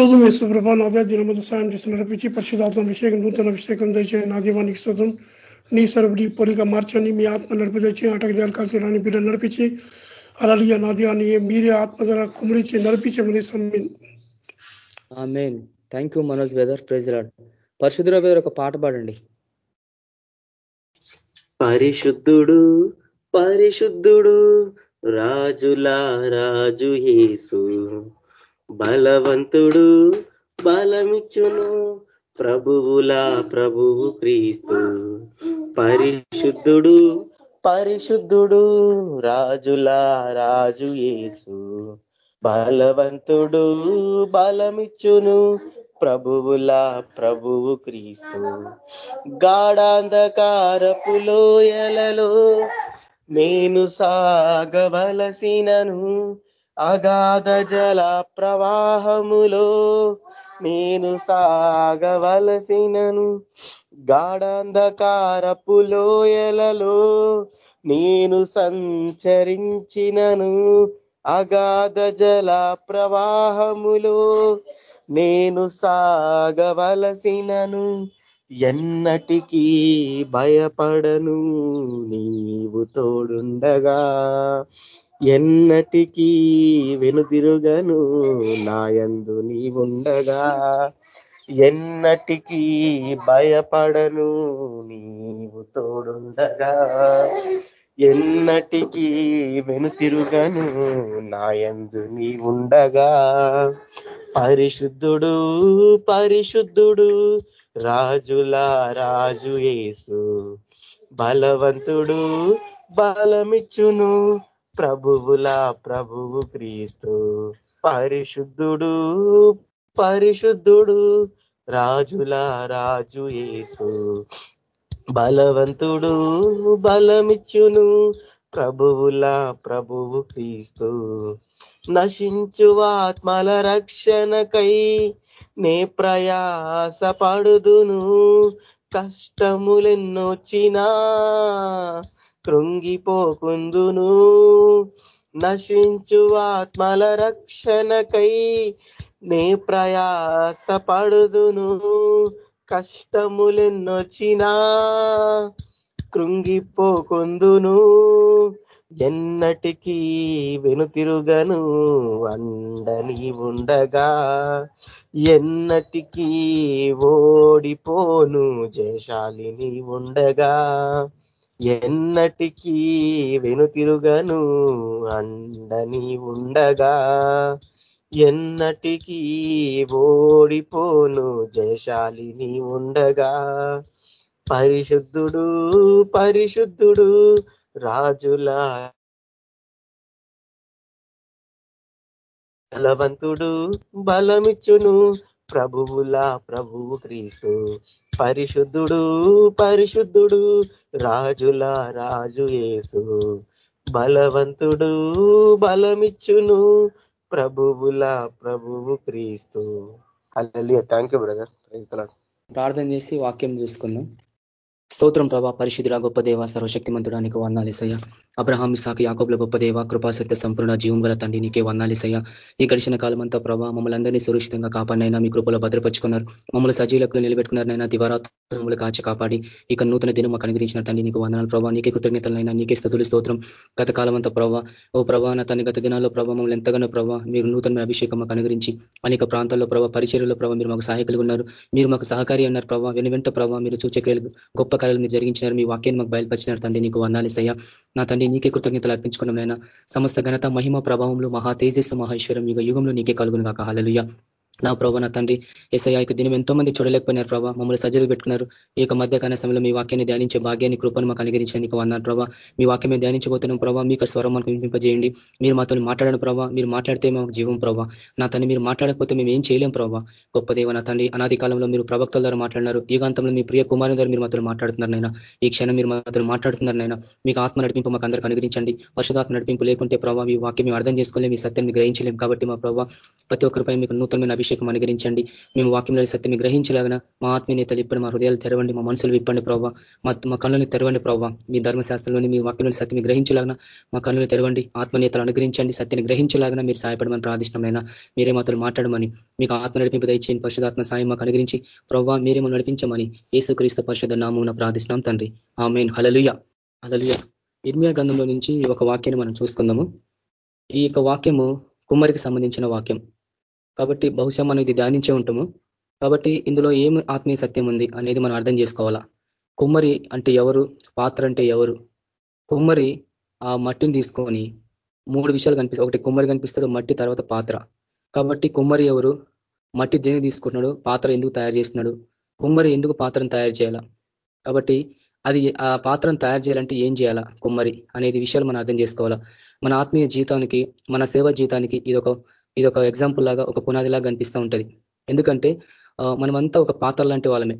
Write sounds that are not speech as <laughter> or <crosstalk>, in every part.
స్తోత్రం వేసు ప్రభా నాదే దినమది సాయం చేసి నడిపించి పరిశుధాత్మ అభిషేకం నూతన అభిషేకం దయచేయండి నా దీవానికి స్తోత్రం నీ సరుబడి పొడిగా మార్చండి మీ ఆత్మ నడిపి తెచ్చి ఆటకు కలిసి రాని బిడ్డ నడిపించి అలలియ నా దీవాన్ని మీరే ఆత్మ ధర కుమరించి నడిపించమని సమ్మి థ్యాంక్ యూ మనోజ్ వెదర్ ప్రెజరాడ్ పరిశుద్ధుల వెదర్ ఒక పాట పాడండి. పరిశుద్ధుడు పరిశుద్ధుడు రాజులా రాజు యేసు. బలవంతుడు బలమిచ్చును ప్రభువులా ప్రభువు క్రీస్తు. పరిశుద్ధుడు పరిశుద్ధుడు రాజులా రాజు యేసు. బలవంతుడు బలమిచ్చును ప్రభువులా ప్రభువు క్రీస్తు. గాఢాంధకారపు లోయలలో నేను సాగవలసినను అగాధ జల ప్రవాహములో నేను సాగవలసినను. గాఢంధకారపు లోయలలో నేను సంచరించినను. అగాధ జల ప్రవాహములో నేను సాగవలసినను. ఎన్నటికీ భయపడను నీవు తోడుండగా. ఎన్నటికీ వెనుదిరుగను నాయందు నీవుండగా. ఎన్నటికీ భయపడను నీవు తోడుండగా. ఎన్నటికీ వెనుతిరుగను నాయందు నీవుండగా. పరిశుద్ధుడు పరిశుద్ధుడు రాజుల రాజు యేసు. బలవంతుడు బలమిచ్చును. ప్రభువుల ప్రభువు క్రీస్తు. పరిశుద్ధుడు పరిశుద్ధుడు రాజుల రాజు యేసు. బలవంతుడు బలమిచ్చును ప్రభువుల ప్రభువు క్రీస్తు. నశించు ఆత్మల రక్షణకై నే ప్రయాస పడుదును కష్టములెన్నొచ్చినా కృంగిపోకుందును. నశించు ఆత్మల రక్షణకై నే ప్రయాస పడుదును కష్టములెన్నొచ్చినా కృంగిపోకుందును. ఎన్నటికీ వెనుతిరుగను అండని ఉండగా ఎన్నటికీ ఓడిపోను జయశాలిని ఉండగా. ఎన్నటికీ వెనుతిరుగను అండని ఉండగా ఎన్నటికీ ఓడిపోను జయశాలిని ఉండగా. పరిశుద్ధుడు పరిశుద్ధుడు రాజుల బలవంతుడు బలమిచ్చును ప్రభువుల ప్రభువు క్రీస్తు. పరిశుద్ధుడు పరిశుద్ధుడు రాజుల రాజు యేసు. బలవంతుడు బలమిచ్చును ప్రభువుల ప్రభువు క్రీస్తు. అల్లెలు థ్యాంక్ యూ బ్రదర్ ప్రార్థన చేసి వాక్యం చూసుకుందాం. స్తోత్రం ప్రభా పరిశుద్ధుల గొప్ప దేవ సర్వశక్తిమంతుడానికి వందాలిసయ్య అబ్రహాం సాకి యాకోబుల గొప్ప దేవ కృపాసత్య సంపూర్ణ జీవం గల తండ్రి నీకే వందాలిసయ్య ఈ గడిచిన కాలం అంతా ప్రభా మమ్మల్ని అందరినీ సురక్షితంగా కాపాడినైనా మీ కృపలో భద్రపరుచుకున్నారు. మమ్మల్ని సజీలకు నిలబెట్టుకున్నారనైనా దివారాత్మములు కాచి కాపాడి ఇక నూతన దినం మాకు అనుగ్రహించిన తండ్రి నీకు వందనాలు ప్రభావ నీకే కృతజ్ఞతలైనా నీకే స్థుతులు స్తోత్రం. గత కాలం అంతా ప్రభావ ఓ ప్రభావ నా తన గత దినాల్లో ప్రభావ మమ్మల్ని ఎంతగానో ప్రభావ మీరు నూతన అభిషేకం మాకు అనుగ్రహించి అనేక ప్రాంతాల్లో ప్రభావ పరిచయలో ప్రభావ మీరు మాకు సహాయకులు ఉన్నారు. మీరు మాకు సహకారి అన్నారు ప్రభావ వెను వెంట ప్రభావ మీరు చూచక్రియలు గొప్ప కార్యాలు మీరు జరిగించినారు. మీ వాక్యాన్ని మాకు బయలుపరిచినారు తండ్రి నీకు వందాలిసయ్యా నా తండ్రి నీకే కృతజ్ఞతలు అర్పించుకున్నాం నాయన. సమస్త ఘనత మహిమ ప్రభావంలో మహా తేజస్సు మహేశ్వరం యుగ యుగంలో నీకే కలుగును కాక హలలుయ నా ప్రభా నా తండ్రి ఎస్ఐ యొక్క దినం ఎంతో మంది చూడలేకపోయినారు ప్రభావ మమ్మల్ని సజ్జలు పెట్టుకున్నారు. ఈ యొక్క మధ్యకాల సమయంలో మీ వాక్యాన్ని ధ్యానించే భాగ్యాన్ని కృపను మాకు అనుగరించిన నీకు వన్నారు ప్రభా. మీ వాక్యమే ధ్యానించబోతున్నాం ప్రభావ మీకు స్వరం మనకు వినిపింపజేయండి. మీరు మాతో మాట్లాడను ప్రభావ మీరు మాట్లాడితే మాకు జీవం ప్రభా. నా తండ్రి మీరు మాట్లాడకపోతే మేము ఏం చేయలేం ప్రభావ గొప్ప దేవ నా తండ్రి అనాది కాలంలో మీరు ప్రవక్తల ద్వారా మాట్లాడినారు. యుగాంతంలో మీ ప్రియ కుమారుని ద్వారా మీరు మాతో మాట్లాడుతున్నారు నైనా ఈ క్షణం మీరు మాతో మాట్లాడుతున్నారు నైనా మీకు ఆత్మ నడిపింపు మాకు అందరికీ అనుగ్రహించండి. వర్షదాత్మ నడిపింపు లేకుంటే ప్రభావ మీ వాక్యం మేము అర్థం చేసుకోలేము మీ సత్యాన్ని గ్రహించలేం. కాబట్టి మా ప్రభావ ప్రతి ఒక్కరిపై మీకు నూతనమైన అభిషేకం అభిషేకం అనుగ్రహించండి. మేము వాక్యంలో సత్యం గ్రహించలాగిన మా ఆత్మీయతలు ఇప్పుడు మా హృదయాలు తెరవండి. మా మనసులు విప్పండి ప్రభావ మా మా కళ్ళని తెరవండి ప్రభావ మీ ధర్మశాస్త్రంలోని మీ వాక్యంలో సత్యం గ్రహించలాగిన మా కళ్ళని తెరవండి. ఆత్మీయతలు అనుగ్రహించండి. సత్యని గ్రహించలాగిన మీరు సహాయపడమని ప్రార్థిష్టమైన మీరే మాత్రం మాట్లాడమని. మీకు ఆత్మ నడిపింపు దయచేయండి. పరిశుధాత్మ సాయం మాకు అనుగ్రహించి ప్రభావ మనం నడిపించమని ఏసుక్రీస్తు పరిషత్ నామం ప్రార్థిస్తున్నాం తండ్రి. ఆమెన్. హలలుయ హలలుయ ఇర్మియా గ్రంథంలో నుంచి ఒక వాక్యాన్ని మనం చూసుకుందాము. ఈ యొక్క వాక్యము కుమ్మరికి సంబంధించిన వాక్యం. కాబట్టి బహుశా మనం ఇది ధ్యానించే ఉంటాము. కాబట్టి ఇందులో ఏం ఆత్మీయ సత్యం ఉంది అనేది మనం అర్థం చేసుకోవాలా? కుమ్మరి అంటే ఎవరు? పాత్ర అంటే ఎవరు? కుమ్మరి ఆ మట్టిని తీసుకొని మూడు విషయాలు కనిపిస్తాయి. ఒకటి కుమ్మరి కనిపిస్తాడు మట్టి తర్వాత పాత్ర. కాబట్టి కుమ్మరి ఎవరు? మట్టి దేని తీసుకుంటున్నాడు? పాత్ర ఎందుకు తయారు చేస్తున్నాడు? కుమ్మరి ఎందుకు పాత్రను తయారు చేయాలా? కాబట్టి అది ఆ పాత్రను తయారు చేయాలంటే ఏం చేయాలా? కుమ్మరి అనేది విషయాలు మనం అర్థం చేసుకోవాలా. మన ఆత్మీయ జీవితానికి మన సేవ జీవితానికి ఇది ఒక ఇది ఒక ఎగ్జాంపుల్ లాగా ఒక పునాదిలాగా కనిపిస్తూ ఉంటుంది. ఎందుకంటే మనమంతా ఒక పాత్ర లాంటి వాళ్ళమే.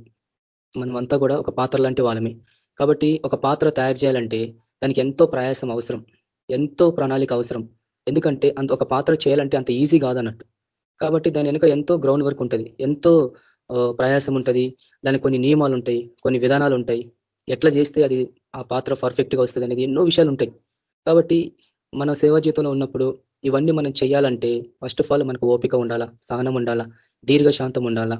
మనమంతా కూడా ఒక పాత్ర లాంటి వాళ్ళమే. కాబట్టి ఒక పాత్ర తయారు చేయాలంటే దానికి ఎంతో ప్రయాసం అవసరం. ఎంతో ప్రణాళిక అవసరం. ఎందుకంటే అంత ఒక పాత్ర చేయాలంటే అంత ఈజీ కాదన్నట్టు. కాబట్టి దాని వెనుక ఎంతో గ్రౌండ్ వర్క్ ఉంటుంది. ఎంతో ప్రయాసం ఉంటుంది. దానికి కొన్ని నియమాలు ఉంటాయి. కొన్ని విధానాలు ఉంటాయి. ఎట్లా చేస్తే అది ఆ పాత్ర పర్ఫెక్ట్గా వస్తుంది అనేది ఎన్నో విషయాలు ఉంటాయి. కాబట్టి మన సేవా జీవితంలో ఉన్నప్పుడు ఇవన్నీ మనం చేయాలంటే ఫస్ట్ ఆఫ్ ఆల్ మనకు ఓపిక ఉండాలా సహనం ఉండాలా దీర్ఘశాంతం ఉండాలా.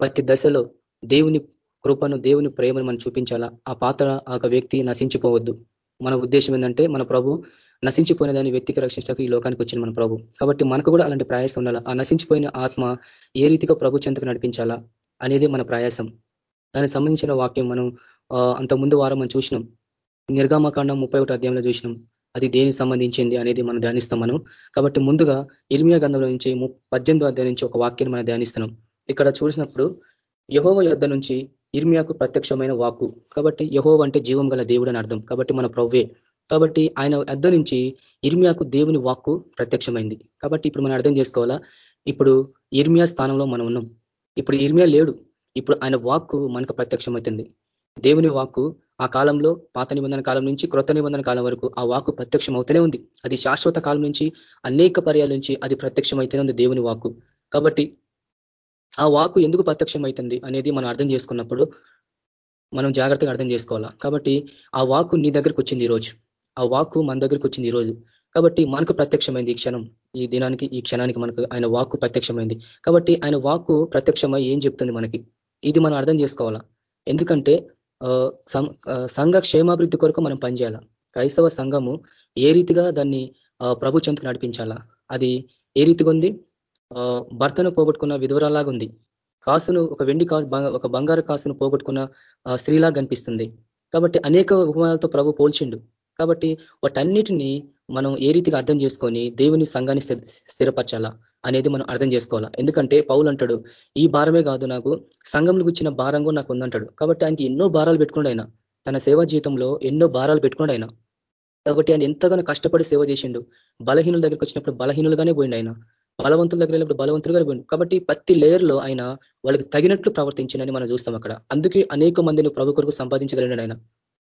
ప్రతి దశలో దేవుని కృపను దేవుని ప్రేమను మనం చూపించాలా. ఆ పాత్ర ఆ వ్యక్తి నశించిపోవద్దు. మన ఉద్దేశం ఏంటంటే మన ప్రభు నశించిపోయిన దాన్ని వ్యక్తికి రక్షించడానికి ఈ లోకానికి వచ్చిన మన ప్రభు. కాబట్టి మనకు కూడా అలాంటి ప్రయాసం ఉండాలి. ఆ నశించిపోయిన ఆత్మ ఏ రీతిగా ప్రభు చెంతకు నడిపించాలా అనేది మన ప్రయాసం. దానికి సంబంధించిన వాక్యం మనం అంత ముందు వారం మనం చూసినాం. నిర్గామకాండం ముప్పై ఒకటి అధ్యాయంలో చూసినాం. అది దేనికి సంబంధించింది అనేది మనం ధ్యానిస్తాం మనం కాబట్టి ముందుగా ఇర్మియా గంధంలో నుంచి పద్దెనిమిది అధ్యాయం నుంచి ఒక వాక్యాన్ని మనం ధ్యానిస్తున్నాం. ఇక్కడ చూసినప్పుడు యహోవ యుద్ధ నుంచి ఇర్మియాకు ప్రత్యక్షమైన వాక్కు. కాబట్టి యహోవ అంటే జీవం గల దేవుడు అని అర్థం. కాబట్టి మన ప్రవ్వే. కాబట్టి ఆయన యుద్ధ నుంచి ఇర్మియాకు దేవుని వాక్కు ప్రత్యక్షమైంది. కాబట్టి ఇప్పుడు మనం అర్థం చేసుకోవాలా? ఇప్పుడు ఇర్మియా స్థానంలో మనం ఉన్నాం. ఇప్పుడు ఇర్మియా లేడు. ఇప్పుడు ఆయన వాక్కు మనకు ప్రత్యక్షమవుతుంది. దేవుని వాక్కు ఆ కాలంలో పాత నిబంధన కాలం నుంచి క్రొత్త నిబంధన కాలం వరకు ఆ వాక్కు ప్రత్యక్షం అవుతూనే ఉంది. అది శాశ్వత కాలం నుంచి అనేక పర్యాల నుంచి అది ప్రత్యక్షమైతేనే ఉంది దేవుని వాక్కు. కాబట్టి ఆ వాక్కు ఎందుకు ప్రత్యక్షం అవుతుంది అనేది మనం అర్థం చేసుకున్నప్పుడు మనం జాగ్రత్తగా అర్థం చేసుకోవాలా. కాబట్టి ఆ వాక్కు నీ దగ్గరికి వచ్చింది ఈరోజు. ఆ వాక్కు మన దగ్గరికి వచ్చింది ఈరోజు. కాబట్టి మనకు ప్రత్యక్షమైంది ఈ క్షణం. ఈ దినానికి ఈ క్షణానికి మనకు ఆయన వాక్కు ప్రత్యక్షమైంది. కాబట్టి ఆయన వాక్కు ప్రత్యక్షమై ఏం చెప్తుంది మనకి? ఇది మనం అర్థం చేసుకోవాలా? ఎందుకంటే సంఘ క్షేమాభివృద్ధి కొరకు మనం పనిచేయాల? క్రైస్తవ సంఘము ఏ రీతిగా దాన్ని ప్రభు చెంతకు నడిపించాలా? అది ఏ రీతిగా ఉంది? భర్తను పోగొట్టుకున్న విధువరాలాగా ఉంది. కాసును ఒక వెండి ఒక బంగారు కాసును పోగొట్టుకున్న స్త్రీలాగా కనిపిస్తుంది. కాబట్టి అనేక ఉపమానాలతో ప్రభు పోల్చిండు. కాబట్టి వాటన్నిటిని మనం ఏ రీతిగా అర్థం చేసుకొని దేవుని సంఘాన్ని స్థిరపరచాలా? అనేది మనం అర్థం చేసుకోవాలా. ఎందుకంటే పౌలు అంటాడు ఈ భారమే కాదు నాకు సంఘంలో ఇచ్చిన భారం కూడా నాకు ఉందంటాడు. కాబట్టి ఆయనకి ఎన్నో భారాలు పెట్టుకోండి ఆయన. తన సేవా జీవితంలో ఎన్నో భారాలు పెట్టుకోండి ఆయన. కాబట్టి ఆయన ఎంతగానో కష్టపడి సేవ చేసిండు. బలహీనుల దగ్గరికి వచ్చినప్పుడు బలహీనులుగానే పోయిండు ఆయన. బలవంతుల దగ్గర వెళ్ళినప్పుడు బలవంతులుగానే పోయిండు. కాబట్టి ప్రతి లేయర్లో ఆయన వాళ్ళకి తగినట్లు ప్రవర్తించిందని మనం చూస్తాం అక్కడ. అందుకే అనేక మందిని ప్రభు కొరకు సంపాదించగలిగినాడు ఆయన.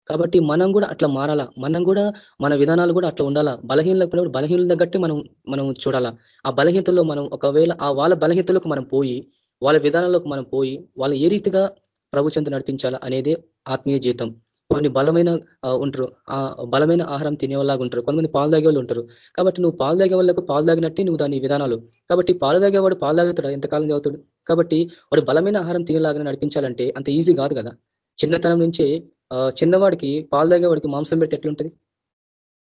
కాబట్టి మనం కూడా అట్లా మారాలా? మనం కూడా మన విధానాలు కూడా అట్లా ఉండాలా? బలహీనలకు బలహీనల తగ్గట్టు మనం మనం చూడాలా? ఆ బలహీనతలో మనం ఒకవేళ ఆ వాళ్ళ బలహీనతలకు మనం పోయి వాళ్ళ విధానాలకు మనం పోయి వాళ్ళు ఏ రీతిగా ప్రభుత్వంతో నడిపించాలా అనేది ఆత్మీయ జీవితం. కొన్ని బలమైన ఉంటారు. ఆ బలమైన ఆహారం తినేవాళ్ళగా ఉంటారు. కొంతమంది పాలు తాగే వాళ్ళు ఉంటారు. కాబట్టి నువ్వు పాలు తాగే వాళ్ళకు పాలు తాగినట్టే నువ్వు దాని విధానాలు. కాబట్టి పాలు తాగేవాడు పాలు తాగుతాడు? ఎంతకాలం చదువుతాడు? కాబట్టి వాడు బలమైన ఆహారం తినేలాగానే నడిపించాలంటే అంత ఈజీ కాదు కదా. చిన్నతనం నుంచే చిన్నవాడికి పాలు తాగేవాడికి మాంసం పెడితే ఎట్లుంటది?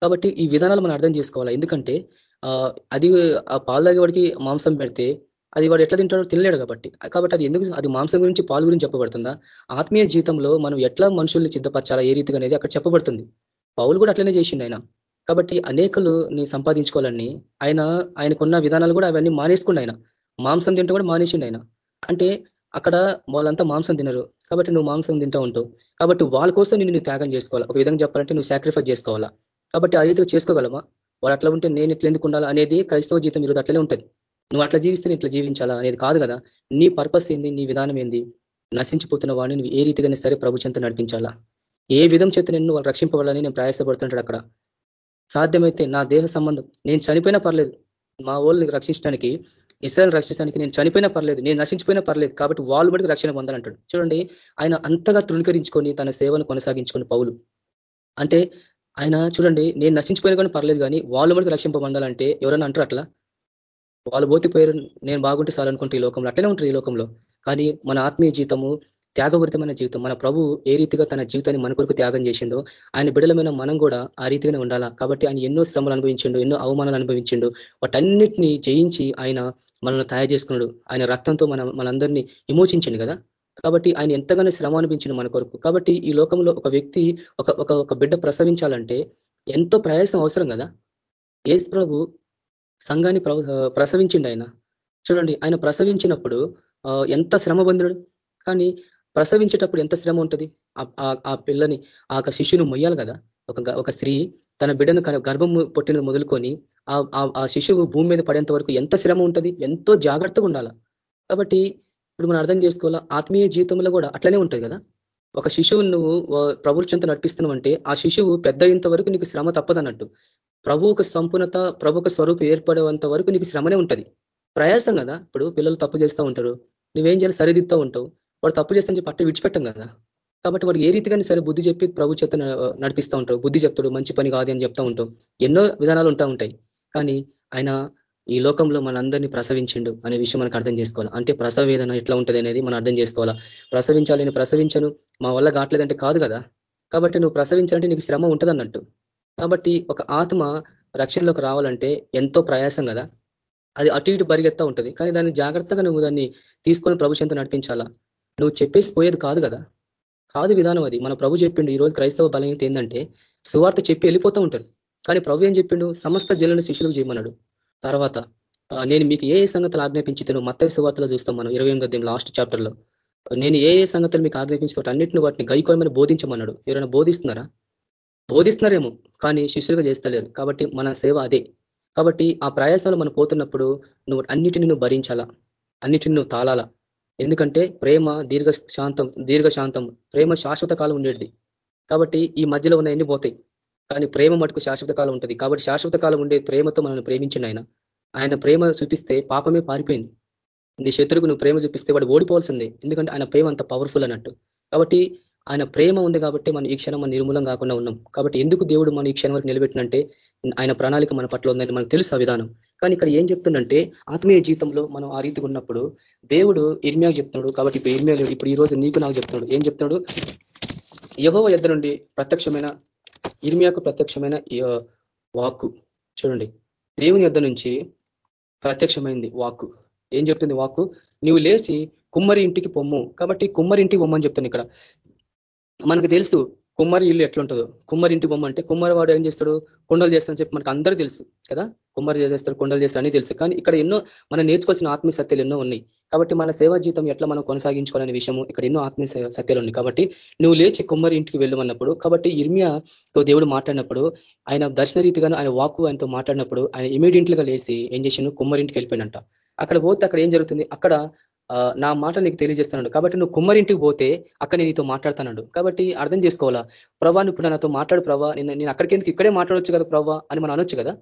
కాబట్టి ఈ విధానాలు మనం అర్థం చేసుకోవాలి. ఎందుకంటే అది ఆ పాలు తాగేవాడికి మాంసం పెడితే అది వాడు ఎట్లా తింటాడో తినలేడు కాబట్టి. కాబట్టి అది ఎందుకు అది మాంసం గురించి పాలు గురించి చెప్పబడుతుందా? ఆత్మీయ జీవితంలో మనం ఎట్లా మనుషుల్ని సిద్ధపరచాలా ఏ రీతిగా అనేది అక్కడ చెప్పబడుతుంది. పౌలు కూడా అట్లనే చేసిండు ఆయన. కాబట్టి అనేకలు నీ సంపాదించుకోవాలని ఆయన ఆయనకున్న విధానాలు కూడా అవన్నీ మానేసుకుండా ఆయన. మాంసం తింటే కూడా మానేసిండు ఆయన. అంటే అక్కడ వాళ్ళంతా మాంసం తినరు. కాబట్టి నువ్వు మాంసం తింటూ ఉంటావు. కాబట్టి వాళ్ళ కోసం నేను త్యాగం చేసుకోవాలి? ఒక విధంగా చెప్పాలంటే నువ్వు సాక్రిఫైస్ చేసుకోవాలా? కాబట్టి ఆ రీతిలో చేసుకోగలమా? వాళ్ళు అట్లా ఉంటే నేను ఎట్లా ఎందుకు ఉండాలా? అనేది క్రైస్తవ జీవితం ఈరోజు అట్లనే ఉంటుంది. నువ్వు అట్లా జీవిస్తే ఇట్లా జీవించాలా అనేది కాదు కదా. నీ పర్పస్ ఏంది? నీ విధానం ఏంది? నశించిపోతున్న వాడిని నువ్వు ఏ రీతిగానే సరే ప్రభు చెంత నడిపించాలా? ఏ విధం చేత నేను వాళ్ళు రక్షింపవాలని నేను ప్రయాసపడుతుంటాడు అక్కడ? సాధ్యమైతే నా దేహ సంబంధం. నేను చనిపోయినా పర్లేదు. మా వాళ్ళని రక్షించడానికి ఇస్రాయల్ రక్షించడానికి నేను చనిపోయినా పర్లేదు నేను నశించిపోయినా పర్లేదు కాబట్టి వాళ్ళు మటుకు రక్షణ పొందాలంటాడు. చూడండి ఆయన అంతగా తృణీకరించుకొని తన సేవను కొనసాగించుకుని పౌలు. అంటే ఆయన చూడండి నేను నశించిపోయినా కానీ పర్లేదు కానీ వాళ్ళు మటుకు రక్షింప పొందాలంటే ఎవరైనా అంటారు అట్లా? వాళ్ళు పోతిపోయారు నేను బాగుంటే చాలనుకుంటే ఈ లోకంలో. అట్లనే ఉంటారు ఈ లోకంలో. కానీ మన ఆత్మీయ జీవితము త్యాగవృతమైన జీవితం. మన ప్రభు ఏ రీతిగా తన జీవితాన్ని మన కొరకు త్యాగం చేసిండో ఆయన బిడలమైన మనం కూడా ఆ రీతిగానే ఉండాలా? కాబట్టి ఆయన ఎన్నో శ్రమలు అనుభవించిండు ఎన్నో అవమానాలు అనుభవించిండు. వాటన్నిటిని జయించి ఆయన మనల్ని తయారు చేసుకున్నాడు. ఆయన రక్తంతో మన మనందరినీ విమోచించండు కదా? కాబట్టి ఆయన ఎంతగానో శ్రమ అనిపించింది మన కొరకు. కాబట్టి ఈ లోకంలో ఒక వ్యక్తి ఒక ఒక ఒక బిడ్డ ప్రసవించాలంటే ఎంతో ప్రయాసం అవసరం కదా? ఏసు ప్రభు సంఘాన్ని ప్రసవించిండు ఆయన. చూడండి ఆయన ప్రసవించినప్పుడు ఎంత శ్రమ పొందాడు కానీ ప్రసవించేటప్పుడు ఎంత శ్రమ ఉంటుంది? ఆ పిల్లని ఆ శిష్యును మొయ్యాలి కదా? ఒక ఒక స్త్రీ తన బిడ్డను గర్భం పుట్టిన మొదలుకొని ఆ శిశువు భూమి మీద పడేంత వరకు ఎంత శ్రమ ఉంటుంది? ఎంతో జాగ్రత్తగా ఉండాల? కాబట్టి ఇప్పుడు మనం అర్థం చేసుకోవాలా? ఆత్మీయ జీవితంలో కూడా అట్లనే ఉంటుంది కదా? ఒక శిశువును నువ్వు ప్రభుత్వ చెంత ఆ శిశువు పెద్ద ఇంత వరకు నీకు శ్రమ తప్పదన్నట్టు. ప్రభువుకు సంపూర్ణత ప్రభుక స్వరూపం ఏర్పడేంత వరకు నీకు శ్రమనే ఉంటుంది. ప్రయాసం కదా? ఇప్పుడు పిల్లలు తప్పు చేస్తూ ఉంటారు. నువ్వేం చేయాలి? సరిదిస్తూ ఉంటావు. వాడు తప్పు చేస్తాను చెప్పి అట్టే విడిచిపెట్టం కదా. కాబట్టి వాడు ఏ రీతిగానే సరే బుద్ధి చెప్పి ప్రభు చేత నడిపిస్తూ ఉంటావు బుద్ధి చెప్తాడు మంచి పని కాదు అని చెప్తా ఉంటావు ఎన్నో విధానాలు ఉంటా ఉంటాయి. కానీ ఆయన ఈ లోకంలో మనందరినీ ప్రసవించిండు అనే విషయం మనకు అర్థం చేసుకోవాలి? అంటే ప్రసవ వేదన ఎట్లా ఉంటుంది అనేది మనం అర్థం చేసుకోవాలా? ప్రసవించాలి నేను ప్రసవించను మా వల్ల కావట్లేదంటే కాదు కదా. కాబట్టి నువ్వు ప్రసవించాలంటే నీకు శ్రమ ఉంటుంది అన్నట్టు కాబట్టి ఒక ఆత్మ రక్షణలోకి రావాలంటే ఎంతో ప్రయాసం కదా. అది అటు ఇటు పరిగెత్తా ఉంటుంది. కానీ దాన్ని జాగ్రత్తగా నువ్వు దాన్ని తీసుకొని ప్రభుత్వంతో నడిపించాలా? నువ్వు చెప్పేసి పోయేది కాదు కదా? కాదు విధానం అది. మన ప్రభు చెప్పిండు ఈ రోజు క్రైస్తవ బలహీనత ఏంటంటే సువార్త చెప్పి వెళ్ళిపోతూ ఉంటారు కానీ ప్రభు ఏం చెప్పిండు? సమస్త జల్లను శిష్యులకు చేయమన్నాడు. తర్వాత నేను మీకు ఏ ఏ సంగతులు ఆజ్ఞాపించుతాను మత్త సువార్తలో చూస్తాం మనం ఇరవై ఎనిమిది లాస్ట్ చాప్టర్లో నేను ఏ ఏ సంగతులు మీకు ఆజ్ఞాపించిన అన్నింటిని వాటిని గైకోమని బోధించమన్నాడు. ఎవరైనా బోధిస్తున్నారా? బోధిస్తున్నారేమో కానీ శిష్యులుగా చేస్తలేరు. కాబట్టి మన సేవ అదే. కాబట్టి ఆ ప్రయాసంలో మనం పోతున్నప్పుడు నువ్వు అన్నిటిని నువ్వు భరించాలా? అన్నిటిని నువ్వు తాళాలా? ఎందుకంటే ప్రేమ దీర్ఘ శాంతం దీర్ఘశాంతం ప్రేమ శాశ్వత కాలం ఉండేది. కాబట్టి ఈ మధ్యలో ఉన్న ఎన్ని పోతాయి? కానీ ప్రేమ మటుకు శాశ్వత కాలం ఉంటుంది. కాబట్టి శాశ్వత కాలం ఉండే ప్రేమతో మనల్ని ప్రేమించిన ఆయన. ఆయన ప్రేమ చూపిస్తే పాపమే పారిపోయింది. నీ శత్రువుకు నువ్వు ప్రేమ చూపిస్తే వాడు ఓడిపోవాల్సిందే. ఎందుకంటే ఆయన ప్రేమ అంత పవర్ఫుల్ అన్నట్టు. కాబట్టి ఆయన ప్రేమ ఉంది కాబట్టి మనం ఈ క్షణం మన నిర్మూలం కాకుండా ఉన్నాం. కాబట్టి ఎందుకు దేవుడు మన ఈ క్షణం వరకు నిలబెట్టినంటే ఆయన ప్రణాళిక మన పట్ల ఉందని మనకు తెలుసు ఆ విధానం. కానీ ఇక్కడ ఏం చెప్తుందంటే ఆత్మీయ జీవితంలో మనం ఆ రీతిగా ఉన్నప్పుడు దేవుడు ఇర్మియాకు చెప్తున్నాడు కాబట్టి ఇప్పుడు ఇర్మియా ఇప్పుడు ఈ రోజు నీకు నాకు చెప్తున్నాడు. ఏం చెప్తున్నాడు? యహోవ ఎద్ద నుండి ప్రత్యక్షమైన ఇర్మియాకు ప్రత్యక్షమైన వాక్కు. చూడండి. దేవుని ఎద్ద నుంచి ప్రత్యక్షమైంది వాక్కు. ఏం చెప్తుంది వాక్కు? నువ్వు లేచి కుమ్మరి ఇంటికి పొమ్ము. కాబట్టి కుమ్మరి ఇంటికి పొమ్మని చెప్తాను ఇక్కడ. మనకు తెలుసు కుమ్మరి ఇల్లు ఎట్లుంటుందో. కుమ్మరి ఇంటి బొమ్మ అంటే కుమ్మరి వాడు ఏం చేస్తాడు? కొండలు చేస్తాడని చెప్పి మనకు అందరూ తెలుసు కదా? కుమ్మరి చేస్తాడు కొండలు చేస్తాడు అని తెలుసు. కానీ ఇక్కడ ఎన్నో మనం నేర్చుకోవాల్సిన ఆత్మీయ సత్యాలు ఎన్నో ఉన్నాయి. కాబట్టి మన సేవా జీవితం ఎట్లా మనం కొనసాగించుకోవాలనే విషయము ఇక్కడ ఎన్నో ఆత్మీయ సత్యాలు ఉన్నాయి. కాబట్టి నువ్వు లేచి కుమ్మరి ఇంటికి వెళ్ళమన్నప్పుడు కాబట్టి ఇర్మియాతో దేవుడు మాట్లాడినప్పుడు ఆయన దర్శన రీతిగాను ఆయన వాకు ఆయనతో మాట్లాడినప్పుడు ఆయన ఇమీడియట్గా లేచి ఏం చేసిండు? కుమ్మరి ఇంటికి వెళ్ళిపోయినంట అక్కడ పోతే అక్కడ ఏం జరుగుతుంది? అక్కడ నా మాట నీకు తెలియజేస్తున్నాడు కాబట్టి నువ్వు కుమ్మరింటికి పోతే అక్కడ నీతో మాట్లాడుతున్నాడు కాబట్టి అర్థం చేసుకోవాలా? ప్రభా ఇప్పుడు నాతో మాట్లాడు ప్రభా నేను అక్కడికి ఎందుకు ఇక్కడే మాట్లాడొచ్చు కదా ప్రభా అని మనం అనొచ్చు కదా?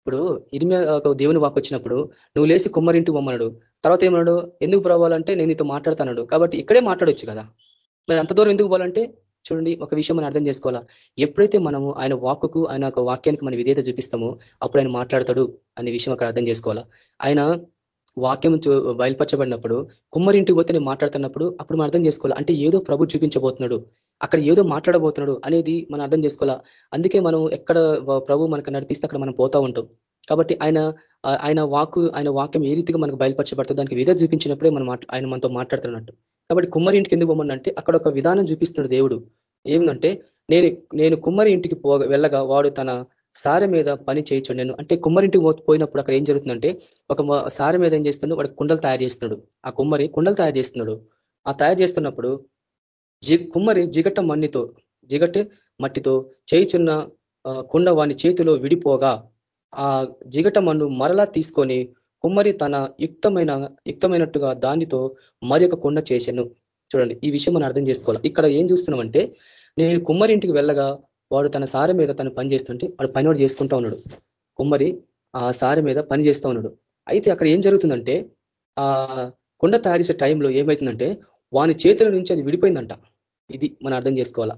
ఇప్పుడు ఇరిమి దేవుని వాక్ వచ్చినప్పుడు నువ్వు లేచి కుమ్మరింటికి పొమ్మన్నాడు తర్వాత ఏమన్నాడు? ఎందుకు ప్రభావాలంటే నేను నీతో మాట్లాడుతున్నాడు కాబట్టి ఇక్కడే మాట్లాడొచ్చు కదా? మరి అంత దూరం ఎందుకు పోవాలంటే? చూడండి ఒక విషయం మనం అర్థం చేసుకోవాలా? ఎప్పుడైతే మనము ఆయన వాక్కుకు ఆయన ఒక వాక్యానికి మన విధేయత చూపిస్తామో అప్పుడు ఆయన మాట్లాడతాడు అనే విషయం అక్కడ అర్థం చేసుకోవాలా? ఆయన వాక్యం బయలుపరచబడినప్పుడు కుమ్మరింటికి పోతే నేను మాట్లాడుతున్నప్పుడు అప్పుడు మనం అర్థం చేసుకోవాలి. అంటే ఏదో ప్రభు చూపించబోతున్నాడు. అక్కడ ఏదో మాట్లాడబోతున్నాడు అనేది మనం అర్థం చేసుకోవాలా? అందుకే మనం ఎక్కడ ప్రభు మనకు నడిపిస్తే అక్కడ మనం పోతా ఉంటాం. కాబట్టి ఆయన ఆయన వాకు ఆయన వాక్యం ఏ రీతిగా మనకు బయలుపరచబడుతుంది దానికి విధ చూపించినప్పుడే మనం ఆయన మనతో మాట్లాడుతున్నట్టు. కాబట్టి కుమ్మరి ఇంటికి ఎందుకు పోమన్నంటే అక్కడ ఒక విధానం చూపిస్తున్నాడు దేవుడు. ఏమిటంటే నేను నేను కుమ్మరి ఇంటికి పో వెళ్ళగా వాడు తన సార మీద పని చేయొచ్చు అంటే కుమ్మరింటికి పోయినప్పుడు అక్కడ ఏం జరుగుతుందంటే ఒక సార మీద ఏం చేస్తున్నాడు వాడు కుండలు తయారు చేస్తున్నాడు. ఆ కుమ్మరి కుండలు తయారు చేస్తున్నాడు. ఆ తయారు చేస్తున్నప్పుడు జి కుమ్మరి జిగట మన్నితో జిగట మట్టితో చేయిచున్న కుండ వాని చేతిలో విడిపోగా ఆ జిగట మన్ను మరలా తీసుకొని కుమ్మరి తన యుక్తమైన యుక్తమైనట్టుగా దానితో మరి ఒక కుండ చేశాను. చూడండి ఈ విషయం మనం అర్థం చేసుకోవాలి. ఇక్కడ ఏం చూస్తున్నామంటే నేను కుమ్మరి ఇంటికి వెళ్ళగా వాడు తన సార మీద తను పని చేస్తుంటే వాడు పని వాడు చేసుకుంటా ఉన్నాడు. కుమ్మరి ఆ సార మీద పని చేస్తూ ఉన్నాడు. అయితే అక్కడ ఏం జరుగుతుందంటే ఆ కుండ తయారు టైంలో ఏమవుతుందంటే వాని చేతుల నుంచి అది విడిపోయిందంట. ఇది మనం అర్థం చేసుకోవాలా.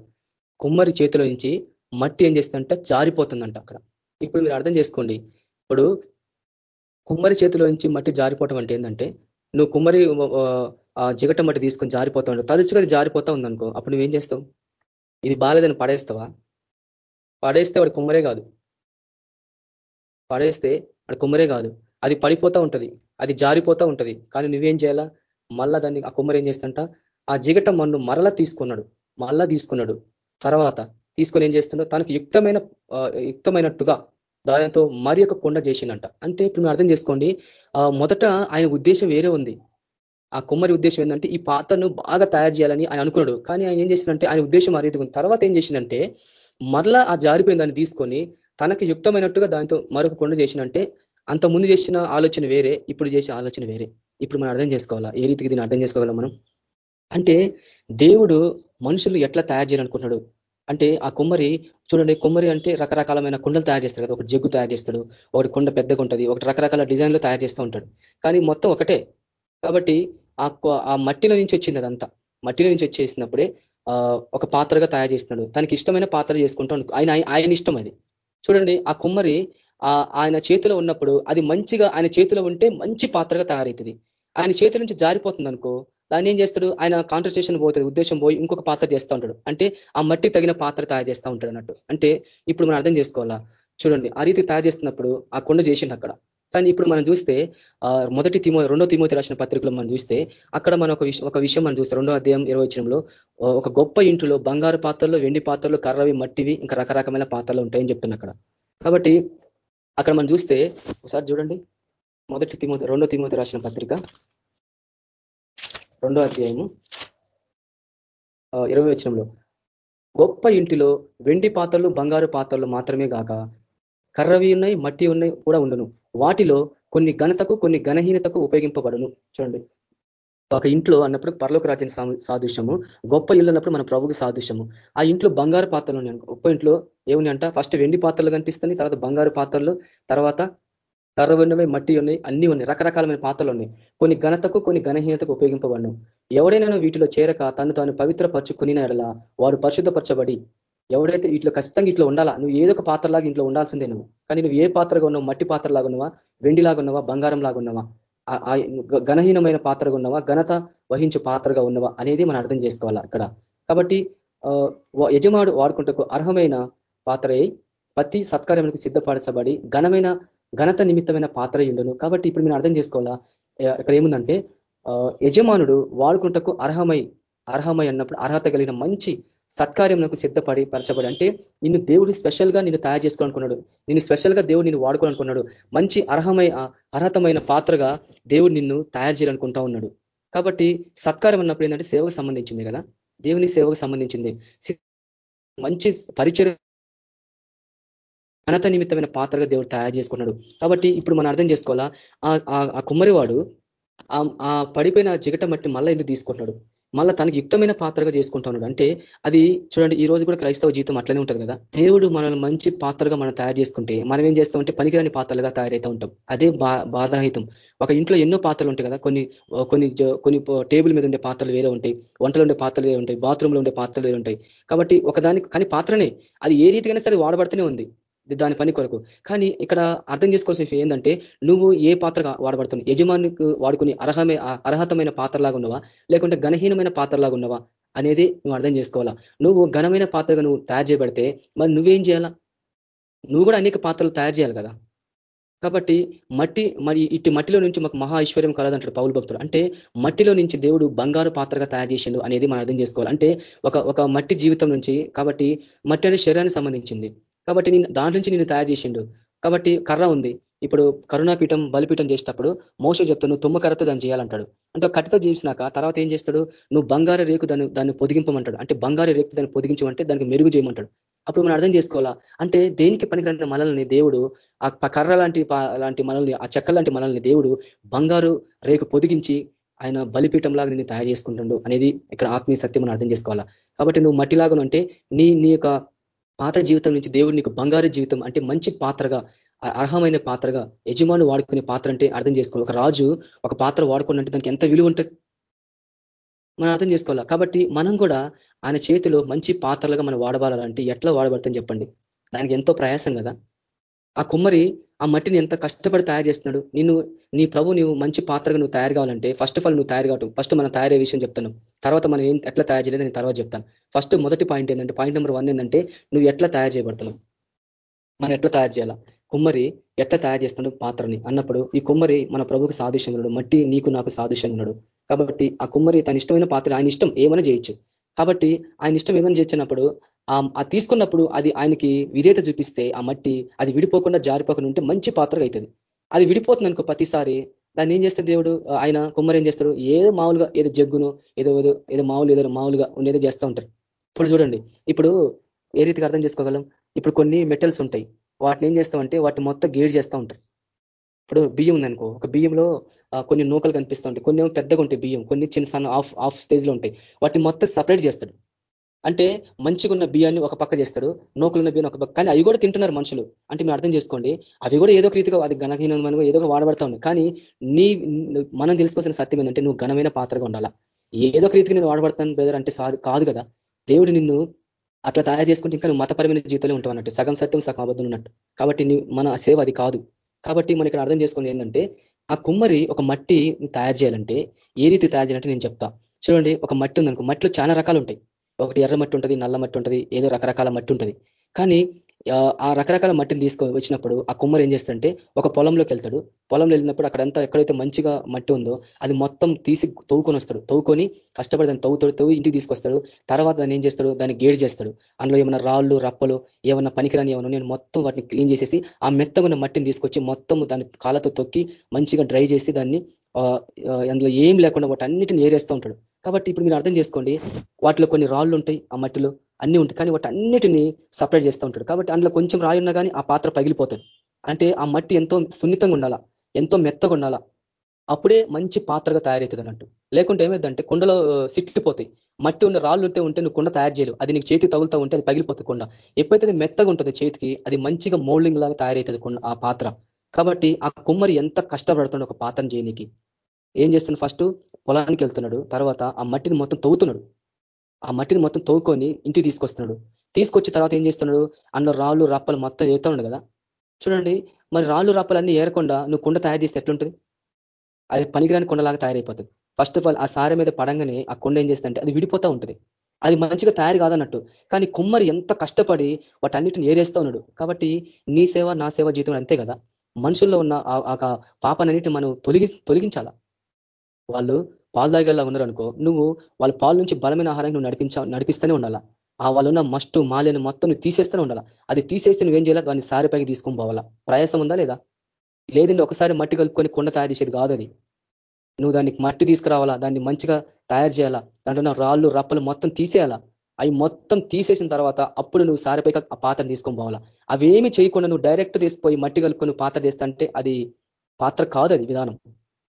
కుమ్మరి చేతుల నుంచి మట్టి ఏం చేస్తుందంట? జారిపోతుందంట అక్కడ. ఇప్పుడు మీరు అర్థం చేసుకోండి. ఇప్పుడు కుమ్మరి చేతిలో నుంచి మట్టి జారిపోవటం అంటే ఏంటంటే నువ్వు కుమ్మరి ఆ జిగట మట్టి తీసుకొని జారిపోతా ఉంటావు తరచుగా జారిపోతా ఉందనుకో అప్పుడు నువ్వేం చేస్తావు? ఇది బాగాలేదని పడేస్తావా? పడేస్తే వాడు కుమ్మరే కాదు. పడేస్తే వాడు కుమ్మరే కాదు. అది పడిపోతా ఉంటది. అది జారిపోతూ ఉంటది. కానీ నువ్వేం చేయాలా? మళ్ళా దాన్ని ఆ కుమ్మరి ఏం చేస్తుంట? ఆ జిగట మన్ను మరలా తీసుకున్నాడు. మళ్ళా తీసుకున్నాడు. తర్వాత తీసుకొని ఏం చేస్తున్నాడు తనకు యుక్తమైన యుక్తమైనట్టుగా దానితో మరి ఒక కొండ చేసిండంట. అంటే ఇప్పుడు మీరు అర్థం చేసుకోండి మొదట ఆయన ఉద్దేశం వేరే ఉంది. ఆ కుమ్మరి ఉద్దేశం ఏంటంటే ఈ పాత్రను బాగా తయారు చేయాలని ఆయన అనుకున్నాడు. కానీ ఆయన ఏం చేసిందంటే ఆయన ఉద్దేశం అరేది తర్వాత ఏం చేసిందంటే మరలా ఆ జారిపోయిన దాన్ని తీసుకొని తనకి యుక్తమైనట్టుగా దానితో మరొక కొండ చేసినంటే అంత ముందు చేసిన ఆలోచన వేరే ఇప్పుడు చేసే ఆలోచన వేరే. ఇప్పుడు మనం అర్థం చేసుకోవాలా? ఏ రీతికి దీన్ని అర్థం చేసుకోవాలా మనం? అంటే దేవుడు మనుషులు ఎట్లా తయారు చేయాలనుకుంటున్నాడు? అంటే ఆ కుమ్మరి చూడండి కొమ్మరి అంటే రకరకాలమైన కుండలు తయారు చేస్తాడు కదా. ఒకటి జగ్గు తయారు చేస్తాడు ఒకటి కుండ పెద్దగా ఉంటుంది ఒకటి రకరకాల డిజైన్లు తయారు చేస్తూ ఉంటాడు. కానీ మొత్తం ఒకటే. కాబట్టి ఆ మట్టిలో నుంచి వచ్చింది అదంతా. మట్టిలో నుంచి వచ్చేసినప్పుడే ఒక పాత్రగా తయారు చేస్తున్నాడు తనకి ఇష్టమైన పాత్ర చేసుకుంటూ ఆయన ఆయన ఇష్టం అది. చూడండి ఆ కుమ్మరి ఆయన చేతిలో ఉన్నప్పుడు అది మంచిగా ఆయన చేతిలో ఉంటే మంచి పాత్రగా తయారవుతుంది. ఆయన చేతి నుంచి జారిపోతుంది అనుకో దాన్ని ఏం చేస్తాడు? ఆయన కాన్సన్ట్రేషన్ పోతుంది ఉద్దేశం పోయి ఇంకొక పాత్ర చేస్తూ ఉంటాడు. అంటే ఆ మట్టి తగిన పాత్ర తయారు చేస్తూ ఉంటాడు అన్నట్టు. అంటే ఇప్పుడు మనం అర్థం చేసుకోవాలా? చూడండి ఆ రీతి తయారు చేస్తున్నప్పుడు ఆ కొండ చేసిండు అక్కడ. కానీ ఇప్పుడు మనం చూస్తే మొదటి తిమో రెండో తిమోతి రాసిన పత్రికలో మనం చూస్తే అక్కడ మనం ఒక విషయం ఒక విషయం మనం చూస్తే రెండో అధ్యాయం ఇరవై వచ్చినంలో ఒక గొప్ప ఇంటిలో బంగారు పాత్రలు వెండి పాత్రలు కర్రవి మట్టివి ఇంకా రకరకమైన పాత్రలు ఉంటాయని చెప్తున్నా అక్కడ. కాబట్టి అక్కడ మనం చూస్తే ఒకసారి చూడండి మొదటి తిమోతి రెండో తిమోతి రాసిన పత్రిక రెండో అధ్యాయము ఇరవై వచనంలో గొప్ప ఇంటిలో వెండి పాత్రలు బంగారు పాత్రలు మాత్రమే కాక కర్రవి ఉన్నాయి మట్టి ఉన్నాయి కూడా ఉండను. వాటిలో కొన్ని ఘనతకు కొన్ని ఘనహీనతకు ఉపయోగింపబడును. చూడండి. ఒక ఇంట్లో అన్నప్పుడు పరలోక రాజ్యం సాదృశ్యము. గొప్ప ఇల్లు అన్నప్పుడు మన ప్రభుకి సాదృశ్యము. ఆ ఇంట్లో బంగారు పాత్రలు ఉన్నాయి గొప్ప ఇంట్లో ఏముని అంట? ఫస్ట్ వెండి పాత్రలు కనిపిస్తున్నాయి తర్వాత బంగారు పాత్రలు తర్వాత కర్ర మట్టి ఉన్నాయి అన్ని ఉన్నాయి రకరకాలమైన పాత్రలు ఉన్నాయి. కొన్ని ఘనతకు కొన్ని ఘనహీనతకు ఉపయోగింపబడను. ఎవడైనా వీటిలో చేరక తను తాను పవిత్రపరచుకుని ఎడలా వాడు పరిశుద్ధపరచబడి ఎవడైతే ఇట్లా ఖచ్చితంగా ఇట్లా ఉండాలా? నువ్వు ఏదో ఒక పాత్రలాగా ఇంట్లో ఉండాల్సిందే నువ్వు. కానీ నువ్వు ఏ పాత్రగా ఉన్నావు మట్టి పాత్రలాగా ఉన్నావా వెండిలాగా ఉన్నావా బంగారం లాగా ఉన్నావా ఘనహీనమైన పాత్రగా ఉన్నావా ఘనత వహించు పాత్రగా ఉన్నవా అనేది మనం అర్థం చేసుకోవాలా అక్కడ. కాబట్టి యజమాడు వాడుకుంటకు అర్హమైన పాత్ర ప్రతి సత్కార్యములకు సిద్ధపరచబడి ఘనమైన ఘనత నిమిత్తమైన పాత్ర ఉండను. కాబట్టి ఇప్పుడు నేను అర్థం చేసుకోవాలా? ఇక్కడ ఏముందంటే యజమానుడు వాడుకుంటకు అర్హమై అర్హమై అన్నప్పుడు అర్హత కలిగిన మంచి సత్కార్యములకు సిద్ధపడి పరచబడి అంటే నిన్ను దేవుడు స్పెషల్గా నిన్ను తయారు చేసుకోవాలనుకున్నాడు. నిన్ను స్పెషల్గా దేవుడు నిన్ను వాడుకోవాలనుకున్నాడు. మంచి అర్హమై అర్హతమైన పాత్రగా దేవుడు నిన్ను తయారు చేయాలనుకుంటా ఉన్నాడు. కాబట్టి సత్కారం అన్నప్పుడు ఏంటంటే సేవకు సంబంధించింది కదా. దేవుని సేవకు సంబంధించింది. మంచి పరిచయం ఘనత నిమిత్తమైన పాత్రగా దేవుడు తయారు చేసుకున్నాడు. కాబట్టి ఇప్పుడు మనం అర్థం చేసుకోవాలా? ఆ కుమ్మరివాడు ఆ పడిపోయిన జిగట మట్టి మళ్ళీ ఎందుకు తీసుకుంటున్నాడు? మళ్ళీ తనకి యుక్తమైన పాత్రగా చేసుకుంటున్నాడు అంటే అది చూడండి ఈ రోజు కూడా క్రైస్తవ జీవితం అట్లనే ఉంటుంది కదా. దేవుడు మనల్ని మంచి పాత్రగా మనం తయారు చేసుకుంటే మనం ఏం చేస్తామంటే పనికిరాని పాత్రలుగా తయారైతూ ఉంటాం. అదే బాధాహితం. ఒక ఇంట్లో ఎన్నో పాత్రలు ఉంటాయి కదా. కొన్ని కొన్ని కొన్ని టేబుల్ మీద ఉండే పాత్రలు వేరే ఉంటాయి వంటలు ఉండే పాత్రలు వేరే ఉంటాయి బాత్రూంలో ఉండే పాత్రలు వేరే ఉంటాయి. కాబట్టి ఒకదానికి కానీ పాత్రనే అది ఏ రీతికైనా సరే వాడబడుతూనే ఉంది. దాని పని కొరకు. కానీ ఇక్కడ అర్థం చేసుకోవాల్సిన ఏంటంటే నువ్వు ఏ పాత్రగా వాడబడుతున్నావు? యజమానికి వాడుకుని అర్హమే అర్హతమైన పాత్రలాగా ఉన్నవా? లేకుంటే ఘనహీనమైన పాత్రలాగా ఉన్నవా? అనేది నువ్వు అర్థం చేసుకోవాలా? నువ్వు ఘనమైన పాత్రగా నువ్వు తయారు చేయబడితే మరి నువ్వేం చేయాలా? నువ్వు కూడా అనేక పాత్రలు తయారు చేయాలి కదా? కాబట్టి మట్టి మరి ఇటు మట్టిలో నుంచి మాకు మహా ఐశ్వర్యం కలదంటాడు పౌరు భక్తులు అంటే మట్టిలో నుంచి దేవుడు బంగారు పాత్రగా తయారు చేసిండు అనేది మనం అర్థం చేసుకోవాలి. అంటే ఒక ఒక మట్టి జీవితం నుంచి కాబట్టి మట్టి అనే శరీరానికి సంబంధించింది. కాబట్టి నేను దాంట్లో నుంచి నేను తయారు చేసిండు. కాబట్టి కర్ర ఉంది. ఇప్పుడు కరుణాపీఠం బలిపీఠం చేసేటప్పుడు మోస చెప్తాను నువ్వు తుమ్మ కర్రతో దాన్ని చేయాలంటాడు. అంటే కట్టతో జీవించినాక తర్వాత ఏం చేస్తాడు? నువ్వు బంగారు రేకు దాన్ని దాన్ని పొదిగింపమంటాడు. అంటే బంగారు రేకు దాన్ని పొదిగించమంటే దానికి మెరుగు చేయమంటాడు. అప్పుడు మనం అర్థం చేసుకోవాలా? అంటే దేనికి పనికిరంటే మనల్ని దేవుడు ఆ కర్ర లాంటి లాంటి మనల్ని ఆ చెక్క లాంటి మనల్ని దేవుడు బంగారు రేకు పొదిగించి ఆయన బలిపీఠం లాగా నేను తయారు చేసుకుంటుండు అనేది ఇక్కడ ఆత్మీయ సత్యం మనం అర్థం చేసుకోవాలా? కాబట్టి నువ్వు మట్టిలాగా అంటే నీ నీ యొక్క పాత జీవితం నుంచి దేవుడు నీకు బంగారు జీవితం అంటే మంచి పాత్రగా అర్హమైన పాత్రగా యజమాను వాడుకునే పాత్ర అంటే అర్థం చేసుకోవాలి. ఒక రాజు ఒక పాత్ర వాడుకున్నంటే దానికి ఎంత విలువ ఉంటుంది? మనం అర్థం చేసుకోవాలి? కాబట్టి మనం కూడా ఆయన చేతిలో మంచి పాత్రలుగా మనం వాడవాలంటే ఎట్లా వాడబడతాం చెప్పండి? దానికి ఎంతో ప్రయాసం కదా? ఆ కుమ్మరి ఆ మట్టిని ఎంత కష్టపడి తయారు చేస్తున్నాడు? నిన్ను నీ ప్రభు నువ్వు మంచి పాత్రగా నువ్వు తయారు కావాలంటే ఫస్ట్ ఆఫ్ ఆల్ నువ్వు తయారు కావటం ఫస్ట్ మనం తయారయ్యే విషయం చెప్తాను తర్వాత మనం ఏం ఎట్లా తయారు చేయలేదు నేను తర్వాత చెప్తాను. ఫస్ట్ మొదటి పాయింట్ ఏంటంటే పాయింట్ నెంబర్ వన్ ఏంటంటే నువ్వు ఎట్లా తయారు చేయబడుతున్నావు? మనం ఎట్లా తయారు చేయాలా? కుమ్మరి ఎట్లా తయారు చేస్తున్నాడు? పాత్రని. అన్నప్పుడు ఈ కుమ్మరి మన ప్రభుకు సాదృశ్యంగా ఉన్నాడు. మట్టి నీకు నాకు సాదృశ్యంగా ఉన్నాడు. కాబట్టి ఆ కుమ్మరి తన ఇష్టమైన పాత్ర ఆయన ఇష్టం ఏమైనా చేయొచ్చు. కాబట్టి ఆయన ఇష్టం ఏమైనా చేసినప్పుడు తీసుకున్నప్పుడు అది ఆయనకి విధేత చూపిస్తే ఆ మట్టి అది విడిపోకుండా జారిపోకుండా ఉంటే మంచి పాత్రగా అవుతుంది. అది విడిపోతుంది అనుకో ప్రతిసారి దాన్ని ఏం చేస్తాడు దేవుడు? ఆయన కుమ్మరి ఏం చేస్తాడు? ఏదో మామూలుగా ఏదో జగ్గును ఏదో ఏదో ఏదో మామూలు ఏదో మామూలుగా ఉండేదో చేస్తూ ఉంటారు ఇప్పుడు చూడండి ఇప్పుడు ఏ రీతిగా అర్థం చేసుకోగలం? ఇప్పుడు కొన్ని మెటల్స్ ఉంటాయి. వాటిని ఏం చేస్తామంటే వాటిని మొత్తం గేడ్ చేస్తూ ఉంటారు. ఇప్పుడు బియ్యం ఉందనుకో ఒక బియ్యంలో కొన్ని నూకలు కనిపిస్తూ ఉంటాయి. కొన్ని పెద్దగా ఉంటాయి బియ్యం కొన్ని చిన్న సన్న ఆఫ్ ఆఫ్ స్టేజ్లో ఉంటాయి. వాటిని మొత్తం సపరేట్ చేస్తాడు. అంటే మంచిగా ఉన్న బియ్యాన్ని ఒక పక్క చేస్తాడు నూకలున్న బియ్యాన్ని ఒక పక్క. కానీ అవి కూడా తింటున్నారు మనుషులు. అంటే మీరు అర్థం చేసుకోండి అవి కూడా ఏదో రీతిగా అది ఘనహీనమైన ఏదో వాడబడతా ఉంది. కానీ నీ మనం తెలుసుకోవాల్సిన సత్యం ఏంటంటే నువ్వు ఘనమైన పాత్రగా ఉండాలా. ఏదో ఒక రీతిగా నేను వాడబడతాను బ్రదర్ అంటే కాదు కదా. దేవుడు నిన్ను అట్లా తయారు చేసుకుంటే ఇంకా నువ్వు మతపరమైన జీవితంలో ఉంటావు అన్నట్టు. సగం సత్యం సగం అబద్ధం ఉన్నట్టు కాబట్టి మన సేవ అది కాదు. కాబట్టి మనం ఇక్కడ అర్థం చేసుకుని ఏంటంటే ఆ కుమ్మరి ఒక మట్టి తయారు చేయాలంటే ఏ రీతి తయారు చేయాలంటే నేను చెప్తా. చూడండి ఒక మట్టి ఉందనుకో మట్టిలో చాలా రకాలు ఉంటాయి. ఒకటి ఎర్ర మట్టి ఉంటుంది నల్ల మట్టి ఉంటుంది ఏదో రకరకాల మట్టి ఉంటుంది. కానీ ఆ రకరకాల మట్టిని తీసుకు వచ్చినప్పుడు ఆ కుమ్మరు ఏం చేస్తాడంటే ఒక పొలంలోకి వెళ్తాడు. పొలంలో వెళ్ళినప్పుడు అక్కడంతా ఎక్కడైతే మంచిగా మట్టి ఉందో అది మొత్తం తీసి తవ్వుకొని వస్తాడు. తవ్వుకొని కష్టపడి దాన్ని తవ్వుతాడు తవ్వు ఇంటికి తీసుకొస్తాడు. తర్వాత దాన్ని ఏం చేస్తాడు? దాన్ని గేడ్ చేస్తాడు. అందులో ఏమైనా రాళ్ళు రప్పలు ఏమన్నా పనికిరాని ఏమన్నా నేను మొత్తం వాటిని క్లీన్ చేసేసి ఆ మెత్తగున్న మట్టిని తీసుకొచ్చి మొత్తం దాన్ని కాళ్ళతో తొక్కి మంచిగా డ్రై చేసి దాన్ని అందులో ఏం లేకుండా వాటి అన్నిటిని ఏరేస్తూ ఉంటాడు. కాబట్టి ఇప్పుడు మీరు అర్థం చేసుకోండి వాటిలో కొన్ని రాళ్ళు ఉంటాయి ఆ మట్టిలో. అన్ని ఉంటాయి. కానీ వాటి అన్నిటినీ సపరేట్ చేస్తూ ఉంటాడు. కాబట్టి అందులో కొంచెం రాయి ఉన్నా కానీ ఆ పాత్ర పగిలిపోతుంది. అంటే ఆ మట్టి ఎంతో సున్నితంగా ఉండాలా? ఎంతో మెత్తగా ఉండాలా? అప్పుడే మంచి పాత్రగా తయారవుతుంది అన్నట్టు. లేకుంటే ఏమైందంటే కుండలో సిట్టిపోతాయి మట్టి ఉన్న రాళ్ళు ఉంటే ఉంటే నువ్వు కుండ తయారు చేయలేవు. అది నీకు చేతి తగులుతూ ఉంటే అది పగిలిపోతుంది కుండ. ఎప్పుడైతే అది మెత్తగా ఉంటుంది చేతికి అది మంచిగా మోల్డింగ్ లాగా తయారవుతుంది ఆ పాత్ర. కాబట్టి ఆ కుమ్మరి ఎంత కష్టపడుతుండో ఒక పాత్రను చేయనీకి. ఏం చేస్తున్నాడు ఫస్ట్? పొలానికి వెళ్తున్నాడు. తర్వాత ఆ మట్టిని మొత్తం తవ్వుతున్నాడు. ఆ మట్టిని మొత్తం తవ్వుకొని ఇంటికి తీసుకొస్తున్నాడు. తీసుకొచ్చి తర్వాత ఏం చేస్తున్నాడు? అందులో రాళ్ళు రప్పలు మొత్తం ఏతున్నాడు కదా. చూడండి మరి రాళ్ళు రప్పలు అన్ని ఏరకుండా నువ్వు కుండ తయారు చేస్తే ఎట్లుంటుంది? అది పనికిరాని కొండలాగా తయారైపోతుంది. ఫస్ట్ ఆఫ్ ఆల్ ఆ సార మీద పడంగానే ఆ కొండ ఏం చేస్తుందంటే అది విడిపోతూ ఉంటుంది. అది మంచిగా తయారు కాదన్నట్టు. కానీ కుమ్మరి ఎంత కష్టపడి వాటన్నిటిని ఏరేస్తూ ఉన్నాడు. కాబట్టి నీ సేవ నా సేవ జీవితం అంతే కదా. మనుషుల్లో ఉన్న ఆ పాపనన్నిటిని మనం తొలగి తొలగించాలా? వాళ్ళు పాలు తాగేలా ఉన్నారు అనుకో నువ్వు వాళ్ళ పాల నుంచి బలమైన ఆహారాన్ని నువ్వు నడిపించ నడిపిస్తూనే ఉండాలా? ఆ వాళ్ళున్న మస్టు మాలేని మొత్తం నువ్వు తీసేస్తూనే ఉండాలా? అది తీసేస్తే నువ్వేం చేయాలా? దాన్ని సారిపైకి తీసుకొని పోవాలా? ప్రయాసం ఉందా లేదా? లేదండి ఒకసారి మట్టి కలుపుకొని కొండ తయారు చేసేది కాదు అది. నువ్వు దానికి మట్టి తీసుకురావాలా? దాన్ని మంచిగా తయారు చేయాలా? దాంట్లో రాళ్ళు రప్పలు మొత్తం తీసేయాలా? అవి మొత్తం తీసేసిన తర్వాత అప్పుడు నువ్వు సారిపైకి ఆ పాత్ర తీసుకొని పోవాలా? అవేమి చేయకుండా నువ్వు డైరెక్ట్ తీసుకుపోయి మట్టి కలుపుకొని పాత్ర చేస్తా అది పాత్ర కాదు అది విధానం.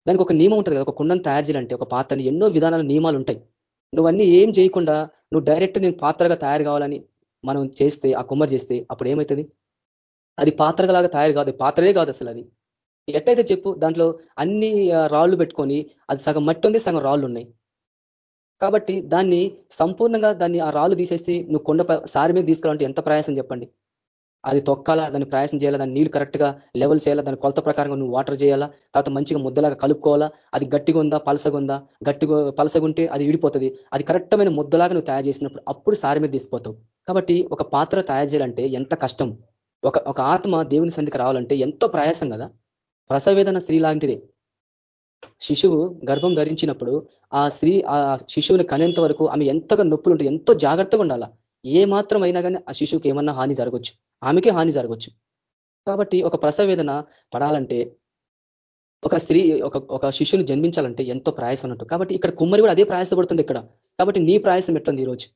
దానికి ఒక నియమం ఉంటుంది కదా ఒక కుండను తయారు చేయాలంటే ఒక పాత్రని ఎన్నో విధానాల నియమాలు ఉంటాయి నువ్వన్నీ ఏం చేయకుండా నువ్వు డైరెక్ట్ నేను పాత్రగా తయారు కావాలని మనం చేస్తే ఆ కుమ్మరి చేస్తే అప్పుడు ఏమవుతుంది అది పాత్రలాగా తయారు కాదు పాత్రలే కాదు అసలు అది. ఎట్టయితే చెప్పు దాంట్లో అన్ని రాళ్ళు పెట్టుకొని అది సగం మట్టి ఉంది సగం రాళ్ళు ఉన్నాయి. కాబట్టి దాన్ని సంపూర్ణంగా దాన్ని ఆ రాళ్ళు తీసేసి నువ్వు కొండ సారి మీద తీసుకురావాలంటే ఎంత ప్రయాసం చెప్పండి? అది తొక్కాలా దాన్ని ప్రయాసం చేయాలా దాన్ని నీళ్ళు కరెక్ట్గా లెవెల్ చేయాలా దాని కొలత ప్రకారంగా నువ్వు వాటర్ చేయాలా తర్వాత మంచిగా ముద్దలాగా కలుపుకోవాలా అది గట్టిగా ఉందా పలసగా ఉందా గట్టిగా పలసగుంటే అది విడిపోతుంది. అది కరెక్టమైన ముద్దలాగా నువ్వు తయారు చేసినప్పుడు అప్పుడు సారి మీద తీసిపోతావు కాబట్టి ఒక పాత్ర తయారు చేయాలంటే ఎంత కష్టం? ఒక ఒక ఆత్మ దేవుని సంధికి రావాలంటే ఎంతో ప్రయాసం కదా? ప్రసవేదన స్త్రీ లాంటిదే. శిశువు గర్భం ధరించినప్పుడు ఆ స్త్రీ ఆ శిశువుని కనేంత వరకు ఆమె ఎంతగా నొప్పులు ఉంటే ఎంతో జాగ్రత్తగా ఉండాలా. ఏ మాత్రం అయినా కానీ ఆ శిశువుకి ఏమన్నా హాని జరగచ్చు. ఆమెకే హాని జరగచ్చు. కాబట్టి ఒక ప్రసవేదన పడాలంటే ఒక స్త్రీ ఒక ఒక శిష్యుని జన్మించాలంటే ఎంతో ప్రయాసం అన్నట్టు కాబట్టి ఇక్కడ కుమ్మరి కూడా అదే ప్రయాసపడుతుంది ఇక్కడ. కాబట్టి నీ ప్రయాసం ఎట్టుంది ఈరోజు?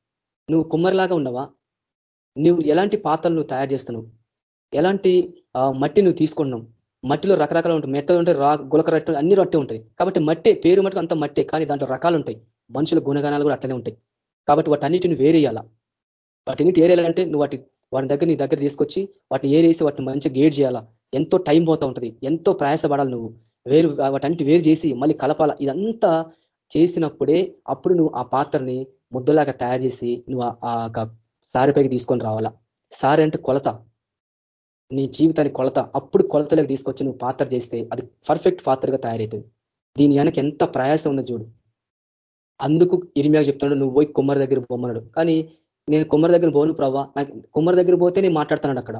నువ్వు కుమ్మరిలాగా ఉన్నావా? నువ్వు ఎలాంటి పాత్రలు నువ్వు తయారు చేస్తున్నావు? ఎలాంటి మట్టి నువ్వు తీసుకున్నావు? మట్టిలో రకరకాలు ఉంటాయి. మెత్తలు ఉంటాయి రా గులక రట్టు అన్ని రట్టే ఉంటాయి. కాబట్టి మట్టే పేరు మటుకు అంత మట్టే. కానీ దాంట్లో రకాలు ఉంటాయి. మనుషుల గుణగణాలు కూడా అట్లనే ఉంటాయి. కాబట్టి వాటన్నిటిని వేరేయాలా? వాటిని ఏరేయాలంటే నువ్వు వాటి వాటి దగ్గర నీ దగ్గర తీసుకొచ్చి వాటిని ఏరేసి వాటిని మంచిగా గేడ్ చేయాలా? ఎంతో టైం పోతా ఉంటుంది. ఎంతో ప్రయాసపడాలి నువ్వు. వేరు వాటన్నిటి వేరు చేసి మళ్ళీ కలపాల? ఇదంతా చేసినప్పుడే అప్పుడు నువ్వు ఆ పాత్రని ముద్దలాగా తయారు చేసి నువ్వు ఆ సారిపైకి తీసుకొని రావాలా? సారి అంటే కొలత. నీ జీవితాన్ని కొలత. అప్పుడు కొలతలకు తీసుకొచ్చి నువ్వు పాత్ర చేస్తే అది పర్ఫెక్ట్ పాత్రగా తయారవుతుంది. దీని వెనక ఎంత ప్రయాసం ఉందో చూడు. అందుకు ఇరిమియా చెప్తున్నాడు నువ్వు పోయి కుమ్మరి దగ్గర బొమ్మన్నాడు కానీ నేను కుమ్మరి దగ్గర పోను ప్రభా నాకు కుమ్మరి దగ్గర పోతే నేను మాట్లాడుతున్నాడు అక్కడ.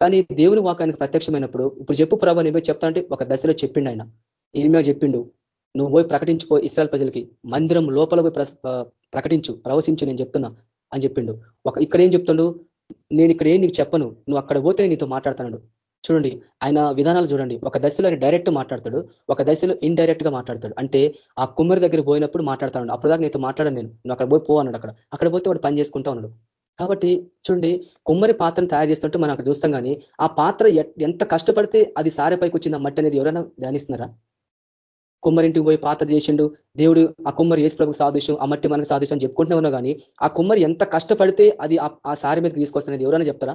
కానీ దేవుని వాకానికి ప్రత్యక్షమైనప్పుడు ఇప్పుడు చెప్పు ప్రభా నేను చెప్తా అంటే ఒక దశలో చెప్పిండు ఆయన. ఇరిమియా చెప్పిండు నువ్వు పోయి ప్రకటించుకో ఇస్రాయల్ ప్రజలకి. మందిరం లోపల పోయి ప్రకటించు ప్రవశించు నేను చెప్తున్నా అని చెప్పిండు. ఒక ఇక్కడ ఏం చెప్తుండు? నేను ఇక్కడ ఏం నీకు చెప్పను. నువ్వు అక్కడ పోతే నీతో మాట్లాడుతున్నాడు. చూడండి ఆయన విధానాలు చూడండి. ఒక దశలో ఆయన డైరెక్ట్ మాట్లాడతాడు ఒక దశలో ఇండైరెక్ట్గా మాట్లాడతాడు. అంటే ఆ కుమ్మరి దగ్గర పోయినప్పుడు మాట్లాడతాడు అప్పుడు దాకా నీతో మాట్లాడాను నేను. నువ్వు అక్కడ పోయి పోన్నాడు అక్కడ. అక్కడ పోతే వాడు పని చేసుకుంటా ఉన్నాడు. కాబట్టి చూడండి కుమ్మరి పాత్రను తయారు చేస్తుంటే మనం అక్కడ చూస్తాం కానీ ఆ పాత్ర ఎంత కష్టపడితే అది సారెపైకి వచ్చింది ఆ మట్టి అనేది ఎవరైనా ధ్యానిస్తున్నారా? కుమ్మరింటికి పోయి పాత్ర చేసిండు దేవుడు ఆ కుమ్మరి ఏసు ప్రభుకు సాదృశ్యం ఆ మట్టి మనకు సాదృశ్యం అని చెప్పుకుంటూనే ఉన్నా కానీ ఆ కుమ్మరి ఎంత కష్టపడితే అది ఆ సారి మీదకి తీసుకొస్తున్నది ఎవరైనా చెప్తారా?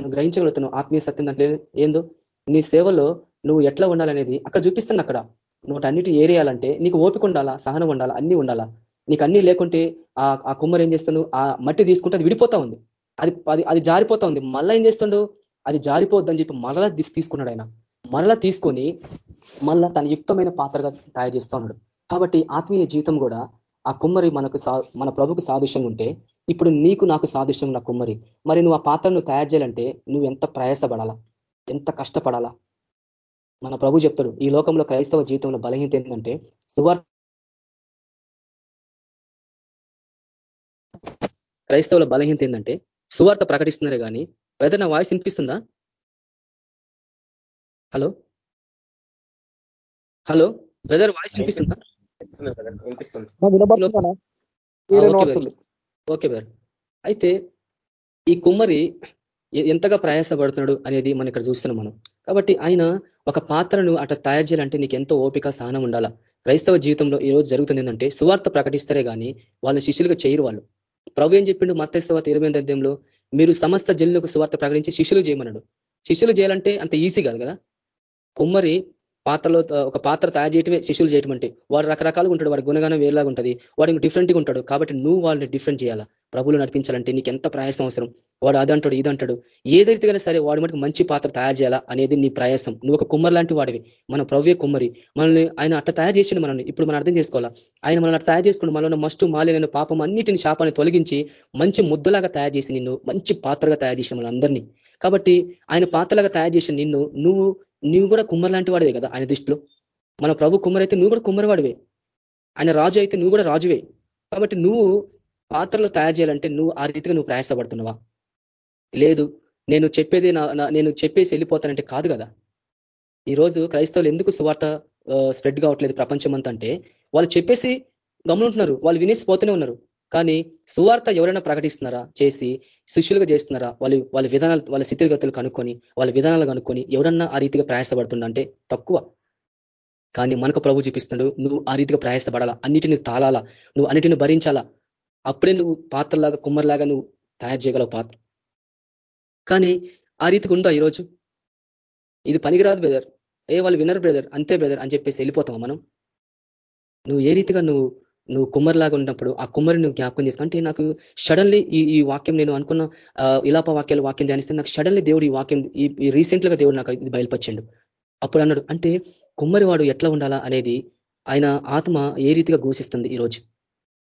నువ్వు గ్రహించగలుగుతున్నావు. ఆత్మీయ సత్యం అంటే ఏందో? నీ సేవలో నువ్వు ఎట్లా ఉండాలనేది అక్కడ చూపిస్తాను అక్కడ. నువ్వు అన్నిటి ఏరేయాలంటే నీకు ఓపిక ఉండాలా? సహనం ఉండాలా? అన్ని ఉండాలా? నీకు అన్ని లేకుంటే ఆ కుమ్మరు ఏం చేస్తాను ఆ మట్టి తీసుకుంటే అది విడిపోతా ఉంది. అది అది అది జారిపోతా ఉంది. మళ్ళా ఏం చేస్తుండో? అది జారిపోద్దని చెప్పి మరలా తీసుకున్నాడు ఆయన. మరలా తీసుకొని మళ్ళా తన యుక్తమైన పాత్రగా తయారు చేస్తూ ఉన్నాడు. కాబట్టి ఆత్మీయ జీవితం కూడా ఆ కుమ్మరి మనకు మన ప్రభుకి సాదృశ్యంగా ఉంటే ఇప్పుడు నీకు నాకు సాదృశ్యం నా కుమ్మరి. మరి నువ్వు ఆ పాత్రను తయారు చేయాలంటే నువ్వు ఎంత ప్రయాసపడాలా? ఎంత కష్టపడాలా? మన ప్రభు చెప్తాడు ఈ లోకంలో క్రైస్తవ జీవితంలో బలహీనత ఏంటంటే సువార్ క్రైస్తవుల బలహీనత ఏంటంటే సువార్త ప్రకటిస్తున్నారే కానీ వెదర్ నా వాయిస్ వినిపిస్తుందా? హలో? హలో? బ్రదర్ వాయిస్ వినిపిస్తుందా? ఓకే బ్రదర్ అయితే ఈ కుమ్మరి ఎంతగా ప్రయాసపడుతున్నాడు అనేది మనం ఇక్కడ చూస్తున్నాం మనం. కాబట్టి ఆయన ఒక పాత్రను అట్లా తయారు చేయాలంటే నీకు ఎంతో ఓపిక సహనం ఉండాలా. క్రైస్తవ జీవితంలో ఈ రోజు జరుగుతుంది ఏంటంటే సువార్త ప్రకటిస్తారే కానీ వాళ్ళ శిష్యులుగా చేయరు వాళ్ళు. ప్రభు ఏం చెప్పిండు? మత్తస్తవాత ఇరవై అధ్యయంలో మీరు సమస్త జల్లులకు సువార్త ప్రకటించి శిష్యులు చేయమన్నాడు. శిష్యులు చేయాలంటే అంత ఈజీ కాదు కదా? కుమ్మరి పాత్రలో ఒక పాత్ర తయారు చేయటమే శిష్యులు చేయటం అంటే వాడు రకరకాలుగా ఉంటాడు వాడి గుణగానం వేరేలాగా ఉంటుంది వాడు డిఫరెంట్గా ఉంటాడు కాబట్టి నువ్వు వాళ్ళని డిఫరెంట్ చేయాలా? ప్రభులు నడిపించాలంటే నీకు ఎంత ప్రయాసం అవసరం? వాడు అదంటాడు ఇదంటాడు ఏదైతే సరే వాడు మటుకు మంచి పాత్ర తయారు చేయాలా అనేది నీ ప్రయాసం. నువ్వు ఒక కుమ్మరి లాంటి వాడివి మన ప్రవ్వే కుమ్మరి మనల్ని ఆయన అట్ట తయారు చేసిండు మనల్ని ఇప్పుడు మనం అర్థం చేసుకోవాలా? ఆయన మనల్ని తయారు చేసుకుని మనలో మస్టు మాలిన పాపం అన్నిటిని శాపాన్ని తొలగించి మంచి ముద్దలాగా తయారు చేసి నిన్ను మంచి పాత్రగా తయారు చేసిన మనందరినీ. కాబట్టి ఆయన పాత్రలాగా తయారు చేసిన నిన్ను నువ్వు నువ్వు కూడా కుమ్మరి లాంటి వాడివే కదా ఆయన దృష్టిలో? మన ప్రభు కుమ్మరి అయితే నువ్వు కూడా కుమ్మరివాడివే ఆయన రాజు అయితే నువ్వు కూడా రాజువే. కాబట్టి నువ్వు పాత్రలు తయారు చేయాలంటే నువ్వు ఆ రీతిగా నువ్వు ప్రయాసపడుతున్నావా? లేదు నేను చెప్పేది నేను చెప్పేసి వెళ్ళిపోతానంటే కాదు కదా. ఈరోజు క్రైస్తవులు ఎందుకు సువార్త స్ప్రెడ్ కావట్లేదు ప్రపంచం అంతా అంటే వాళ్ళు చెప్పేసి గమనుంటున్నారు వాళ్ళు వినేసి పోతూనే ఉన్నారు. కానీ సువార్త ఎవరైనా ప్రకటిస్తున్నారా? చేసి శిష్యులుగా చేస్తున్నారా? వాళ్ళు వాళ్ళ విధానాలు వాళ్ళ స్థితిగతులు కనుక్కొని వాళ్ళ విధానాలు కనుక్కొని ఎవరన్నా ఆ రీతిగా ప్రయాసపడుతుండంటే తక్కువ. కానీ మనకు ప్రభు చూపిస్తున్నాడు నువ్వు ఆ రీతిగా ప్రయాసపడాలా? అన్నిటిని తాళాలా? నువ్వు అన్నిటిని భరించాలా? అప్పుడే నువ్వు పాత్రలాగా కుమ్మరిలాగా నువ్వు తయారు చేయగలవు పాత్ర. కానీ ఆ రీతికి ఉందా ఈరోజు? ఇది పనికిరాదు బ్రదర్. ఏ వాళ్ళు వినరు బ్రదర్. అంతే బ్రదర్ అని చెప్పేసి వెళ్ళిపోతామా మనం? నువ్వు ఏ రీతిగా నువ్వు నువ్వు కుమ్మరిలాగా ఉన్నప్పుడు ఆ కుమ్మరి నువ్వు జ్ఞాపకం చేస్తా అంటే నాకు సడన్లీ ఈ ఈ వాక్యం నేను అనుకున్న ఇలాప వాక్యాలు వాక్యం ధ్యానిస్తే నాకు సడన్లీ దేవుడు ఈ వాక్యం ఈ రీసెంట్గా దేవుడు నాకు ఇది బయలుపరిచిండు. అప్పుడు అన్నాడు అంటే కుమ్మరి వాడు ఎట్లా ఉండాలా అనేది ఆయన ఆత్మ ఏ రీతిగా ఘోషిస్తుంది ఈరోజు?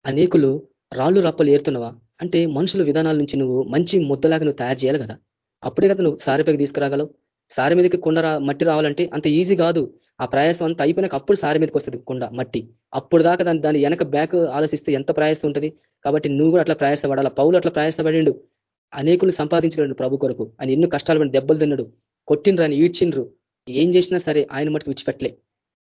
అనేకులు రాళ్ళు రప్పలు ఏరుతున్నావా? అంటే మనుషుల విధానాల నుంచి నువ్వు మంచి ముద్దలాగా నువ్వు తయారు చేయాలి కదా. అప్పుడే కదా నువ్వు సారిపైకి తీసుకురాగలవు. సారి మీదకి కొండ మట్టి రావాలంటే అంత ఈజీ కాదు. ఆ ప్రయాసం అంతా అయిపోయినాక అప్పుడు సారి మీదకి వస్తుంది కొండ మట్టి. అప్పుడు దాకా దాని దాని వెనక బ్యాక్ ఆలోచిస్తే ఎంత ప్రయాసం ఉంటుంది? కాబట్టి నువ్వు కూడా అట్లా ప్రయాసపడాలా? పౌలు అట్లా ప్రయాసపడిండు. అనేకులు సంపాదించగలడు ప్రభు కొరకు. ఆయన ఎన్నో కష్టాలు పడి దెబ్బలు తిన్నాడు. కొట్టిండ్రు ఆయన ఈడ్చిండ్రు. ఏం చేసినా సరే ఆయన మటుకు విడిచిపెట్టలే.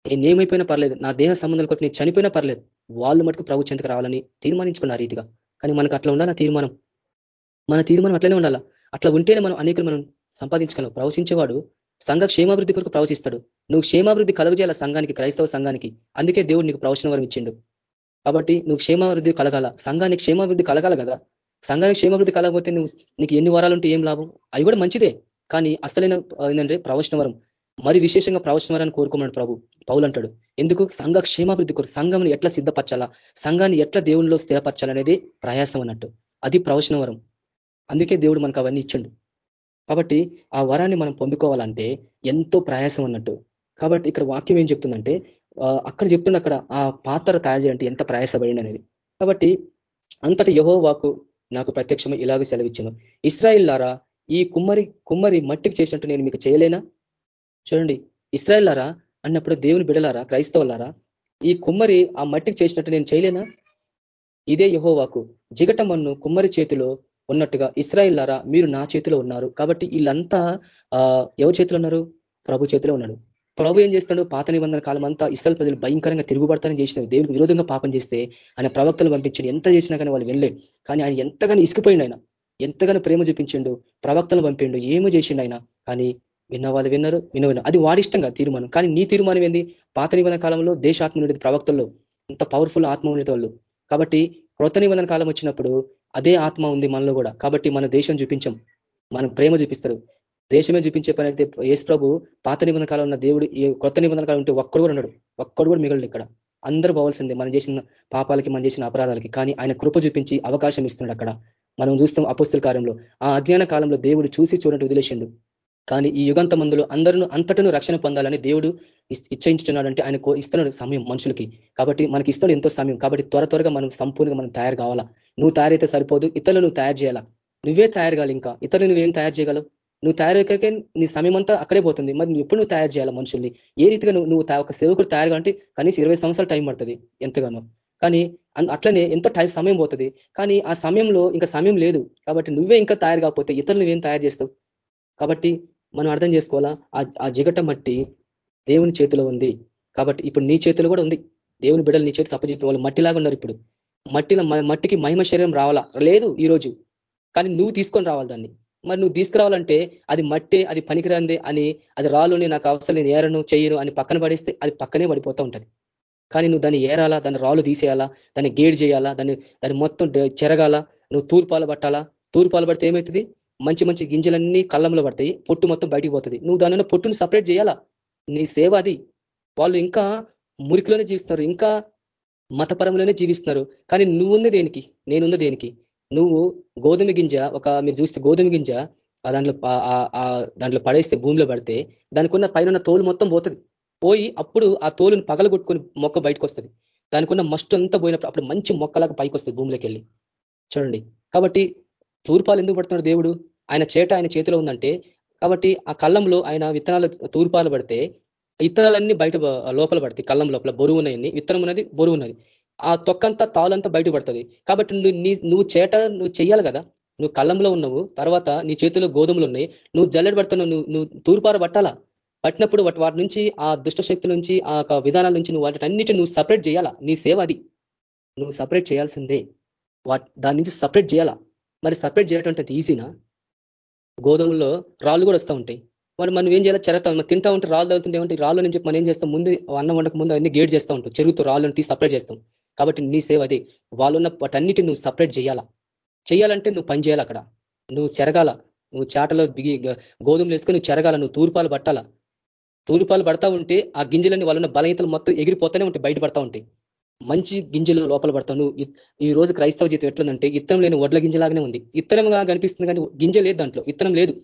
నేనేమైపోయినా పర్లేదు. నా దేహ సంబంధాలు కొట్టి నేను చనిపోయినా పర్లేదు. వాళ్ళు మటుకు ప్రభు చెంతకు రావాలని తీర్మానించుకున్న రీతిగా. కానీ మనకు అట్లా ఉండాలా తీర్మానం? మన తీర్మానం అట్లనే ఉండాలా? అట్లా ఉంటేనే మనం అనేకులు మనం సంపాదించగలం. ప్రవశించేవాడు సంఘ క్షేమాభివృద్ధి కొరకు ప్రవచిస్తాడు. నువ్వు క్షేమాభివృద్ధి కలుగజేయాల సంఘానికి క్రైస్తవ సంఘానికి? అందుకే దేవుడు నీకు ప్రవచన వరం ఇచ్చిండు. కాబట్టి నువ్వు క్షేమాభివృద్ధి కలగాల? సంఘానికి క్షేమాభివృద్ధి కలగాల కదా? సంఘానికి క్షేమాభివృద్ధి కలగకపోతే నువ్వు నీకు ఎన్ని వరాలు ఉంటే ఏం లాభం? అవి కూడా మంచిదే. కానీ అసలైన ఏంటంటే ప్రవచన వరం మరి విశేషంగా ప్రవచనవరాన్ని కోరుకోమన్నాడు ప్రభు. పౌలు అంటాడు ఎందుకు? సంఘ క్షేమాభివృద్ధి కొరకు సంఘం ఎట్లా సిద్ధపరచాలా? సంఘాన్ని ఎట్లా దేవునిలో స్థిరపరచాలనేది ప్రయాసం అన్నట్టు. అది ప్రవచన వరం అందుకే దేవుడు మనకు అవన్నీ ఇచ్చిండు. కాబట్టి ఆ వరాన్ని మనం పొందుకోవాలంటే ఎంతో ప్రయాసం అన్నట్టు. కాబట్టి ఇక్కడ వాక్యం ఏం చెప్తుందంటే అక్కడ చెప్తున్న అక్కడ ఆ పాత్ర తయారు చేయాలంటే ఎంత ప్రయాసపడింది అనేది. కాబట్టి అంతటి యహో వాకు నాకు ప్రత్యక్షమే ఇలాగ సెలవిచ్చాను. ఇస్రాయిల్లారా ఈ కుమ్మరి కుమ్మరి మట్టికి చేసినట్టు నేను మీకు చేయలేనా? చూడండి ఇస్రాయిల్లారా అన్నప్పుడు దేవుని బిడలారా క్రైస్తవులారా ఈ కుమ్మరి ఆ మట్టికి చేసినట్టు నేను చేయలేనా? ఇదే యహోవాకు. జిగట మన్ను కుమ్మరి చేతిలో ఉన్నట్టుగా ఇస్రాయిల్లారా మీరు నా చేతిలో ఉన్నారు. కాబట్టి వీళ్ళంతా ఎవరి చేతిలో ఉన్నారు? ప్రభు చేతిలో ఉన్నాడు. ప్రభు ఏం చేస్తాడు? పాత నిబంధన కాలం అంతా ఇస్రాయల్ ప్రజలు భయంకరంగా తిరుగుబడతానని చేసినారు. దేవునికి విరోధంగా పాపం చేస్తే ఆయన ప్రవక్తలు పంపించండి. ఎంత చేసినా కానీ వాళ్ళు వెళ్ళే కానీ ఆయన ఎంతగానో ఇసుకుపోయిండు ఆయన. ఎంతగానో ప్రేమ చూపించిండు. ప్రవక్తలు పంపిండు. ఏమో చేసిండు ఆయన. కానీ విన్న వాళ్ళు విన్నారు విన్న అది వాడిష్టంగా తీర్మానం. కానీ నీ తీర్మానం ఏంది? పాత నిబంధన కాలంలో దేశాత్మ ఉండేది ప్రవక్తల్లో. అంత పవర్ఫుల్ ఆత్మ ఉండేది వాళ్ళు కాబట్టి క్రొత్త నిబంధన కాలం వచ్చినప్పుడు అదే ఆత్మ ఉంది మనలో కూడా. కాబట్టి మన దేశం చూపించం. మనం ప్రేమ చూపిస్తాడు. దేశమే చూపించే పని అయితే యేసు ప్రభు పాత నిబంధన కాలం ఉన్న దేవుడు కొత్త నిబంధన కాలం ఉంటే ఒక్కడు కూడా ఉన్నాడు ఒక్కడు కూడా మిగలడు ఇక్కడ. అందరూ పోవాల్సిందే. మనం చేసిన పాపాలకి మనం చేసిన అపరాధాలకి. కానీ ఆయన కృప చూపించి అవకాశం ఇస్తున్నాడు అక్కడ. మనం చూస్తాం అపుస్తుల కార్యంలో. ఆ అజ్ఞాన కాలంలో దేవుడు చూసి చూడండి వదిలేసిండు. కానీ ఈ యుగంత మందులో అందరూ అంతటను రక్షణ పొందాలని దేవుడు ఇచ్చయించుతున్నాడంటే ఆయన ఇస్తున్నాడు సమయం మనుషులకి. కాబట్టి మనకి ఇస్తాడు ఎంతో సమయం. కాబట్టి త్వర త్వరగా మనం సంపూర్ణంగా మనం తయారు కావాలా? నువ్వు తయారైతే సరిపోదు ఇతరులు నువ్వు తయారు చేయాలా? నువ్వే తయారు కావాలి ఇంకా. ఇతరులు నువ్వేం తయారు చేయగలవు? నువ్వు తయారైతే నీ సమయం అంతా అక్కడే పోతుంది. మరి నువ్వు ఎప్పుడు నువ్వు తయారు చేయాలి మనుషుల్ని? ఏ రీతిగా నువ్వు నువ్వు ఒక సేవకుడు తయారు కావాలంటే కనీసం ఇరవై సంవత్సరాలు టైం పడుతుంది ఎంతగానో. కానీ అట్లనే ఎంతో టైం సమయం పోతుంది. కానీ ఆ సమయంలో ఇంకా సమయం లేదు. కాబట్టి నువ్వే ఇంకా తయారు కాకపోతే ఇతరులు నువ్వేం తయారు చేస్తావు? కాబట్టి మనం అర్థం చేసుకోవాలా? ఆ జిగట మట్టి దేవుని చేతిలో ఉంది. కాబట్టి ఇప్పుడు నీ చేతిలో కూడా ఉంది. దేవుని బిడ్డలు నీ చేతికి అప్పచెప్పి వాళ్ళు మట్టిలాగా ఉన్నారు ఇప్పుడు. మట్టిన మట్టికి మహిమ శరీరం రావాలా? లేదు ఈరోజు కానీ నువ్వు తీసుకొని రావాలి దాన్ని. మరి నువ్వు తీసుకురావాలంటే అది మట్టే అది పనికిరాంది అని అది రాళ్ళుని నాకు అవసరం నేను ఏరను చేయను అని పక్కన పడేస్తే అది పక్కనే పడిపోతూ ఉంటుంది. కానీ నువ్వు దాన్ని ఏరాలా? దాన్ని రాళ్ళు తీసేయాలా? దాన్ని గేడ్ చేయాలా? దాన్ని దాన్ని మొత్తం చెరగాల? నువ్వు తూర్పాలు పట్టాలా? తూర్పాలు పడితే ఏమవుతుంది మంచి మంచి గింజలన్నీ కళ్ళంలో పడతాయి పొట్టు మొత్తం బయటికి పోతుంది. నువ్వు దానిలో పొట్టుని సపరేట్ చేయాలా? నీ సేవ అది. వాళ్ళు ఇంకా మురికిలోనే జీవిస్తారు ఇంకా మతపరంలోనే జీవిస్తున్నారు. కానీ నువ్వుంది దేనికి? నేనుంది దేనికి? నువ్వు గోధుమ గింజ ఒక మీరు చూస్తే గోధుమ గింజ దాంట్లో దాంట్లో పడేస్తే భూమిలో పడితే దానికి ఉన్న పైన తోలు మొత్తం పోతుంది. పోయి అప్పుడు ఆ తోలును పగలగొట్టుకొని మొక్క బయటకు వస్తుంది దానికి ఉన్న మస్ట్ అంతా పోయినప్పుడు అప్పుడు మంచి మొక్కలాగా పైకి వస్తుంది భూమిలోకి వెళ్ళి చూడండి. కాబట్టి తూర్పాలు ఎందుకు పడుతున్నాడు దేవుడు? ఆయన చేట ఆయన చేతిలో ఉందంటే కాబట్టి ఆ కళ్ళంలో ఆయన విత్తనాలు తూర్పాలు పడితే ఇత్తనాలన్నీ బయట లోపల పడతాయి కళ్ళం లోపల బరువు ఉన్నాయని విత్తనం ఉన్నది బరువు ఉన్నది ఆ తొక్కంతా తాలంతా బయటపడుతుంది కాబట్టి నువ్వు నీ నువ్వు చేట నువ్వు చెయ్యాలి కదా. నువ్వు కళ్ళంలో ఉన్నావు తర్వాత నీ చేతిలో గోధుమలు ఉన్నాయి నువ్వు జల్లెడ పడుతున్నావు నువ్వు నువ్వు తూర్పార పట్టాలా? పట్టినప్పుడు వాటి నుంచి ఆ దుష్టశక్తి నుంచి ఆ విధానాల నుంచి నువ్వు వాటి అన్నిటి నువ్వు సపరేట్ చేయాలా? నీ సేవ అది. నువ్వు సపరేట్ చేయాల్సిందే. దాని నుంచి సపరేట్ చేయాలా? మరి సపరేట్ చేయటం అంటే ఈజీనా? గోధుమల్లో రాళ్ళు కూడా వస్తూ ఉంటాయి. మరి మనం ఏం చేయాలి చెరతాం. తింటా ఉంటే రాళ్ళు తగ్గుతుంటే ఏమంటే రాళ్ళు నుంచి మనం ఏం చేస్తాం? ముందు అన్నం వండక ముందు అవన్నీ గేట్ చేస్తూ ఉంటాం. చెరుగుతూ రాళ్ళని తీసి సపరేట్ చేస్తాం. కాబట్టి నీ సేవ అదే. వాళ్ళున్న వాటన్నిటి నువ్వు సపరేట్ చేయాలా? చేయాలంటే నువ్వు పని చేయాలి అక్కడ. నువ్వు చెరగాల. నువ్వు చాటలో బిగి గోధుమలు వేసుకొని నువ్వు చెరగాల. నువ్వు తూర్పాలు పట్టాలా? తూర్పాలు పడతా ఉంటే ఆ గింజలన్నీ వాళ్ళన్న బలహీతలు మొత్తం ఎగిరిపోతూనే ఉంటాయి బయట పడతా ఉంటాయి. మంచి గింజలు లోపల పడతావు నువ్వు. ఈ రోజు క్రైస్తవ జీతం ఎట్లుందంటే ఇత్తనం లేని వడ్ల గింజలాగానే ఉంది. ఇత్తనంగా కనిపిస్తుంది కానీ గింజ లేదు దాంట్లో. ఇత్తనం లేదు.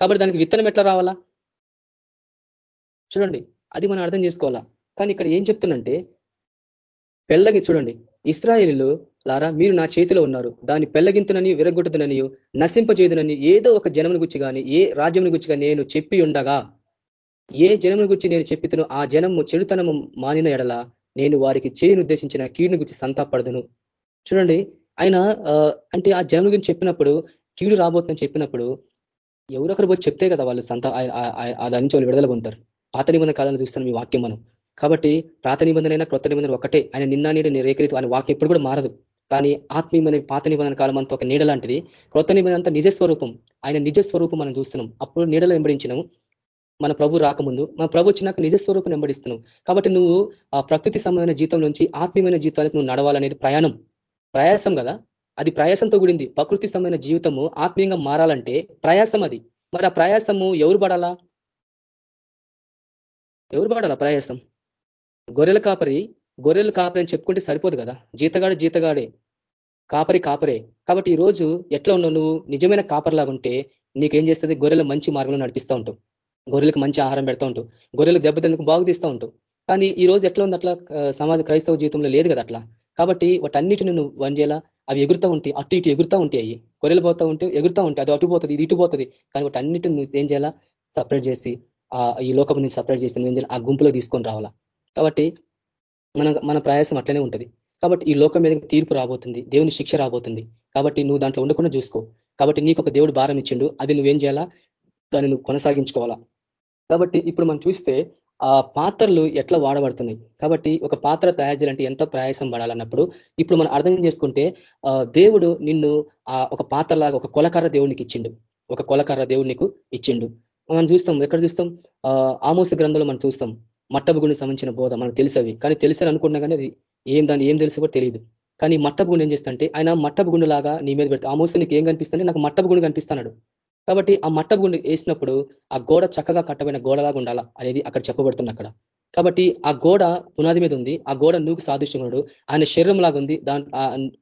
కాబట్టి దానికి విత్తనం ఎట్లా రావాలా? చూడండి అది మనం అర్థం చేసుకోవాలా? కానీ ఇక్కడ ఏం చెప్తున్నంటే పెళ్ళగి చూడండి ఇస్రాయేలీలు లారా మీరు నా చేతిలో ఉన్నారు. దాన్ని పెళ్ళగింతునని విరగొట్టుదనని నశింపజేదునని ఏదో ఒక జనముని గుచ్చి కానీ ఏ రాజ్యముని గుచ్చిగా కానీ నేను చెప్పి ఉండగా ఏ జనముని గురించి నేను చెప్పితును ఆ జనము చెడుతనము మానిన ఎడల నేను వారికి చేయను ఉద్దేశించిన కీడుని గురించి సంతాపడదును చూడండి ఆయన అంటే ఆ జనం గురించి చెప్పినప్పుడు కీడు రాబోతుందని చెప్పినప్పుడు ఎవరొకరు పోయి చెప్తే కదా వాళ్ళు సంత దాని నుంచి వాళ్ళు విడుదల పొందుతారు. పాత నిబంధన కాలంలో చూస్తాను మీ వాక్యం మనం. కాబట్టి పాత నిబంధన కొత్త నిబంధన ఒకటే. ఆయన నిన్న నీడు నిరేకరిత ఆయన వాక్యం ఎప్పుడు కూడా మారదు. కానీ ఆత్మీయమైన పాత నిబంధన కాలం అంతా ఒక నీడ లాంటిది. క్రొత్త నిబంధన అంతా నిజస్వరూపం ఆయన నిజస్వరూపం మనం చూస్తున్నాం. అప్పుడు నీడలో వెంబడించినాము. మన ప్రభు రాకముందు మన ప్రభు వచ్చినాక నిజస్వరూపం వెంబడిస్తున్నాం. కాబట్టి నువ్వు ఆ ప్రకృతి సంబంధమైన జీతం నుంచి ఆత్మీయమైన జీవితానికి నువ్వు నడవాలనేది ప్రయాణం. ప్రయాసం కదా? అది ప్రయాసంతో కూడింది. ప్రకృతి జీవితము ఆత్మీయంగా మారాలంటే ప్రయాసం అది. మరి ఆ ప్రయాసము ఎవరు పడాలా? ఎవరు పడాలా ప్రయాసం? గొర్రెల కాపరి గొర్రెలు కాపరి అని చెప్పుకుంటే సరిపోదు కదా. జీతగాడు జీతగాడే. కాపరి కాపరే. కాబట్టి ఈ రోజు ఎట్లా ఉన్నావు నువ్వు? నిజమైన కాపరిలాగా ఉంటే నీకేం చేస్తుంది? గొర్రెలు మంచి మార్గంలో నడిపిస్తూ ఉంటావు. గొర్రెలకు మంచి ఆహారం పెడతా ఉంటావు. గొర్రెలకు దెబ్బతిందుకు బాగు తీస్తూ ఉంటావు. కానీ ఈ రోజు ఎట్లా ఉంది అట్లా సమాజ క్రైస్తవ జీవితంలో లేదు కదా అట్లా. కాబట్టి వాటన్నిటిని నువ్వు వన్ చేయాలా అవి ఎగురుతూ ఉంటాయి అటు ఇటు ఎగురుతూ ఉంటాయి. అవి గొర్రెలు పోతూ ఉంటే ఎగురుతూ ఉంటాయి అది అటు పోతుంది ఇది ఇటు పోతుంది. కానీ వాటన్నిటిని నువ్వు ఏం చేయాలా? సపరేట్ చేసి ఈ లోకం నుంచి సపరేట్ చేసి నువ్వు ఏం చేయాలి? ఆ గుంపులో తీసుకొని రావాలా? కాబట్టి మన మన ప్రయాసం అట్లనే ఉంటుంది. కాబట్టి ఈ లోకం మీద తీర్పు రాబోతుంది దేవుని శిక్ష రాబోతుంది. కాబట్టి నువ్వు దాంట్లో ఉండకుండా చూసుకో. కాబట్టి నీకు ఒక దేవుడు భారం ఇచ్చిండు అది నువ్వేం చేయాలా? దాన్ని నువ్వు కొనసాగించుకోవాలా. కాబట్టి ఇప్పుడు మనం చూస్తే ఆ పాత్రలు ఎట్లా వాడబడుతున్నాయి? కాబట్టి ఒక పాత్ర తయారు చేయాలంటే ఎంత ప్రయాసం పడాలన్నప్పుడు ఇప్పుడు మనం అర్థం చేసుకుంటే దేవుడు నిన్ను ఆ ఒక పాత్రలాగా ఒక కొలకర్ర దేవునికి ఇచ్చిండు. ఒక కొలకర్ర దేవుడు నీకు ఇచ్చిండు. మనం చూస్తాం ఎక్కడ చూస్తాం? ఆమోస గ్రంథంలో మనం చూస్తాం. మట్టపు సంబంధించిన బోధ మనకు తెలిసవి కానీ తెలిసని అనుకున్నా కానీ అది ఏం దాన్ని ఏం తెలుసు కూడా తెలియదు. కానీ మట్టపు ఏం చేస్తుంటే ఆయన మట్టపు లాగా నీ మీద పెడతా ఆమోస నీకు ఏం కనిపిస్తుంది? నాకు మట్టపు కనిపిస్తున్నాడు. కాబట్టి ఆ మట్టపు గుండు వేసినప్పుడు ఆ గోడ చక్కగా కట్టబడిన గోడలాగా ఉండాలా అనేది అక్కడ చెప్పబడుతుంది అక్కడ. కాబట్టి ఆ గోడ పునాది మీద ఉంది. ఆ గోడ నువ్వు సాదృశ్యముడు ఆయన శరీరం లాగా ఉంది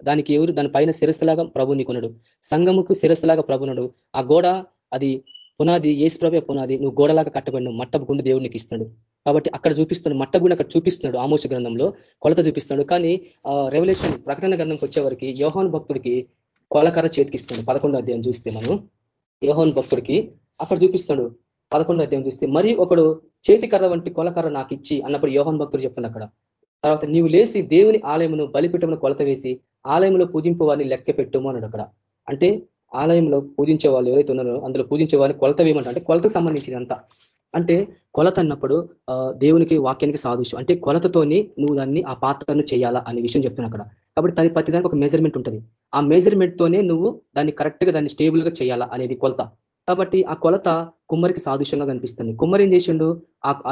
దానికి ఎవరు దాని పైన శిరస్సులాగా ప్రభు నీకున్నాడు సంగముకు శిరస్సులాగా ప్రభునుడు ఆ గోడ అది పునాది ఏసుప్రభే పునాది నువ్వు గోడలాగా కట్టబడిన మట్టపు గుండు దేవునికి ఇస్తున్నాడు కాబట్టి అక్కడ చూపిస్తున్నాడు మట్టగుండు అక్కడ చూపిస్తున్నాడు ఆమోచ గ్రంథంలో. కొలత చూపిస్తున్నాడు. కానీ రెవల్యూషన్ ప్రకటన గ్రంథంకి వచ్చేవారికి యోహాన్ భక్తుడికి కొలకర చేతికిస్తున్నాడు పదకొండో అధ్యాయం చూస్తే మనం. యోహోన్ భక్తుడికి అక్కడ చూపిస్తాడు. పదకొండో అధ్యాయం చూస్తే మరి ఒకడు చేతి కర్ర వంటి కొలకర్ర నాకు ఇచ్చి అన్నప్పుడు యోహన్ భక్తుడు చెప్తున్నాడు అక్కడ. తర్వాత నీవు లేసి దేవుని ఆలయమును బలిపీఠమును కొలత వేసి ఆలయంలో పూజింపు వారిని లెక్క పెట్టుము అన్నాడు అక్కడ. అంటే ఆలయంలో పూజించే వాళ్ళు ఎవరైతే ఉన్నారో అందులో పూజించే వారిని కొలత వేయమంట అంటే కొలతకు సంబంధించినంత అంటే కొలత అన్నప్పుడు దేవునికి వాక్యానికి సాదృశ్యం. అంటే కొలతతోని నువ్వు దాన్ని ఆ పాత్రను చేయాలా అనే విషయం చెప్తున్నా అక్కడ. కాబట్టి దాని ప్రతి దానికి ఒక మెజర్మెంట్ ఉంటుంది. ఆ మెజర్మెంట్ తోనే నువ్వు దాన్ని కరెక్ట్గా దాన్ని స్టేబుల్గా చేయాలా అనేది కొలత. కాబట్టి ఆ కొలత కుమ్మరికి సాదృశ్యంగా కనిపిస్తుంది. కుమ్మరి ఏం చేసిండు?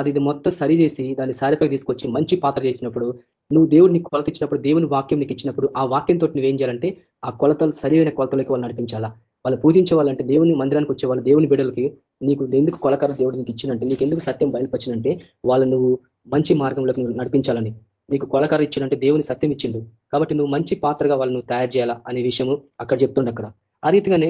అది మొత్తం సరి చేసి దాన్ని సారిపై తీసుకొచ్చి మంచి పాత్ర చేసినప్పుడు నువ్వు దేవుడిని కొలత ఇచ్చినప్పుడు దేవుని వాక్యం నీకు ఇచ్చినప్పుడు ఆ వాక్యంతో నువ్వేం చేయాలంటే ఆ కొలతలు సరైన కొలతలకి వాళ్ళు నడిపించాలా. వాళ్ళు పూజించే వాళ్ళంటే దేవుని మందిరానికి వచ్చే వాళ్ళు దేవుని బిడ్డలకి నీకు ఎందుకు కొలకర దేవుడు నీకు ఇచ్చినంటే నీకు ఎందుకు సత్యం బయలుపరిచినంటే వాళ్ళు నువ్వు మంచి మార్గంలోకి నడిపించాలని. నీకు కొలకర ఇచ్చినంటే దేవుని సత్యం ఇచ్చిండు. కాబట్టి నువ్వు మంచి పాత్రగా వాళ్ళు తయారు చేయాలా అనే విషయము అక్కడ చెప్తుండ అక్కడ. ఆ రీతిగానే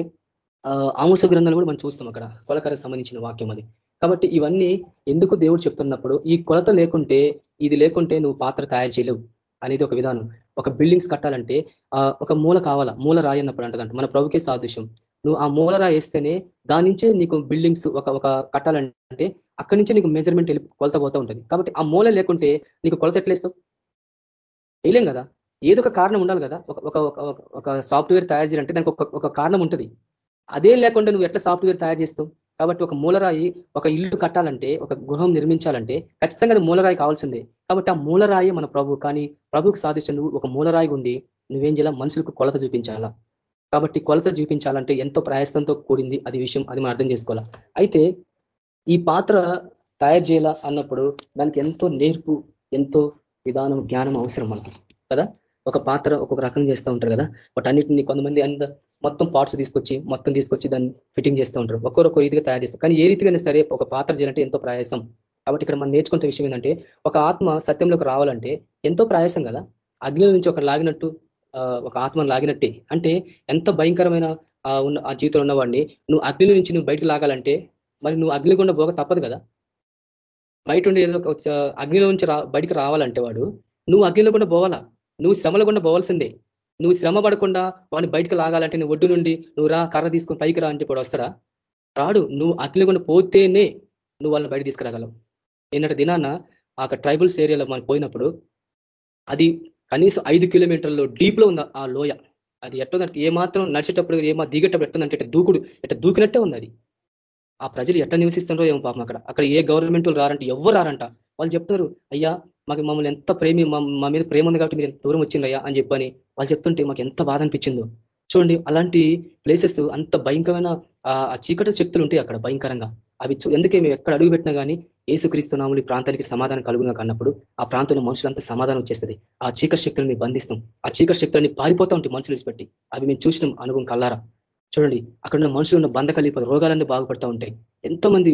ఆముస గ్రంథాలు కూడా మనం చూస్తాం అక్కడ. కొలకరకు సంబంధించిన వాక్యం అది. కాబట్టి ఇవన్నీ ఎందుకు దేవుడు చెప్తున్నప్పుడు ఈ కొలత లేకుంటే ఇది లేకుంటే నువ్వు పాత్ర తయారు చేయలేవు అనేది ఒక విధానం. ఒక బిల్డింగ్స్ కట్టాలంటే ఒక మూల కావాలా? మూల రాయి అన్నప్పుడు అంటదంట మన ప్రభుకే సాదృశ్యం. నువ్వు ఆ మూల రాయి వేస్తేనే దాని నుంచే నీకు బిల్డింగ్స్ ఒక ఒక కట్టాలంటే అక్కడి నుంచే నీకు మెజర్మెంట్ వెళ్ళి కొలత పోతూ ఉంటుంది. కాబట్టి ఆ మూల లేకుంటే నీకు కొలత ఎట్లేస్తావు వేయలేం కదా? ఏదో ఒక కారణం ఉండాలి కదా? ఒక ఒక సాఫ్ట్వేర్ తయారు చేయాలంటే దానికి ఒక కారణం ఉంటుంది. అదే లేకుండా నువ్వు ఎట్లా సాఫ్ట్వేర్ తయారు చేస్తావు? కాబట్టి ఒక మూలరాయి ఒక ఇల్లు కట్టాలంటే ఒక గృహం నిర్మించాలంటే ఖచ్చితంగా అది మూలరాయి కావాల్సిందే. కాబట్టి ఆ మూలరాయి మన ప్రభు. కానీ ప్రభుకు సాధించిన నువ్వు ఒక మూలరాయి ఉండి నువ్వేం చేయాలా? మనుషులకు కొలత చూపించాలా? కాబట్టి కొలత చూపించాలంటే ఎంతో ప్రయాసంతో కూడింది అది విషయం. అది మనం అర్థం చేసుకోవాలా? అయితే ఈ పాత్ర తయారు చేయాల అన్నప్పుడు దానికి ఎంతో నేర్పు ఎంతో విధానం జ్ఞానం అవసరం మనకి కదా? ఒక పాత్ర ఒక్కొక్క రకం చేస్తూ ఉంటారు కదా? వాటన్నిటిని కొంతమంది అంత మొత్తం పార్ట్స్ తీసుకొచ్చి మొత్తం తీసుకొచ్చి దాన్ని ఫిట్టింగ్ చేస్తూ ఉంటారు. ఒక్కొక్క రీతిగా తయారు చేస్తారు. కానీ ఏ రీతిగానే సరే ఒక పాత్ర చేయాలంటే ఎంతో ప్రయాసం. కాబట్టి ఇక్కడ మనం నేర్చుకుంటే విషయం ఏంటంటే ఒక ఆత్మ సత్యంలోకి రావాలంటే ఎంతో ప్రయాసం కదా? అగ్ని నుంచి ఒక లాగినట్టు ఒక ఆత్మను లాగినట్టే. అంటే ఎంత భయంకరమైన ఉన్న ఆ జీవితంలో ఉన్నవాడిని నువ్వు అగ్ని నుంచి నువ్వు బయటకు లాగాలంటే మరి నువ్వు అగ్నిగుండ పోక తప్పదు కదా. బయట ఉండి ఏదో అగ్నిలో నుంచి బయటికి రావాలంటే వాడు నువ్వు అగ్నిలో కూడా పోవాలా? నువ్వు శ్రమలో కూడా పోవాల్సిందే. నువ్వు శ్రమ పడకుండా వాడిని బయటకు లాగాలంటే నువ్వు ఒడ్డు నుండి నువ్వు రా కర్ర తీసుకొని పైకి రా అంటే ఇప్పుడు వస్తారా రాడు. నువ్వు అగ్నిగుండ పోతేనే నువ్వు వాళ్ళని బయట తీసుకురాగలవు. నిన్నటి దినాన ఆ ట్రైబల్స్ ఏరియాలో మనం పోయినప్పుడు అది కనీసం ఐదు కిలోమీటర్లో డీప్లో ఉంది ఆ లోయ. అది ఎట్టుందంటే ఏమాత్రం నడిచేటప్పుడు ఏమా దిగేటప్పుడు ఎట్టుందంటే ఇట్లా దూకుడు ఎట్ట దూకినట్టే ఉంది అది ఆ ప్రజలు ఎట్లా నివసిస్తున్నారో ఏమో పాపం అక్కడ. అక్కడ ఏ గవర్నమెంట్ రారంటే ఎవరు రారంట. వాళ్ళు చెప్తారు అయ్యా మాకు మమ్మల్ని ఎంత ప్రేమి మా మీద ప్రేమ ఉంది కాబట్టి మీరు దూరం వచ్చిందయ్యా అని చెప్పని వాళ్ళు చెప్తుంటే మాకు ఎంత బాధ అనిపించిందో. చూడండి అలాంటి ప్లేసెస్ అంత భయంకరమైన ఆ చీకటి శక్తులు ఉంటాయి అక్కడ భయంకరంగా. అవి ఎందుకే మేము ఎక్కడ అడుగు పెట్టినా కానీ ఏసుక్రీస్తున్నాములు ఈ ప్రాంతానికి సమాధానం కలుగునా కన్నప్పుడు ఆ ప్రాంతంలో మనుషులంతా సమాధానం వచ్చేస్తుంది. ఆ చీకటి శక్తులను బంధిస్తాం. ఆ చీకటి శక్తులని పారిపోతా ఉంటాయి మనుషులు విడిచిపెట్టి. అవి మేము చూసినాం అనుభవం కల్లారా. చూడండి అక్కడ ఉన్న మనుషులు ఉన్న బంధకాలు రోగాలన్నీ బాగుపడతా ఉంటాయి. ఎంతో మంది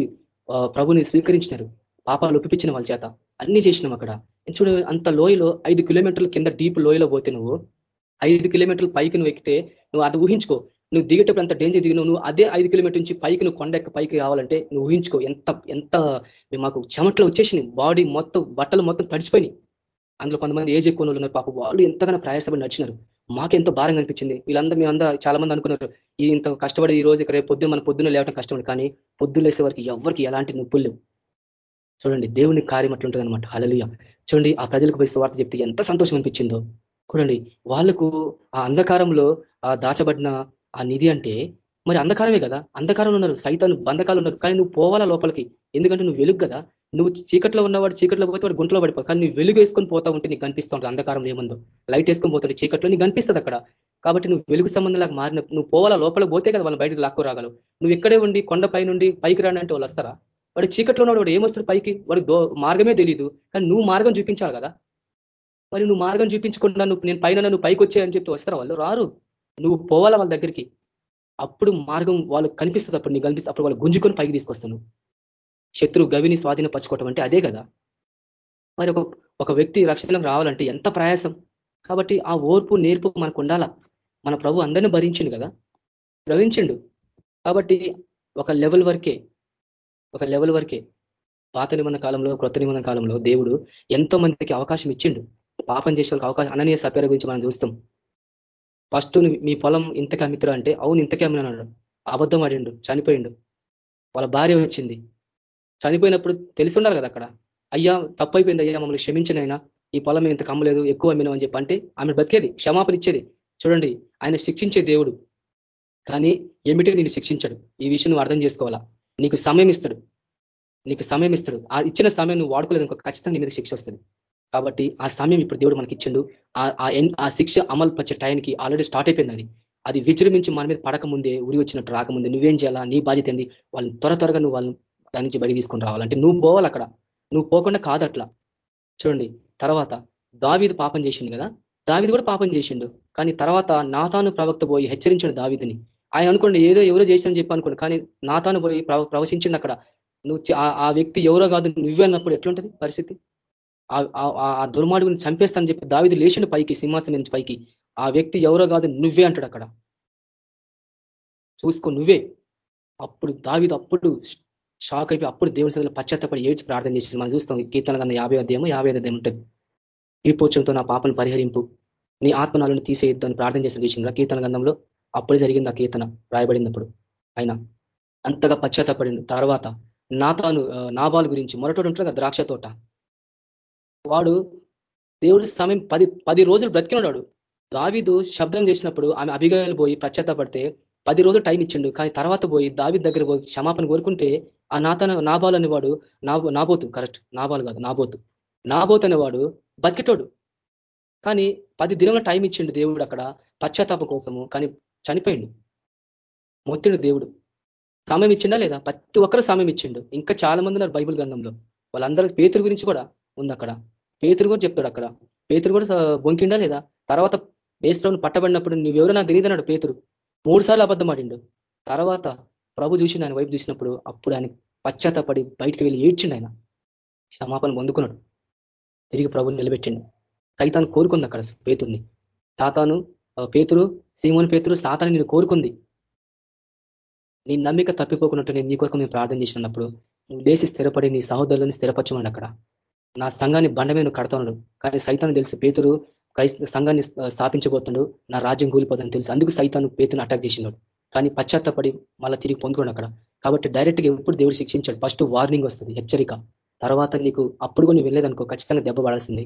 ప్రభుని స్వీకరించినారు. పాపాలు ఒప్పించిన వాళ్ళ చేత. అన్ని చేసినాం అక్కడ. చూడ అంత లోయలో ఐదు కిలోమీటర్ల కింద డీప్ లోయలో పోతే నువ్వు ఐదు కిలోమీటర్ల పైకి నువ్వు ఎక్కితే నువ్వు అది ఊహించుకో. నువ్వు దిగేటప్పుడు అంత డేంజర్ దిగినావు. నువ్వు అదే ఐదు కిలోమీటర్ నుంచి పైకి నువ్వు కొండ పైకి రావాలంటే నువ్వు ఊహించుకో. ఎంత ఎంత మాకు చెమట్లో వచ్చేసినాయి. బాడీ మొత్తం బట్టలు మొత్తం తడిచిపోయినాయి. అందులో కొంతమంది ఏజ్ ఎక్కువ ఉన్నారు. పాప వాళ్ళు ఎంతగానో ప్రయాసపడి నడిచినారు. మాకెంతో భారంగా అనిపించింది. వీళ్ళందరూ మేమంతా చాలా మంది అనుకున్నారు ఈ ఇంత కష్టపడి ఈ రోజు ఇక్కడ పొద్దున్న మన పొద్దున్న లేవడం కష్టపడి కానీ పొద్దున్న లేసే వరకు ఎవరికి ఎలాంటి నొప్పులు చూడండి దేవుని కార్యం అట్లుంటుంది అనమాట హలలియ చూడండి ఆ ప్రజలకు పోయి వార్త చెప్తే ఎంత సంతోషం అనిపించిందో. చూడండి వాళ్ళకు ఆ అంధకారంలో ఆ దాచబడిన ఆ నిధి అంటే మరి అంధకారమే కదా. అంధకారంలో ఉన్నారు సైతాన్ని బంధకాలు ఉన్నారు. కానీ నువ్వు పోవాలా లోపలికి? ఎందుకంటే నువ్వు వెలుగు కదా. నువ్వు చీకట్లో ఉన్నవాడు చీకట్లో పోతే వాడు గుంటలో పడిపో కానీ నువ్వు వెలుగు వేసుకొని పోతా ఉంటే నీకు కనిపిస్తూ ఉంటుంది. అంధకారం ఏముందో. లైట్ వేసుకొని పోతాడు చీకట్లో. నీకు కనిపిస్తుంది అక్కడ. కాబట్టి నువ్వు వెలుగు సంబంధంలాగా మారిన నువ్వు పోవాలా? లోపల పోతే కదా వాళ్ళు బయటకు లాక్కు రాగలవు నువ్వు ఇక్కడే ఉండి కొండపై నుండి పైకి రానంటే వాళ్ళు వస్తారా? వాడు చీకట్లో ఉన్నాడు వాడు ఏమొస్తాడు పైకి? వాడు మార్గమే తెలియదు కానీ నువ్వు మార్గం చూపించాలి కదా. మరి నువ్వు మార్గం చూపించకుండా నువ్వు నేను పైన నువ్వు పైకి వచ్చాయని చెప్తే వస్తారా వాళ్ళు? రారు. నువ్వు పోవాలా వాళ్ళ దగ్గరికి? అప్పుడు మార్గం వాళ్ళు కనిపిస్తుంది. అప్పుడు నీకు కనిపిస్తుంది. అప్పుడు వాళ్ళు గుంజుకొని పైకి తీసుకొస్తాను శత్రు గవిని స్వాధీనపరచుకోవటం అంటే అదే కదా. మరి ఒక ఒక వ్యక్తి రక్షణకు రావాలంటే ఎంత ప్రయాసం? కాబట్టి ఆ ఓర్పు నేర్పు మనకు ఉండాలా? మన ప్రభు అందరినీ భరించిండు కదా. భరించిండు. కాబట్టి ఒక లెవెల్ వరకే ఒక లెవెల్ వరకే పాత నిబంధన కాలంలో క్రొత్త నిబంధన కాలంలో దేవుడు ఎంతో మందికి అవకాశం ఇచ్చిండు. పాపం చేసే అవకాశం అననీయ సపేర గురించి మనం చూస్తాం. ఫస్ట్ మీ పొలం ఇంతకే అమ్మితురా అంటే అవును ఇంతకే అమ్మినాడు అబద్ధం ఆడిండు చనిపోయిండు. వాళ్ళ భార్య వచ్చింది. చనిపోయినప్పుడు తెలిసి ఉండాలి కదా అక్కడ. అయ్యా తప్పు అయిపోయింది అయ్యా మమ్మల్ని క్షమించినైనా ఈ పొలం ఇంత కమ్మలేదు ఎక్కువ అమ్మినాం అని చెప్పి అంటే ఆమె బతికేది క్షమాపణ ఇచ్చేది. చూడండి ఆయన శిక్షించే దేవుడు. కానీ ఏమిటి నేను శిక్షించడు? ఈ విషయం నువ్వు అర్థం చేసుకోవాలా? నీకు సమయం ఇస్తాడు. నీకు సమయం ఇస్తాడు. ఆ ఇచ్చిన సమయం నువ్వు వాడుకోలేదు ఇంకొక ఖచ్చితంగా నీ మీద శిక్ష వస్తుంది. కాబట్టి ఆ సమయం ఇప్పుడు దేవుడు మనకి ఇచ్చిండు. ఆ శిక్ష అమలు పచ్చే టైంకి ఆల్రెడీ స్టార్ట్ అయిపోయింది అది. అది విజృంభించి మన మీద పడకముందే ఉరి వచ్చినట్టు రాకముందే నువ్వేం చేయాలా? నీ బాధ్యత ఏంది? వాళ్ళని త్వర త్వరగా నువ్వు వాళ్ళని దాని నుంచి బడి తీసుకొని రావాలంటే నువ్వు పోవాలి అక్కడ. నువ్వు పోకుండా కాదట్లా చూడండి తర్వాత దావీదు పాపం చేసిండు కదా? దావిది కూడా పాపం చేసిండు. కానీ తర్వాత నాతాను ప్రవక్త పోయి హెచ్చరించాడు దావిదిని. ఆయన అనుకోండి ఏదో ఎవరో చేశారని చెప్పి అనుకోండి కానీ నాతాను పోయి ప్రవచించిండు అక్కడ. నువ్వు ఆ వ్యక్తి ఎవరో కాదు నువ్వే అన్నప్పుడు ఎట్లుంటది పరిస్థితి? ఆ దుర్మార్గుని చంపేస్తానని చెప్పి దావిది లేచిండు పైకి సింహాసనం నుంచి పైకి. ఆ వ్యక్తి ఎవరో కాదు నువ్వే అంటాడు అక్కడ. చూసుకో నువ్వే. అప్పుడు దావిది అప్పుడు షాక్ అయిపోయి అప్పుడు దేవుని సదులు పశ్చాత్తపడి ఏడ్చి ప్రార్థన చేసి మనం చూస్తాం కీర్తన కన్నా యాభై అధ్యాయము యాభై అధ్యాయం ఉంటుంది. ఈ పోచంతో నా పాపను పరిహరింపు. నీ ఆత్మనాలను తీసేయొద్దని ప్రార్థన చేసిన విషయంలో కీర్తన గంధంలో అప్పుడే జరిగింది ఆ కీర్తన రాయబడినప్పుడు. ఆయన అంతగా పశ్చాత్తపడింది తర్వాత నాతాను నాబాల్ గురించి మొరటోడు ఉంటారు కదా ద్రాక్ష తోట. వాడు దేవుడి సమయం పది పది రోజులు బ్రతికినాడు దావిదు శబ్దం చేసినప్పుడు ఆమె అభిగాయాలు పోయి ప్రత్యేతపడితే పది రోజులు టైం ఇచ్చిండు. కానీ తర్వాత పోయి దావి దగ్గర పోయి క్షమాపణ కోరుకుంటే ఆ నాతన నాబాల్ అనేవాడు నాబోతు కరెక్ట్ నాబాల్ కాదు నాబోతు. నాబోతు అనేవాడు బతికేటోడు. కానీ పది దినముల టైం ఇచ్చిండు దేవుడు అక్కడ పశ్చాత్తాపం కోసము కానీ చనిపోయిండు. మొత్తిడు దేవుడు. సమయం ఇచ్చిండా లేదా? ప్రతి ఒక్కరు సమయం ఇచ్చిండు. ఇంకా చాలా మంది ఉన్నారు బైబుల్ గ్రంథంలో. వాళ్ళందరూ పేతురు గురించి కూడా ఉంది అక్కడ. పేతురు కూడా చెప్తాడు అక్కడ. పేతురు కూడా బొంకిండా లేదా? తర్వాత బేస్లో పట్టబడినప్పుడు నువ్వెవరో నాకు తెలియదన్నాడు పేతురు. మూడు సార్లు అబద్ధం ఆడిండు. తర్వాత ప్రభు చూసి ఆయన వైపు చూసినప్పుడు అప్పుడు ఆయన పశ్చాత్తపడి బయటికి వెళ్ళి ఏడ్చిండు ఆయన. క్షమాపణ పొందుకున్నాడు. తిరిగి ప్రభుని నిలబెట్టిండు. సైతాను కోరుకుంది అక్కడ పేతుర్ని. సాతాను పేతురు సీమోని పేతురు సాతాన్ని నేను కోరుకుంది. నీ నమ్మిక తప్పిపోకున్నట్టు నేను నీ కొరకు మేము ప్రార్థన చేసినప్పుడు నువ్వు లేచి స్థిరపడి నీ సహోదరులను స్థిరపరచమని అక్కడ. నా సంఘాన్ని బండ మీద కడతాడు కానీ సైతాన్ని తెలుసు పేతురు క్రైస్త సంఘాన్ని స్థాపించబోతున్నాడు నా రాజ్యం కూలిపోతుందని తెలుసు. అందుకు సైతాను పేతును అటాక్ చేసినాడు కానీ పశ్చాత్తపడి మళ్ళీ తిరిగి పొందుకోండి అక్కడ. కాబట్టి డైరెక్ట్గా ఎప్పుడు దేవుడు శిక్షించాడు? ఫస్ట్ వార్నింగ్ వస్తుంది హెచ్చరిక. తర్వాత నీకు అప్పుడు కూడా వెళ్ళేదనుకో ఖచ్చితంగా దెబ్బ పడాల్సింది.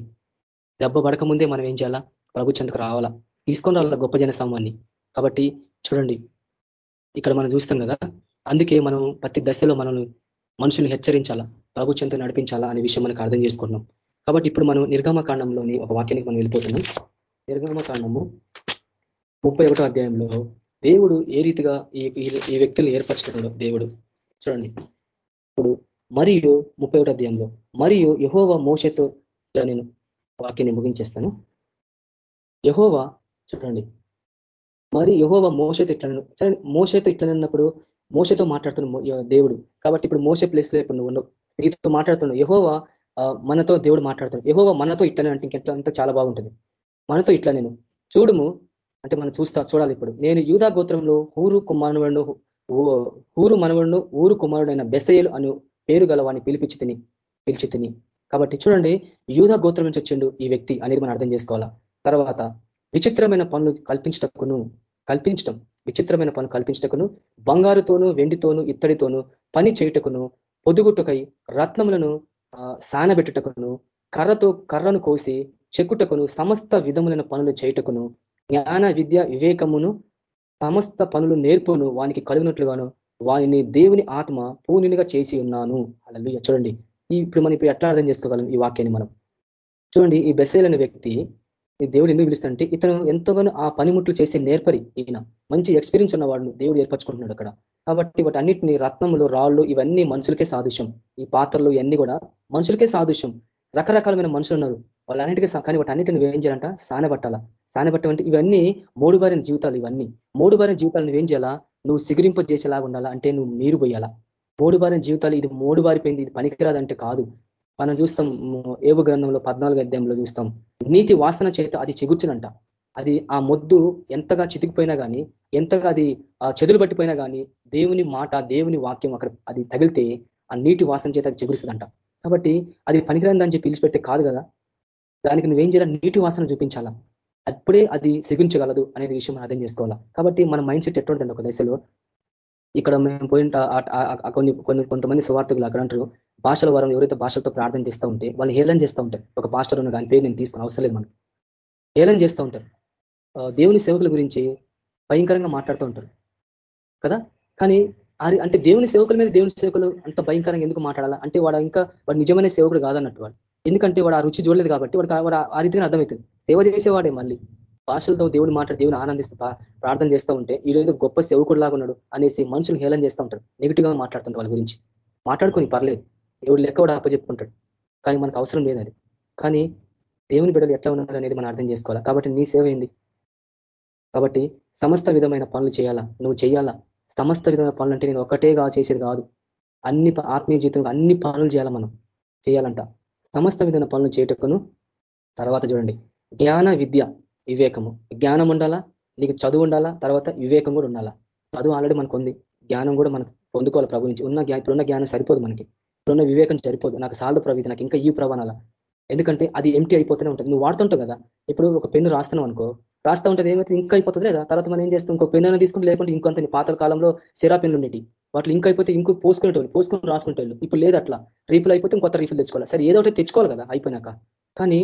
దెబ్బ పడకముందే మనం ఏం చేయాలా? ప్రభు చెంతకు రావాలా? తీసుకొని రావాలా గొప్ప జన సమూహాన్ని కాబట్టి చూడండి ఇక్కడ మనం చూస్తాం కదా అందుకే మనం ప్రతి దశలో మనం మనుషుల్ని హెచ్చరించాలా? ప్రభు చెంత నడిపించాలా అనే విషయం మనకు అర్థం చేసుకుంటున్నాం. కాబట్టి ఇప్పుడు మనం నిర్గమకాండంలోని ఒక వాక్యానికి మనం వెళ్ళిపోతున్నాం. నిర్గమకాండము ముప్పై అధ్యాయంలో దేవుడు ఏ రీతిగా ఈ ఈ వ్యక్తులు ఏర్పరచుకున్నాడు దేవుడు. చూడండి. ఇప్పుడు మరియు ముప్పై అధ్యాయంలో మరియు యహోవ మోసతో నేను వాక్యాన్ని ముగించేస్తాను. యహోవ చూడండి. మరి యహోవ మోసతో ఇట్లా సరే మోసతో ఇట్లా మోసతో మాట్లాడుతున్న దేవుడు. కాబట్టి ఇప్పుడు మోస ప్లేస్లో ఇప్పుడు నువ్వు నీతో మాట్లాడుతున్నాడు యహోవ మనతో దేవుడు మాట్లాడుతున్నాడు. యహోవ మనతో ఇట్లనే అంటే ఇంకెట్లా అంతా చాలా బాగుంటుంది. మనతో ఇట్లా నేను. చూడుము అంటే మనం చూస్తా చూడాలి ఇప్పుడు. నేను యూదా గోత్రంలో ఊరు కుమారుడు ఊరు మనవడును ఊరు కుమారుడైన బెసయలు అను పేరు గలవాన్ని పిలిపించి తిని పిలిచి తిని. కాబట్టి చూడండి యూదా గోత్రం నుంచి వచ్చిండు ఈ వ్యక్తి అనేది మనం అర్థం చేసుకోవాలా. తర్వాత విచిత్రమైన పనులు కల్పించటకును కల్పించటం విచిత్రమైన పనులు కల్పించటకును బంగారుతోను వెండితోనూ ఇత్తడితోనూ పని చేయుటకును పొదుగుటకై రత్నములను సానబెట్టుటకును కర్రతో కర్రను కోసి చెక్కుటకును సమస్త విధములైన పనులు చేయుటకును జ్ఞాన విద్య వివేకమును సమస్త పనులు నేర్పును వానికి కలిగినట్లుగాను వాని దేవుని ఆత్మ పూనినిగా చేసి ఉన్నాను. అలా చూడండి ఇప్పుడు మనం ఇప్పుడు ఎట్లా అర్థం చేసుకోగలం ఈ వాక్యాన్ని మనం? చూడండి ఈ బెస్సేల్ వ్యక్తి ఈ దేవుడు ఎందుకు పిలుస్తుంటే ఇతను ఎంతోగానో ఆ పనిముట్లు చేసే నేర్పరి ఈయన. మంచి ఎక్స్పీరియన్స్ ఉన్నవాడు దేవుడు ఏర్పరచుకుంటున్నాడు అక్కడ. కాబట్టి వాటి అన్నింటినీ రత్నములు రాళ్ళు ఇవన్నీ మనుషులకే సాదృశ్యం. ఈ పాత్రలు ఇవన్నీ కూడా మనుషులకే సాదృశ్యం. రకరకాలమైన మనుషులు ఉన్నారు. వాళ్ళన్నిటికీ కానీ వాటి అన్నిటిని ఏం చేయాలంట? సానబట్టాల. సానబట్టమంటే ఇవన్నీ మూడు బారిన జీవితాలు ఇవన్నీ. మూడు బారిన జీవితాలు నువ్వేం చేయాలా? నువ్వు సిగిరింపు చేసేలాగా ఉండాలా? అంటే నువ్వు నీరు పోయాలా? మూడు బారిన జీవితాలు ఇది మూడు బారిపోయింది ఇది పనికిరాదంటే కాదు. మనం చూస్తాం ఏవు గ్రంథంలో పద్నాలుగు అధ్యాయంలో చూస్తాం. నీటి వాసన చేత అది చిగుర్చునంట. అది ఆ మొద్దు ఎంతగా చితికిపోయినా కానీ ఎంతగా అది చెదులు పట్టిపోయినా కానీ దేవుని మాట దేవుని వాక్యం అక్కడ అది తగిలితే ఆ నీటి వాసన చేత అది చిగురుస్తుందంట. కాబట్టి అది పనికిరాని చెప్పి పిలిచిపెట్టే కాదు కదా. దానికి నువ్వేం చేయాలి? నీటి వాసన చూపించాలా? అప్పుడే అది సిగించగలదు అనేది విషయం అర్థం చేసుకోవాలా. కాబట్టి మన మైండ్ సెట్ ఎట్టుంటుంది ఒక దశలో? ఇక్కడ మేము పోయిన కొన్ని కొన్ని కొంతమంది సువార్థకులు అక్కడ అంటారు భాషల వారం ఎవరైతే భాషలతో ప్రార్థన చేస్తూ ఉంటే వాళ్ళు హేళన చేస్తూ ఉంటారు. ఒక పాస్టర్ ఉన్న దాని పేరు నేను తీసుకుని అవసరం లేదు మనకి. హేళన చేస్తూ ఉంటారు. దేవుని సేవకుల గురించి భయంకరంగా మాట్లాడుతూ ఉంటారు. కదా? కానీ అంటే దేవుని సేవకుల మీద దేవుని సేవకులు అంత భయంకరంగా ఎందుకు మాట్లాడాలా? అంటే వాడు ఇంకా వాడు నిజమైన సేవకుడు కాదన్నట్టు వాడు. ఎందుకంటే వాడు ఆ రుచి చూడలేదు కాబట్టి వాడు ఆ రీతిగా అర్థమవుతుంది. సేవ చేసేవాడే మళ్ళీ. భాషలతో దేవుడు మాట్లాడి దేవుని ఆనందిస్తూ ప్రార్థన చేస్తూ ఉంటే ఈరోజు గొప్ప సేవకుడు లాగా ఉన్నాడు అనేసి మనుషులు హేళన చేస్తూ ఉంటారు. నెగిటివ్గా మాట్లాడుతుంటారు వాళ్ళ గురించి. మాట్లాడుకొని పర్లేదు. దేవుడు లెక్క కూడా అప్పచెప్పుకుంటాడు. కానీ మనకు అవసరం లేదు అది కానీ దేవుని బిడ్డలు ఎట్లా ఉన్నారు అనేది మనం అర్థం చేసుకోవాలా? కాబట్టి నీ సేవ ఏంది? కాబట్టి సమస్త విధమైన పనులు చేయాలా? నువ్వు చేయాలా సమస్త విధమైన పనులు అంటే నేను ఒకటేగా చేసేది కాదు. అన్ని ఆత్మీయ జీవితంలో అన్ని పనులు చేయాలా మనం? చేయాలంట. సమస్త విధమైన పనులు చేయటకును తర్వాత చూడండి. జ్ఞాన విద్య వివేకము. జ్ఞానం ఉండాలా? నీకు చదువు ఉండాలా? తర్వాత వివేకం కూడా ఉండాలా? చదువు ఆల్రెడీ మనకు ఉంది. జ్ఞానం కూడా మనం పొందుకోవాలి ప్రభు నుంచి. ఉన్న ఇప్పుడున్న జ్ఞానం సరిపోదు మనకి. ఇప్పుడున్న వివేకం సరిపోదు. నాకు సాల్దు ప్రభు నాకు ఇంకా ఈ ప్రవణాల ఎందుకంటే అది ఎంటీ అయిపోతూనే ఉంటుంది. నువ్వు వాడుతుంటావు కదా. ఇప్పుడు ఒక పెన్ను రాస్తున్నావు అనుకో. రాస్తా ఉంటుంది ఏమైతే ఇంకా అయిపోతుంది లేదా? తర్వాత మనం ఏం చేస్తాం? ఇంకో పెన్ను తీసుకుంటే లేకుంటే ఇంకొంత పాతల కాలంలో సిరా పెన్నులు ఉండేవి వాటిలో ఇంకా అయిపోతే ఇంకో పోసుకునేటోళ్ళు పోసుకొని రాసుకునేటోళ్ళు. ఇప్పుడు లేదు అట్లా. రీఫిల్ అయిపోతే కొత్త రీఫిల్ తెచ్చుకోవాలి. సరే ఏదో ఒకటి తెచ్చుకోవాలి కదా అయిపోయినాక. కానీ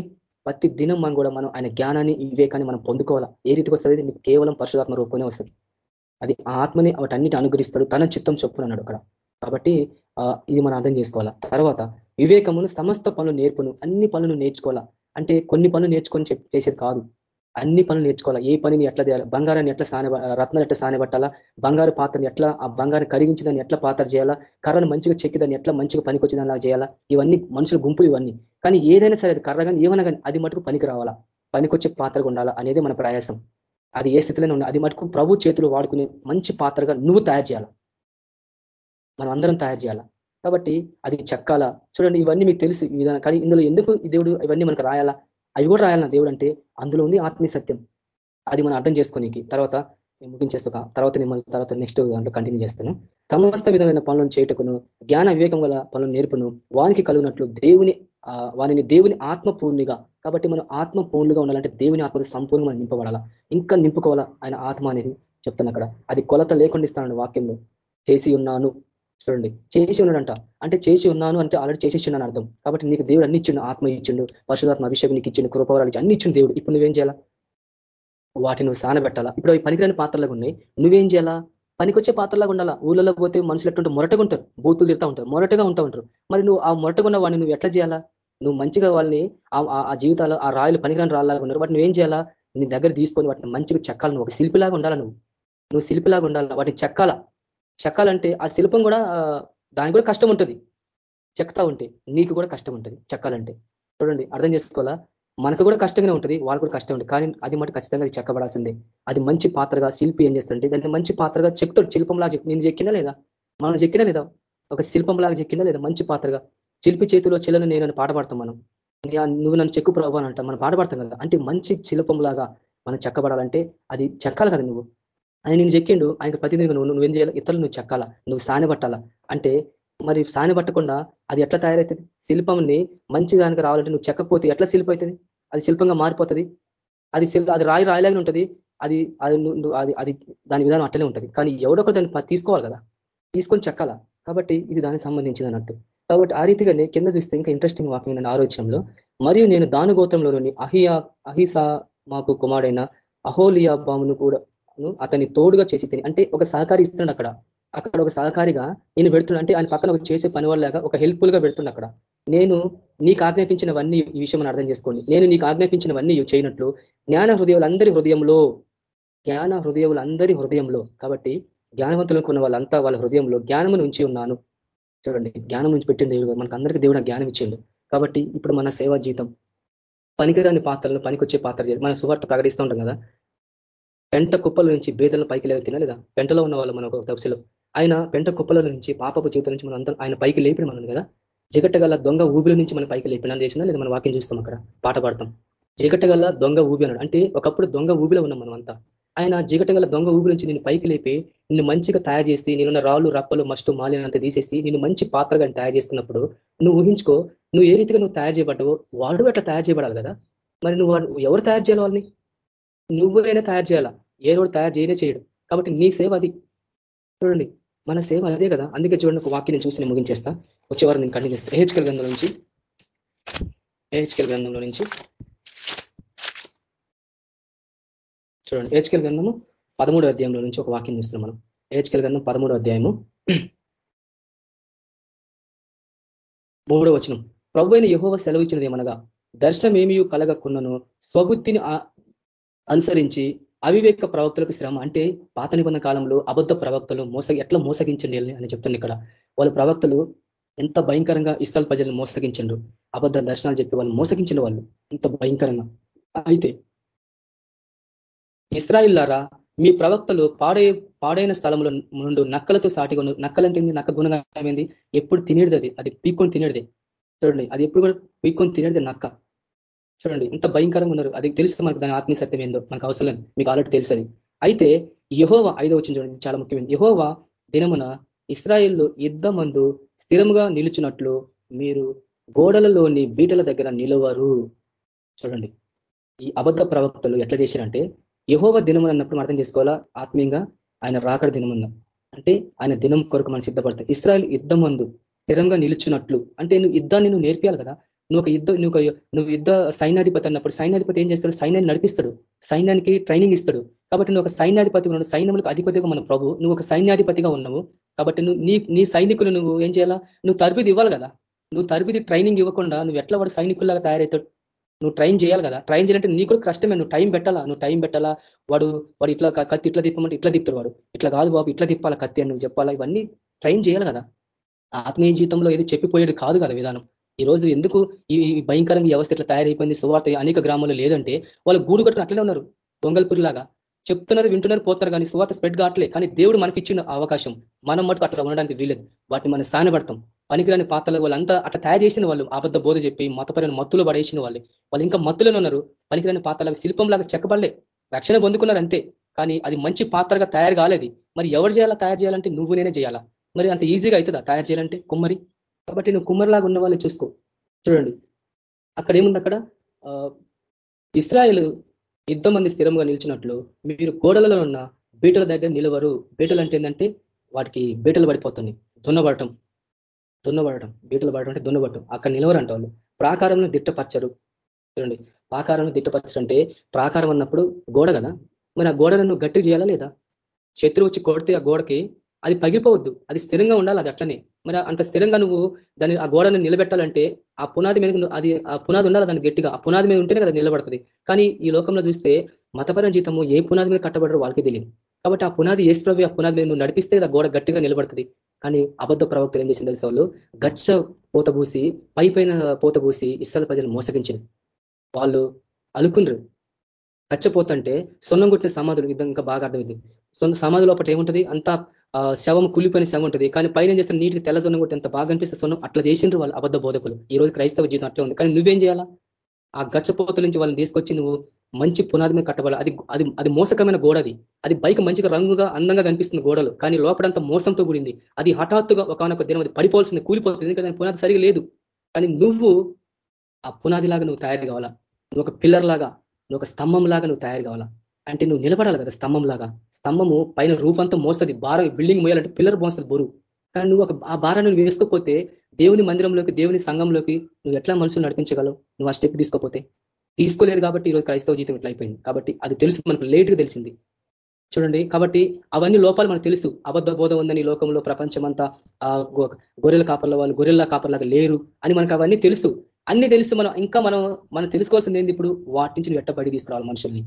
ప్రతి దినం మనం కూడా మనం ఆయన జ్ఞానాన్ని వివేకాన్ని మనం పొందుకోవాలా? ఏ రీతికి వస్తుంది? మీకు కేవలం పరిశుధాత్మ రూపంలోనే వస్తుంది. అది ఆత్మని వాటన్నిటి అనుగ్రహిస్తాడు తన చిత్తం చెప్పునన్నాడు అక్కడ. కాబట్టి ఇది మనం అర్థం చేసుకోవాలా? తర్వాత వివేకమును సమస్త పనులు నేర్పును. అన్ని పనులు నేర్చుకోవాలా? అంటే కొన్ని పనులు నేర్చుకొని చేసేది కాదు. అన్ని పనులు నేర్చుకోవాలా? ఏ పనిని ఎట్లా చేయాలి? బంగారాన్ని ఎట్లా సాన రత్నాలు ఎట్లా సానబట్టాలా బంగారు పాత్రని ఎట్లా ఆ బంగారం కరిగించి ఎట్లా పాత్ర చేయాలా? కర్రను మంచిగా చెక్కి దాన్ని ఎట్లా మంచిగా పనికొచ్చి చేయాలా? ఇవన్నీ మనుషుల గుంపులు ఇవన్నీ. కానీ ఏదైనా సరే అది కర్ర కానీ ఏమైనా కానీ అది మటుకు పనికి రావాలా? పనికొచ్చే పాత్రగా ఉండాలా అనేది మన ప్రయాసం. అది ఏ స్థితిలోనే ఉండాలి. అది మటుకు ప్రభు చేతులు వాడుకునే మంచి పాత్రగా నువ్వు తయారు చేయాలా? మనం అందరం తయారు చేయాలా? కాబట్టి అది చెక్కాలా? చూడండి ఇవన్నీ మీకు తెలుసు. ఈ విధానం కానీ ఇందులో ఎందుకు దేవుడు ఇవన్నీ మనకు రాయాలా? అవి కూడా రాయాలన్న దేవుడు అంటే అందులో ఉంది ఆత్మీయ సత్యం. అది మనం అర్థం చేసుకోనికి. తర్వాత నేను ముగించేస్తా తర్వాత మిమ్మల్ని తర్వాత నెక్స్ట్ దాంట్లో కంటిన్యూ చేస్తాను. సమస్త విధమైన పనులను చేయటకును జ్ఞాన వివేకం గల పనులను నేర్పును. వానికి కలిగినట్లు దేవుని వానిని దేవుని ఆత్మపూర్ణిగా కాబట్టి మనం ఆత్మపూర్ణిగా ఉండాలంటే దేవుని ఆత్మతో సంపూర్ణంగా నింపబడాలా? ఇంకా నింపుకోవాలా? ఆయన ఆత్మ అనేది చెప్తాను అక్కడ. అది కొలత లేకుండా ఇస్తాను వాక్యంలో. చేసి ఉన్నాను. చూడండి చేసి ఉన్నాడంట. అంటే చేసి ఉన్నాను అంటే ఆల్రెడీ చేసేసిన్నాను అర్థం. కాబట్టి నీకు దేవుడు అన్ని ఇచ్చిండు ఆత్మ ఇచ్చిండు పరిశుధాత్మ అభిషేకం నీకు ఇచ్చిండు కృపవరాలు ఇచ్చి అన్ని ఇచ్చిండు దేవుడు. ఇప్పుడు నువ్వేం చేయాలా? వాటిని నువ్వు సానబెట్టాలా ఇప్పుడు అవి పనికిరాని పాత్రలాగా ఉన్నాయి. నువ్వేం చేయాలా? పనికొచ్చే పాత్రలాగా ఉండాలా? ఊళ్ళలో పోతే మనుషులు ఎట్టుంటే మొరటగా ఉంటారు. బూతులు తిడతా ఉంటారు. మొరటగా ఉంటా ఉంటారు. మరి నువ్వు ఆ మొరటగా ఉన్న వాడిని నువ్వు ఎట్లా చేయాలా? నువ్వు మంచిగా వాళ్ళని ఆ జీవితాలు ఆ రాయలు పనికిరాని రాళ్ళలాగా ఉన్నారు. వాటిని ఏం చేయాలా? నీ దగ్గర తీసుకొని వాటిని మంచిగా చెక్కాలి నువ్వు? ఒక శిల్పిలాగా ఉండాలా నువ్వు? నువ్వు శిల్పిలాగా ఉండాలా? వాటిని చెక్కాల? చెక్కాలంటే ఆ శిల్పం కూడా దానికి కూడా కష్టం ఉంటుంది. చెక్తా ఉంటే నీకు కూడా కష్టం ఉంటుంది చెక్కాలంటే. చూడండి అర్థం చేసుకోవాలా? మనకు కూడా కష్టంగానే ఉంటుంది వాళ్ళకు కూడా కష్టం ఉంటుంది. కానీ అది మటు ఖచ్చితంగా అది చెక్కబడాల్సిందే. అది మంచి పాత్రగా శిల్పి ఏం చేస్తుంటే దాన్ని మంచి పాత్రగా చెక్తాడు శిల్పంలాగా నేను చెక్కినా లేదా? మనం చెక్కినా లేదా? ఒక శిల్పంలాగా చెక్కినా లేదా? మంచి పాత్రగా. శిల్పి చేతిలో చెల్లని నేను పాట పాడతాం మనం. నువ్వు నన్ను చెక్కు ప్రభావం అంట అంటాం. మనం పాట పాడతాం కదా? అంటే మంచి శిల్పంలాగా మనం చెక్కబడాలంటే అది చెక్కాలి కదా నువ్వు? ఆయన నేను చెక్కిండు ఆయన ప్రతిదిన నువ్వు నువ్వేం చేయాలి? ఇతరులు నువ్వు చెక్కాలా? నువ్వు సాని పట్టాలా? అంటే మరి సాని పట్టకుండా అది ఎట్లా తయారవుతుంది శిల్పంని మంచి దానికి రావాలంటే నువ్వు చెక్కకపోతే ఎట్లా శిల్పం అవుతుంది అది శిల్పంగా మారిపోతుంది? అది అది రాయి రాయిలాగానే ఉంటుంది? అది అది అది అది దాని విధానం అట్లనే ఉంటుంది. కానీ ఎవడొకరు దాన్ని తీసుకోవాలి కదా? తీసుకొని చెక్కాల? కాబట్టి ఇది దానికి సంబంధించింది అన్నట్టు. కాబట్టి ఆ రీతిగానే కింద చూస్తే ఇంకా ఇంట్రెస్టింగ్ వాక్యం నేను ఆలోచనలో మరియు నేను దాను గోత్రంలోని అహియా అహిసా మాకు కుమారుడైన అహోలియా బామును కూడా అతన్ని తోడుగా చేసి తిని అంటే ఒక సహకారి ఇస్తున్నాడు అక్కడ. అక్కడ ఒక సహకారిగా నేను పెడుతున్నా అంటే ఆయన పక్కన ఒక చేసే పని వాళ్ళగా ఒక హెల్ప్ఫుల్గా పెడుతున్నా అక్కడ. నేను నీకు ఆజ్ఞాపించినవన్నీ ఈ విషయం అర్థం చేసుకోండి. నేను నీకు ఆజ్ఞాపించినవన్నీ చేయనట్లు జ్ఞాన హృదయాలందరి హృదయంలో జ్ఞాన హృదయములందరి హృదయంలో కాబట్టి జ్ఞానవంతులకు ఉన్న వాళ్ళంతా వాళ్ళ హృదయంలో జ్ఞానము నుంచి ఉన్నాను. చూడండి జ్ఞానం నుంచి పెట్టిన దేవుడు మనకు అందరికీ దేవుడు జ్ఞానం ఇచ్చిండు. కాబట్టి ఇప్పుడు మన సేవా జీతం పనికిరాని పాత్రలను పనికొచ్చే పాత్ర మన సువార్త ప్రకటిస్తూ ఉంటాం కదా పెంట కుప్పల నుంచి బేదలను పైకి లేవుతున్నా లేదా? పెంటలో ఉన్న వాళ్ళు మన ఒక దశలో ఆయన పెంట కుప్పల నుంచి పాపపు జీవితం నుంచి మనం అందరం ఆయన పైకి లేపిన మనం కదా? జిగట్టగల దొంగ ఊబిల నుంచి మనం పైకి లేపిన చేసినా లేదా మనం వాక్యం చూస్తాం అక్కడ? పాట పాడతాం. జిగట్టగల దొంగ ఊబి అన్నాడు. అంటే ఒకప్పుడు దొంగ ఊబిలో ఉన్నాం మనం అంతా. ఆయన జిగటగల దొంగ ఊబి నుంచి నేను పైకి లేపి నిన్ను మంచిగా తయారు చేసి నేనున్న రాళ్ళు రప్పలు మస్టు మాలినంత తీసేసి నిన్ను మంచి పాత్రగా తయారు చేస్తున్నప్పుడు నువ్వు ఊహించుకో నువ్వు ఏ రీతిగా నువ్వు తయారు చేయబడ్డావో వాడు అట్లా తయారు చేయబడాలి కదా? మరి నువ్వు ఎవరు తయారు చేయాలి వాళ్ళని? నువ్వునైనా తయారు చేయాలా? ఏ రోడ్డు తయారు చేయనే చేయడు. కాబట్టి నీ సేవ అది. చూడండి మన సేవ అదే కదా. అందుకే చూడండి ఒక వాక్యం చూసి నేను ముగించేస్తా. వచ్చేవారు నేను కంటిన్యూ చేస్తాను ఏహెచ్కల్ గ్రంథం నుంచి ఏహెచ్కల్ గ్రంథంలో నుంచి చూడండి ఏహెచ్కల్ గ్రంథము పదమూడో అధ్యాయంలో నుంచి ఒక వాక్యం చూస్తున్నాం మనం. ఏహెచ్కల్ గ్రంథం పదమూడో అధ్యాయము <clears throat> మూడో వచనం. ప్రభు అయిన యహోవ సెలవు ఇచ్చినది ఏమనగా దర్శనం ఏమి కలగకున్నను స్వబుద్ధిని అనుసరించి అవివేక ప్రవక్తలకు శ్రమ అంటే పాత నిబంధన కాలంలో అబద్ధ ప్రవక్తలు మోస ఎట్లా మోసగించండి అని చెప్తుంది ఇక్కడ. వాళ్ళ ప్రవక్తలు ఎంత భయంకరంగా ఇస్తాల ప్రజలను మోసగించండు అబద్ధ దర్శనాలు చెప్పి వాళ్ళు మోసగించిన వాళ్ళు ఎంత భయంకరంగా. అయితే ఇస్రాయిల్లారా మీ ప్రవక్తలు పాడే పాడైన స్థలంలో నుండి నక్కలతో సాటిగా నక్కలంటే నక్క గుణగామైంది ఎప్పుడు తినేది అది అది పీక్కొని తినేది చూడండి అది ఎప్పుడు కూడా పీక్కొని తినేది నక్క. చూడండి ఇంత భయంకరంగా ఉన్నారు. అది తెలుసు మనకు దాని ఆత్మీయ సత్యం ఏందో? మనకు అవసరం లేదు. మీకు ఆల్రెడీ తెలుసు అయితే యహోవ ఐదో వచ్చిన చూడండి చాలా ముఖ్యమైనది. యహోవ దినమున ఇస్రాయిల్లో యుద్ధమందు స్థిరముగా నిలుచున్నట్లు మీరు గోడలలోని బీటల దగ్గర నిలవరు. చూడండి ఈ అబద్ధ ప్రవక్తలు ఎట్లా చేశారంటే యహోవ దినం అన్నప్పుడు అర్థం చేసుకోవాలా? ఆత్మీయంగా ఆయన రాకడ దినమన్న అంటే ఆయన దినం కొరకు మనం సిద్ధపడతాం. ఇస్రాయల్ యుద్ధం మందు స్థిరంగా నిలుచున్నట్లు. అంటే నువ్వు యుద్ధాన్ని నువ్వు నేర్పియాలి కదా? నువ్వు ఒక యుద్ధ నువ్వు నువ్వు యుద్ధ సైన్యాధిపతి అన్నప్పుడు సైన్యాధిపతి ఏం చేస్తాడు? సైన్యాన్ని నడిపిస్తాడు. సైన్యానికి ట్రైనింగ్ ఇస్తాడు. కాబట్టి నువ్వు ఒక సైన్యాధిపతిగా ఉన్నాడు సైన్యములకు అధిపతిగా మన ప్రభు. నువ్వు ఒక సైన్యాధిపతిగా ఉన్నావు. కాబట్టి నువ్వు నీ నీ సైనికులు నువ్వు ఏం చేయాలా? నువ్వు తరబిది ఇవ్వాలి కదా. నువ్వు తరబిది ట్రైనింగ్ ఇవ్వకుండా నువ్వు ఎట్లా వాడు సైనికుల్లాగా తయారవుతాడు? నువ్వు ట్రైన్ చేయాలి కదా. ట్రైన్ చేయాలంటే నీకు కూడా కష్టమే. నువ్వు టైం పెట్టాలా? నువ్వు టైం పెట్టాలా? వాడు వాడు ఇట్లా కత్తి ఇట్లా తిప్పమంటే ఇట్లా తిప్పుతాడు వాడు. ఇట్లా కాదు బాబు ఇట్లా తిప్పాలా కత్తి అని నువ్వు చెప్పాలా? ఇవన్నీ ట్రైన్ చేయాలి కదా. ఆత్మీయ జీవితంలో ఏది చెప్పిపోయేది కాదు కదా విధానం. ఈ రోజు ఎందుకు ఈ భయంకరంగా వ్యవస్థ ఇట్లా తయారైపోయింది? సువార్త అనేక గ్రామాల్లో లేదంటే వాళ్ళు గూడు కట్టుకుని అట్లనే ఉన్నారు. దొంగల్పురిలాగా. చెప్తున్నారు వింటున్నారు పోతారు కానీ సువార్త స్ప్రెడ్ కావట్లే. కానీ దేవుడు మనకి ఇచ్చిన అవకాశం. మనం మటుకు అట్లా ఉండడానికి వీలేదు వాటిని మనం స్థానపడతాం పనికిరాని పాత్రలు వాళ్ళంతా అట్లా తయారు చేసిన వాళ్ళు అబద్ధ బోధ చెప్పి మతపరమైన మత్తులు పడేసిన వాళ్ళు. వాళ్ళు ఇంకా మత్తులను ఉన్నారు. పనికిరాని పాత్రలకు శిల్పంలాగా చెక్కబడలే రక్షణ పొందుకున్నారు అంతే. కానీ అది మంచి పాత్రగా తయారు కాలేదు. మరి ఎవరు చేయాలా? తయారు చేయాలంటే నువ్వు నేనే చేయాలా? మరి అంత ఈజీగా అవుతుందా తయారు చేయాలంటే కుమ్మరి? కాబట్టి నువ్వు కుమ్మరిలాగా ఉన్న వాళ్ళని చూసుకో. చూడండి. అక్కడ? ఏముంది అక్కడ ఇస్రాయలు యుద్ధం మంది స్థిరంగా నిలిచినట్లు మీరు గోడలలో ఉన్న బీటల దగ్గర నిలవరు. బీటలు అంటే ఏంటంటే వాటికి బీటలు పడిపోతుంది. దున్నబడటం. దున్నబడటం. బీటలు పడటం అంటే దున్నబడటం. అక్కడ నిలవరంట వాళ్ళు. ప్రాకారంలో దిట్టపరచరు. చూడండి. ప్రాకారంలో దిట్టపరచరంటే ప్రాకారం అన్నప్పుడు గోడ కదా? మరి ఆ గోడలను గట్టి చేయాలా లేదా? శత్రువు వచ్చి కొడితే ఆ గోడకి అది పగిలిపోవద్దు. అది స్థిరంగా ఉండాలి అది అట్లనే. మరి అంత స్థిరంగా నువ్వు దాన్ని ఆ గోడను నిలబెట్టాలంటే ఆ పునాది మీద అది ఆ పునాది ఉండాలి దాన్ని గట్టిగా. ఆ పునాది మీద ఉంటేనే కదా నిలబడుతుంది. కానీ ఈ లోకంలో చూస్తే మతపరం జీతము ఏ పునాది మీద కట్టబడరో వాళ్ళకి తెలియదు. కాబట్టి ఆ పునాది ఏ ఆ పునాది మీద నువ్వు నడిపిస్తే ఆ గోడ గట్టిగా నిలబడుతుంది. కానీ అబద్ధ ప్రవక్తలు ఏం చేసింది తెలిసే వాళ్ళు? గచ్చ పూత పూసి పై పైన పోత పూసి ఇస్తాల ప్రజలు మోసగించింది వాళ్ళు అలుకుండ్రు గచ్చపోతంటే సొన్నం కొట్టిన సమాధులు. యుద్ధం ఇంకా బాగా అర్థమైంది. సమాధి లోపల ఏముంటుంది? అంతా శవం కూలిపోయిన శవం ఉంటుంది. కానీ పైన చేస్తే నీటికి తెల్ల సొన్నం కూడా ఎంత బాగా అనిపిస్తే సొన్నం అట్లా చేసిండ్రు వాళ్ళు అబద్ధ బోధకులు. ఈ రోజు క్రైస్తవ జీవితం అట్లా ఉంది. కానీ నువ్వేం చేయాలా? ఆ గచ్చపోతల నుంచి వాళ్ళని తీసుకొచ్చి నువ్వు మంచి పునాది మీద కట్టబడాలి అది అది అది మోసకమైన గోడ అది. అది బైక్ మంచిగా రంగుగా అందంగా కనిపిస్తుంది గోడలు. కానీ లోపడంతా మోసంతో కూడింది. అది హఠాత్తుగా ఒకనొక దినం అది పడిపోవాల్సింది కూలిపోతుంది. ఎందుకంటే దాని పునాది సరిగా లేదు. కానీ నువ్వు ఆ పునాది లాగా నువ్వు తయారు కావాలా? నువ్వు ఒక పిల్లర్ లాగా నువ్వు ఒక స్తంభం లాగా నువ్వు తయారు కావాలా? అంటే నువ్వు నిలబడాలి కదా స్తంభం లాగా స్తంభము పైన రూపంతా మోస్తుంది భారం బిల్డింగ్ మోయాలంటే పిల్లర్ మోస్తుంది బరువు కానీ నువ్వు ఒక ఆ భారాన్ని నువ్వు వేసుకోకపోతే దేవుని మందిరంలోకి దేవుని సంఘంలోకి నువ్వు ఎట్లా మనుషులు నడిపించగలవు? నువ్వు ఆ స్టెప్ తీసుకోపోతే తీసుకోలేదు కాబట్టి ఈరోజు క్రైస్తవ జీవితం ఇట్లా అయిపోయింది. కాబట్టి అది తెలుసు మనకు లేట్గా తెలిసింది. చూడండి కాబట్టి అవన్నీ లోపాలు మనకు తెలుసు. అబద్ధ బోధ ఉందని లోకంలో ప్రపంచమంతా ఆ గొర్రెల కాపర్ల వాళ్ళు గొర్రెల కాపర్లాగా లేరు అని మనకు అవన్నీ తెలుసు. అన్ని తెలుసు మనం ఇంకా మనం మనం తెలుసుకోవాల్సింది ఏంది ఇప్పుడు? వాటి నుంచి నువ్వు తీసుకురావాలి మనుషుల్ని?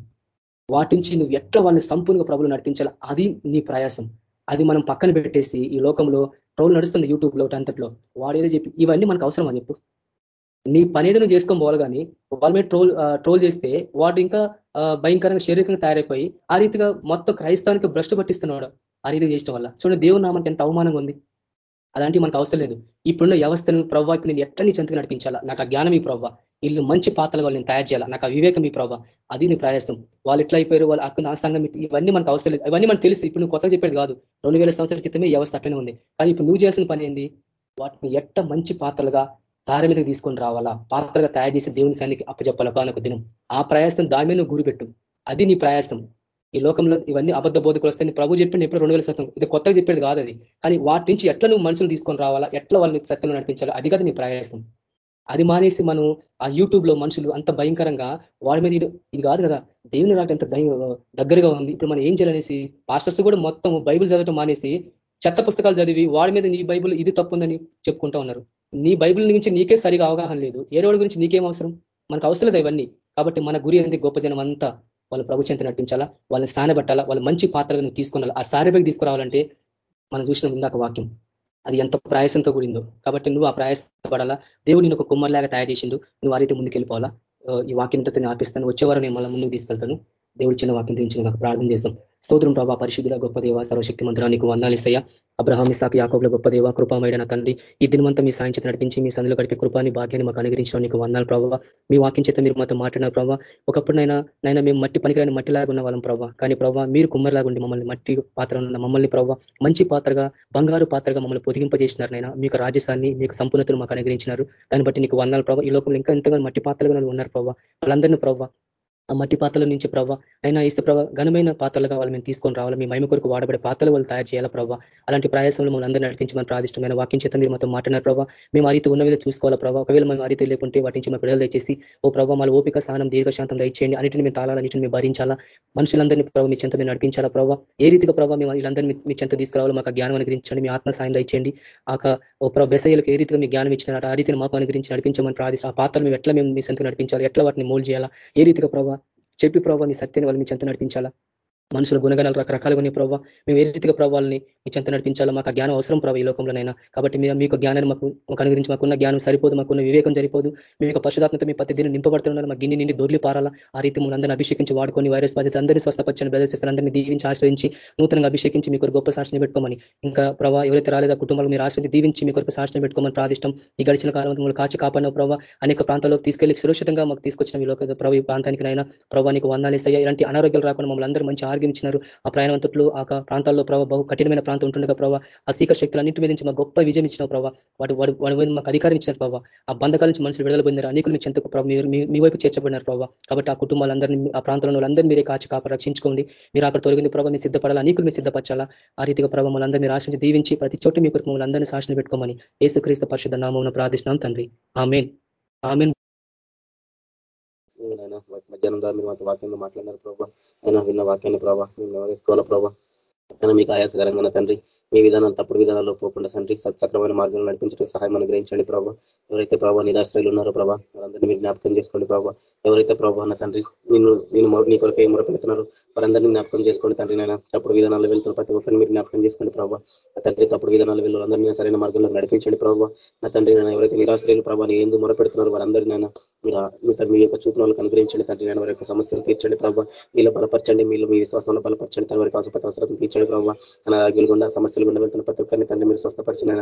వాటి నుంచి నువ్వు ఎట్లా వాళ్ళని సంపూర్ణంగా ప్రభులు నడిపించాలి? అది నీ ప్రయాసం. అది మనం పక్కన పెట్టేసి ఈ లోకంలో ట్రోల్ నడుస్తుంది యూట్యూబ్లో అంతట్లో. వాడేదో చెప్పి ఇవన్నీ మనకు అవసరం అని చెప్పు? నీ పనేది నువ్వు చేసుకొని పోవాలి కానీ వాళ్ళ మీద ట్రోల్ ట్రోల్ చేస్తే వాడు ఇంకా భయంకరంగా శారీరకంగా తయారైపోయి ఆ రీతిగా మొత్తం క్రైస్తవానికి భ్రష్టు పట్టిస్తున్నాడు ఆ రీతిగా చేసిన వల్ల. చూడండి దేవుడు నామానికి ఎంత అవమానంగా ఉంది. అలాంటివి మనకు అవసరం లేదు. ఇప్పుడున్న వ్యవస్థను ప్రవ్వా ఇప్పుడు నేను ఎట్లా నీ చెంతకు నడిపించాలా? నాకు ఆ జ్ఞానం ఈ ప్రవ్వ. ఇల్లు మంచి పాత్రలు నేను తయారు చేయాలా? నాకు ఆ వివేకం ఈ ప్రభావ అది నీ ప్రయాసం వాళ్ళు ఎట్లా అయిపోయారు? వాళ్ళు అక్కడ నా సంఘం ఇవన్నీ మనకు అవసరం లేదు. ఇవన్నీ మనకు తెలుసు. ఇప్పుడు నువ్వు కొత్తగా చెప్పేది కాదు. రెండు వేల సంవత్సరాల క్రితమే వ్యవస్థ అట్లనే ఉంది. కానీ ఇప్పుడు నువ్వు చేయాల్సిన పని ఏంది? వాటిని ఎట్ట మంచి పాత్రలుగా దారి మీదకి తీసుకొని రావాలా? పాత్రగా తయారు చేసి దేవుని సన్నికి అప్పచెప్పాల ఒక దినం. ఆ ప్రయాసం దాని మీద గురిపెట్టు. అది నీ ప్రయాసం. ఈ లోకంలో ఇవన్నీ అబద్ధ బోధకులు వస్తాయని ప్రభు చెప్పింది ఎప్పుడు రెండు వేల శాతం ఇది కొత్తగా చెప్పేది కాదు అది. కానీ వాటి నుంచి ఎట్లా నువ్వు మనుషులు తీసుకొని రావాలా? ఎట్లా వాళ్ళని సత్యంలో నడిపించాలా? అది కదా నీ ప్రయాసం. అది మానేసి మనం ఆ యూట్యూబ్లో మనుషులు అంత భయంకరంగా వాడి మీద ఇది కాదు కదా దేవుని రాక ఎంత దగ్గరగా ఉంది. ఇప్పుడు మనం ఏం చేయాలనేసి పాస్టర్స్ కూడా మొత్తం బైబుల్ చదవటం మానేసి చెత్త పుస్తకాలు చదివి వాడి మీద నీ బైబుల్ ఇది తప్పుందని చెప్పుకుంటా ఉన్నారు. నీ బైబుల్ నుంచి నీకే సరిగా అవగాహన లేదు. ఏ రోడ్డు గురించి నీకేం అవసరం? మనకు అవసరం లేదు ఇవన్నీ. కాబట్టి మన గురి అనేది గొప్ప జనం అంతా వాళ్ళు ప్రభు చెంత నటించాలా వాళ్ళని స్థానబెట్టాలా వాళ్ళు మంచి పాత్రలను నువ్వు ఆ స్థానపైకి తీసుకురావాలంటే మనం చూసిన ఇందాక వాక్యం. అది ఎంత ప్రయాసంతో కూడిందో. కాబట్టి నువ్వు ఆ ప్రయాసపడాలా దేవుడు నేను ఒక కుమ్మర్లాగా తయారు చేసిండు. నువ్వు ఆ రీతి ముందుకెళ్ళిపోవాలా? ఈ వాక్యంతో నేను ఆపిస్తాను. వచ్చేవారు నేను మళ్ళీ ముందుకు తీసుకెళ్తాను. దేవుడు చిన్న వాక్యం దించిన ప్రార్థన చేస్తాం. స్తోత్రం ప్రభా పరిశుద్ధుల గొప్ప దేవ సర్వశక్తి మంత్రానికి వందాలిస్తాయా అబ్రహాం ఇసాక్ యాకోబుల గొప్ప దేవ కృపామైన తండ్రి ఈ దినమంతా మీ సాయం చేత నడిపించి మీ సందులో గడిపే కృపాని భాగ్యాన్ని మాకు అనుగ్రహించడం నీకు వందాలు ప్రభావ మీ వాక్యం చేత మీరు మాతో మాట్లాడిన ప్రభావ ఒకప్పుడునైనా నైనా మేము మట్టి పనికిరాని మట్టిలాగా ఉన్న వాళ్ళం ప్రభావ కానీ ప్రభావ మీరు కుమ్మరిలాగా ఉండి మమ్మల్ని మట్టి పాత్ర ఉన్న మమ్మల్ని ప్రభావ మంచి పాత్రగా బంగారు పాత్రగా మమ్మల్ని పొదిగింపజేసినారు నైనా. మీకు రాజస్థాన్ని మీకు సంపూర్ణతను మాకు అనుగ్రహించినారు. దాన్ని బట్టి నీకు వందాలు ప్రభావ ఈ లోకంలో ఇంకా ఎంతగానో మట్టి పాత్రలుగా ఉన్నారు ప్రభావ వాళ్ళందరినీ ప్రభావ ఆ మట్టి పాత్రల నుంచి ప్రవ్వ అయినా ఇస్తే ప్రభావ ఘనమైన పాత్రలుగా వాళ్ళు మేము తీసుకొని రావాలి మీ మహిమ కొరకు వాడబడే పాత్రలు వాళ్ళు తయారు చేయాలా ప్రభావ అలాంటి ప్రయాసంలో మమ్మల్ని అందరూ నడిపించమని ప్రాదిష్టమైన వాక్యం చేత మీరు మాతో మాట్లాడిన ప్రభావ మేము ఆ రీతి ఉన్న మీద చూసుకోవాలి ప్రభావ ఒకవేళ మేము ఆ రీతి లేకుంటే వాటి నుంచి మా పిల్లలు తెచ్చేసి ఓ ప్రభావ మళ్ళీ ఓపిక స్థానం దీర్ఘశాంతం దయచేయండి. అన్నింటిని మేము తాళాలన్నింటిని మేము భరించాలా? మనుషులందరినీ ప్రభావ మీ చెంత మేము నడిపించాలా ప్రభావ ఏ రీతిగా ప్రభావ మేము వీళ్ళందరినీ మీ చెంత తీసుకురావాలో మాకు జ్ఞానం అనుగ్రహించండి మీ ఆత్మ సాయం దయచేయండి. ఆ ఓ ప్రభావ బెసయ్యలకు ఏ రీతిగా మీ జ్ఞానం ఇచ్చినారు ఆ రీతిని మాకు అనుగ్రహించి నడిపించమని ప్రార్థిస్తాం ఆ పాత్రలు మేము ఎట్లా మేము మీ సంతకు నడిపించాలి? ఎట్లా వాటిని మోల్ చేయాలా? ఏ రీతిగా ప్రభావ చెప్పి ప్రభావ నీ సత్యాన్ని వాళ్ళు మీ చెంత నడిపించాలా? మనుషుల గుణగణాలు రకరకాలుగా ఉన్నాయి ప్రభావ మేము ఏ రీతిగా ప్రభావాలని మీ చెంత నడిపించాలో మాకు జ్ఞానం అవసరం ప్రభావ ఈ లోకంలోనైనా. కాబట్టి మీరు మీకు జ్ఞానాన్ని మాకు మాకు అనుగురించి మాకున్న జ్ఞానం సరిపోదు మాకున్న వివేకం సరిపోదు. మీ యొక్క పరిశుధాత్మత మీ ప్రతి దిన నింపబడుతున్నారు మా గిన్నె నిండి దొర్లి పారాలా. ఆ రీతి అందరినీ అభిషేకించి వాడుకొని వైరస్ బాధ్యత అందరినీ స్వస్థపచ్చని బ్రదర్స్ అందరినీ దీవించి ఆశ్రయించి నూతనంగా అభిషేకించి మీకు గొప్ప సాక్షిని పెట్టుకోమని. ఇంకా ప్రభావ ఎవరైతే రాలేదా కుటుంబాలు మీరు ఆశ్రయించి దీవించి మీ కొరకు సాక్షిని పెట్టుకోమని ప్రాదిష్టం ఈ గడిచిన కాలం మిమ్మల్ని కాచి కాపాడిన ప్రభావ అనేక ప్రాంతాల్లో తీసుకెళ్ళి సురక్షితంగా మాకు తీసుకొచ్చిన ఈ లోక ప్రభావ ఈ ప్రాంతానికి అయినా ప్రభావ నీకు వందాలు ఇస్తాయి. ఇలాంటి అనారోగ్యాలు రాకుండా మమ్మల్ని అందరూ మంచి మార్గించినారు ఇచ్చినారు ఆ ప్రయాణవంతులు ఆ ప్రాంతాల్లో ప్రభావ బహు కఠినమైన ప్రాంతం ఉంటుండగా ప్రభావ ఆ సీక శక్తులు అన్నింటి మీద నుంచి మాకు గొప్ప విజయం ఇచ్చిన ప్రభావ వాటి వాడు వాడి మాకు అధికారం ఇచ్చిన ప్రభావ ఆ బంధకాల నుంచి మనుషులు విడుదల పొందారు అనేకులు మీ చెంతకు ప్రభావ మీ వైపు చేర్చబడినారు ప్రభావ కాబట్టి ఆ కుటుంబాలందరినీ ఆ ప్రాంతంలో వాళ్ళందరూ మీరే కాచి కాప రక్షించుకోండి. మీరు అక్కడ తొలగింది ప్రభావ మీ సిద్ధపడాలి? అనేకులు మీ సిద్ధపరచాలా? ఆ రీతిగా ప్రభావ మనందరూ మీరు ఆశించి దీవించి ప్రతి చోట మీ కుటుంబంలో అందరినీ శాసన పెట్టుకోమని ఏసుక్రీస్తు పరిషత్ నామం ప్రార్థిస్తున్నాం తండ్రి. ఆమెన్. ఆమెన్. మధ్యాహ్నం ద్వారా మీరు మాతో వాక్యంలో మాట్లాడినారు ప్రభావ అయినా విన్న వాక్యాన్ని ప్రభావ మేము వేసుకోవాలా ప్రభావ అయినా మీకు ఆయాసకరంగా తండ్రి మీ విధానాలు తప్పుడు విధానాల్లో పోకుండా తండ్రి సక్రమైన మార్గంలో నడిపించడానికి సహాయం అనుగ్రహించండి ప్రభావ ఎవరైతే ప్రభావ నిరాశ్రయులు ఉన్నారో ప్రభా వారందరినీ మీరు జ్ఞాపకం చేసుకోండి ప్రభావ ఎవరైతే ప్రభావ అన్న తండ్రి నేను నేను నీ కొరకే మొరపెడుతున్నారు వారందరినీ జ్ఞాపకం చేసుకోండి తండ్రి నేను తప్పుడు విధానాలు వెళ్తున్న ప్రతి ఒక్కరిని మీరు జ్ఞాపకం చేసుకోండి ప్రభావ నా తండ్రి తప్పుడు విధానాలు వెళ్ళు అందరినీ సరైన మార్గంలో నడిపించండి ప్రభావ నా తండ్రి నేను ఎవరైతే నిరాశ్రయులు ప్రభావ ఎందుకు మొరపెడుతున్నారు వారందరినీ నేను మీరు మీ యొక్క చూపులను అనుగ్రహించండి తండ్రి నేను వారి యొక్క సమస్యలు తీర్చండి ప్రభావ మీలో బలపరచండి మీరు మీ విశ్వాసంలో బలపరచండి. తన వారికి అవసరం తీర్చండి ప్రభావ అనారోగ్యాలు గుండా సమస్యలు గుండా వెళ్తున్న ప్రతి ఒక్కరిని తండ్రి మీరు స్వస్థపరిచిన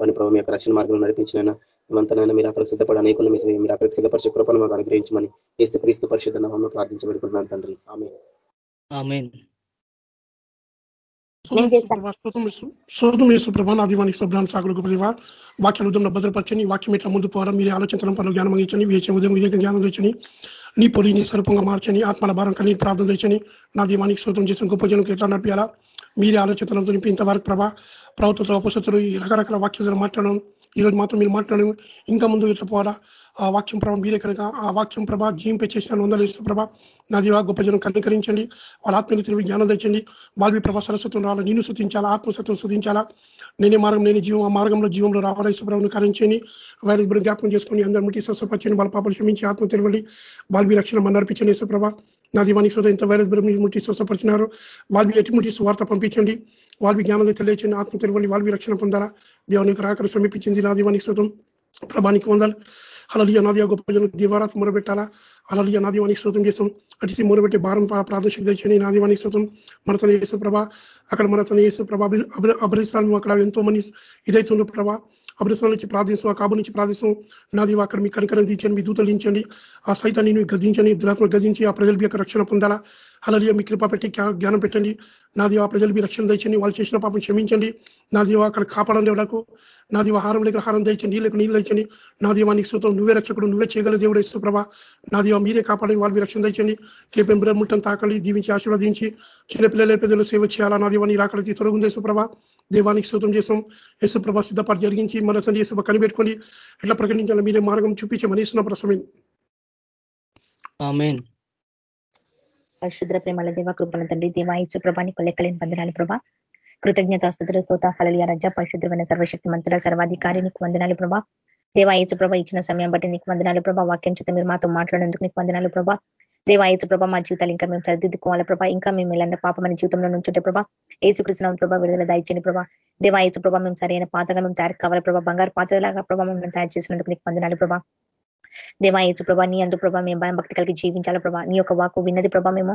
వారి ప్రభావ మీ యొక్క రక్షణ మార్గంలో నడిపించిన మేమంతనైనా మీరు అక్కడికి సిద్ధపడి అనేకులు మీరు అక్కడికి సిద్ధపరిచే కృపను మాకు అనుగ్రహించమని ఏసు క్రీస్తు పరిషత్ నామంలో ప్రార్థించబడుకుంటున్నాను తండ్రి. ఆమె శోధం యేసు ప్రభా నా దీవానికి శుభ్రాన్ని సాగులు గొప్పదేవా వాక్యాలు ఉదయం భద్రపరచని వాక్యం ఇట్లా ముందు పోవడం మీరు ఆలోచన పనులు జ్ఞానం అందించని వేసే ఉదయం విధంగా జ్ఞానం తెచ్చని నీ పొడిని స్వరూపంగా మార్చని ఆత్మల భారం కలిగి ప్రార్థన తెచ్చని నా దీవానికి శోధం చేసిన గొప్ప జనం ఎట్లా నడిపించాలా మీరే ఆలోచనలతో నింపి ఇంతవరకు ప్రభా ప్రభుత్వ ఉపసతులు ఈ రకరకాల వాక్యాలను మాట్లాడడం ఈరోజు మాత్రం మీరు మాట్లాడడం ఇంకా ముందు ఇట్లా పోవాలా ఆ వాక్యం ప్రభావం మీరే కనుక ఆ వాక్యం ప్రభా జీవింపే చేసిన వందలేస్తూ ప్రభా నా దీవా గొప్ప జనం కనికరించండి వాళ్ళ ఆత్మీయ తిరిగి జ్ఞానం తెచ్చండి. బాల్వి ప్రభా సరస్వతం రావాలి? నేను శుతించాలా ఆత్మసత్వం శుతించాలా నేనే మార్గం నేను జీవం ఆ మార్గంలో జీవంలో రావాలి? సుబ్రహ్మణ్యం కరించండి వైరస్ బ్రహ్మ జ్ఞాపకం చేసుకుని అందరి ముట్టి స్వస్థపచ్చని వాళ్ళ పాపలు క్షమించి ఆత్మ తెలివండి బాల్వి రక్షణ మన నడిపించండి సుప్రభ నా దీవానికి సోదరు ఇంత వైరస్ బ్రహ్మ ముట్టి స్వస్థపరిచినారు. వాళ్ళవి ఎట్టి ముట్టి వార్త పంపించండి. వాళ్ళవి జ్ఞానం తెలియచండి ఆత్మ తెలివండి వాళ్ళవి రక్షణ పొందాలా. దేవునికి రాకరు సమీపించింది. నా దీవానికి శోతం ప్రభానికి పొందాలి అలలియ నాది గొప్ప జనం దీవారాత్ మొరబెట్టాలా అలలియ నాదివానికి శ్రోతం చేస్తాం. అటిసి మొరబెట్టి భారం ప్రాదేశిక తెచ్చని నాదివానికి శ్రోతం మన తన యేసు ప్రభ అక్కడ మన తన యేసు ప్రభ అభిస్తాను అక్కడ ఎంతో మంది ఇదైతుండ్రు ప్రభా. అభిరసనాల నుంచి ప్రార్థిస్తాం ఆ కాబు నుంచి ప్రార్థిస్తాం నాది అక్కడ మీ కనికరం తీర్చండి మీ దూతలించండి ఆ సైతాన్ని గదించండి దురాత్మ గదించి ఆ ప్రజల యొక్క రక్షణ పొందాలా. అలలియ మీ కృప పెట్టి జ్ఞానం పెట్టండి. నాది ఆ ప్రజలు మీ రక్షణ దండి వాళ్ళు చేసిన పాపం క్షమించండి. నాది అక్కడ కాపాడండి వాళ్ళకు. నాది ఆహారం లేక ఆహారం దండి నీళ్ళకు నీళ్ళు దండి నాది నీకు సూత్రం నువ్వే రక్షకుడు నువ్వే చేయగల దేవుడు ఇస్తూ ప్రభా. నాది మీరే కాపాడండి వాళ్ళు రక్షణ దండి కేపం బ్రహ్మట్టం తాకండి దీవించి ఆశీర్వదించి చిన్నపిల్లల పెద్దలు సేవ చేయాలా. నా నీ రాకడి తొలగింది యేసుప్రభ దేవానికి సూతం చేసాం యేసుప్రభ సిద్ధపాటు జరిగించి మన తండ్రి యేసు కనిపెట్టుకొని ఎట్లా ప్రకటించాలి మీరే మార్గం చూపించమని ఇస్తున్న ప్రసమేన్ పరిశుద్ర ప్రేమల దేవ కృపణ తండ్రి దేవా ఇచ్చు ప్రభానికి లెక్కలేని పొందనాలు ప్రభా. కృతజ్ఞత స్థుతులు స్తోత ఫలలియ రజ పరిశుద్ధమైన సర్వశక్తి మంత్రుల సర్వాధికారి నీకు వందనాలు ప్రభా. దేవాయచు ప్రభ ఇచ్చిన సమయం బట్టి నీకు వందనాలు ప్రభా. వాక్యం చేత మీరు మాతో మాట్లాడేందుకు నీకు వందనాలు ప్రభా. దేవాయచు ప్రభ మా జీవితాలు ఇంకా మేము సరిదిద్దుకోవాలి ప్రభా. ఇంకా మేము ఎలాంటి పాపమైన జీవితంలో నుంచుంటే ప్రభా ఏచుకృష్ణ ప్రభా విడుదల దాయిచ్చని ప్రభా. దేవాయచు ప్రభా మేము సరైన పాత్రగా మేము తయారు కావాలి ప్రభా. బంగారు పాత్రలాగా ప్రభా మేము తయారు చేసినందుకు నీకు పొందనాలి ప్రభా. ఏసు ప్రభా నీ అందు ప్రభా మేము భయం భక్తి కలిగి జీవించాల ప్రభా. నీ యొక్క వాకు విన్నది ప్రభా మేము.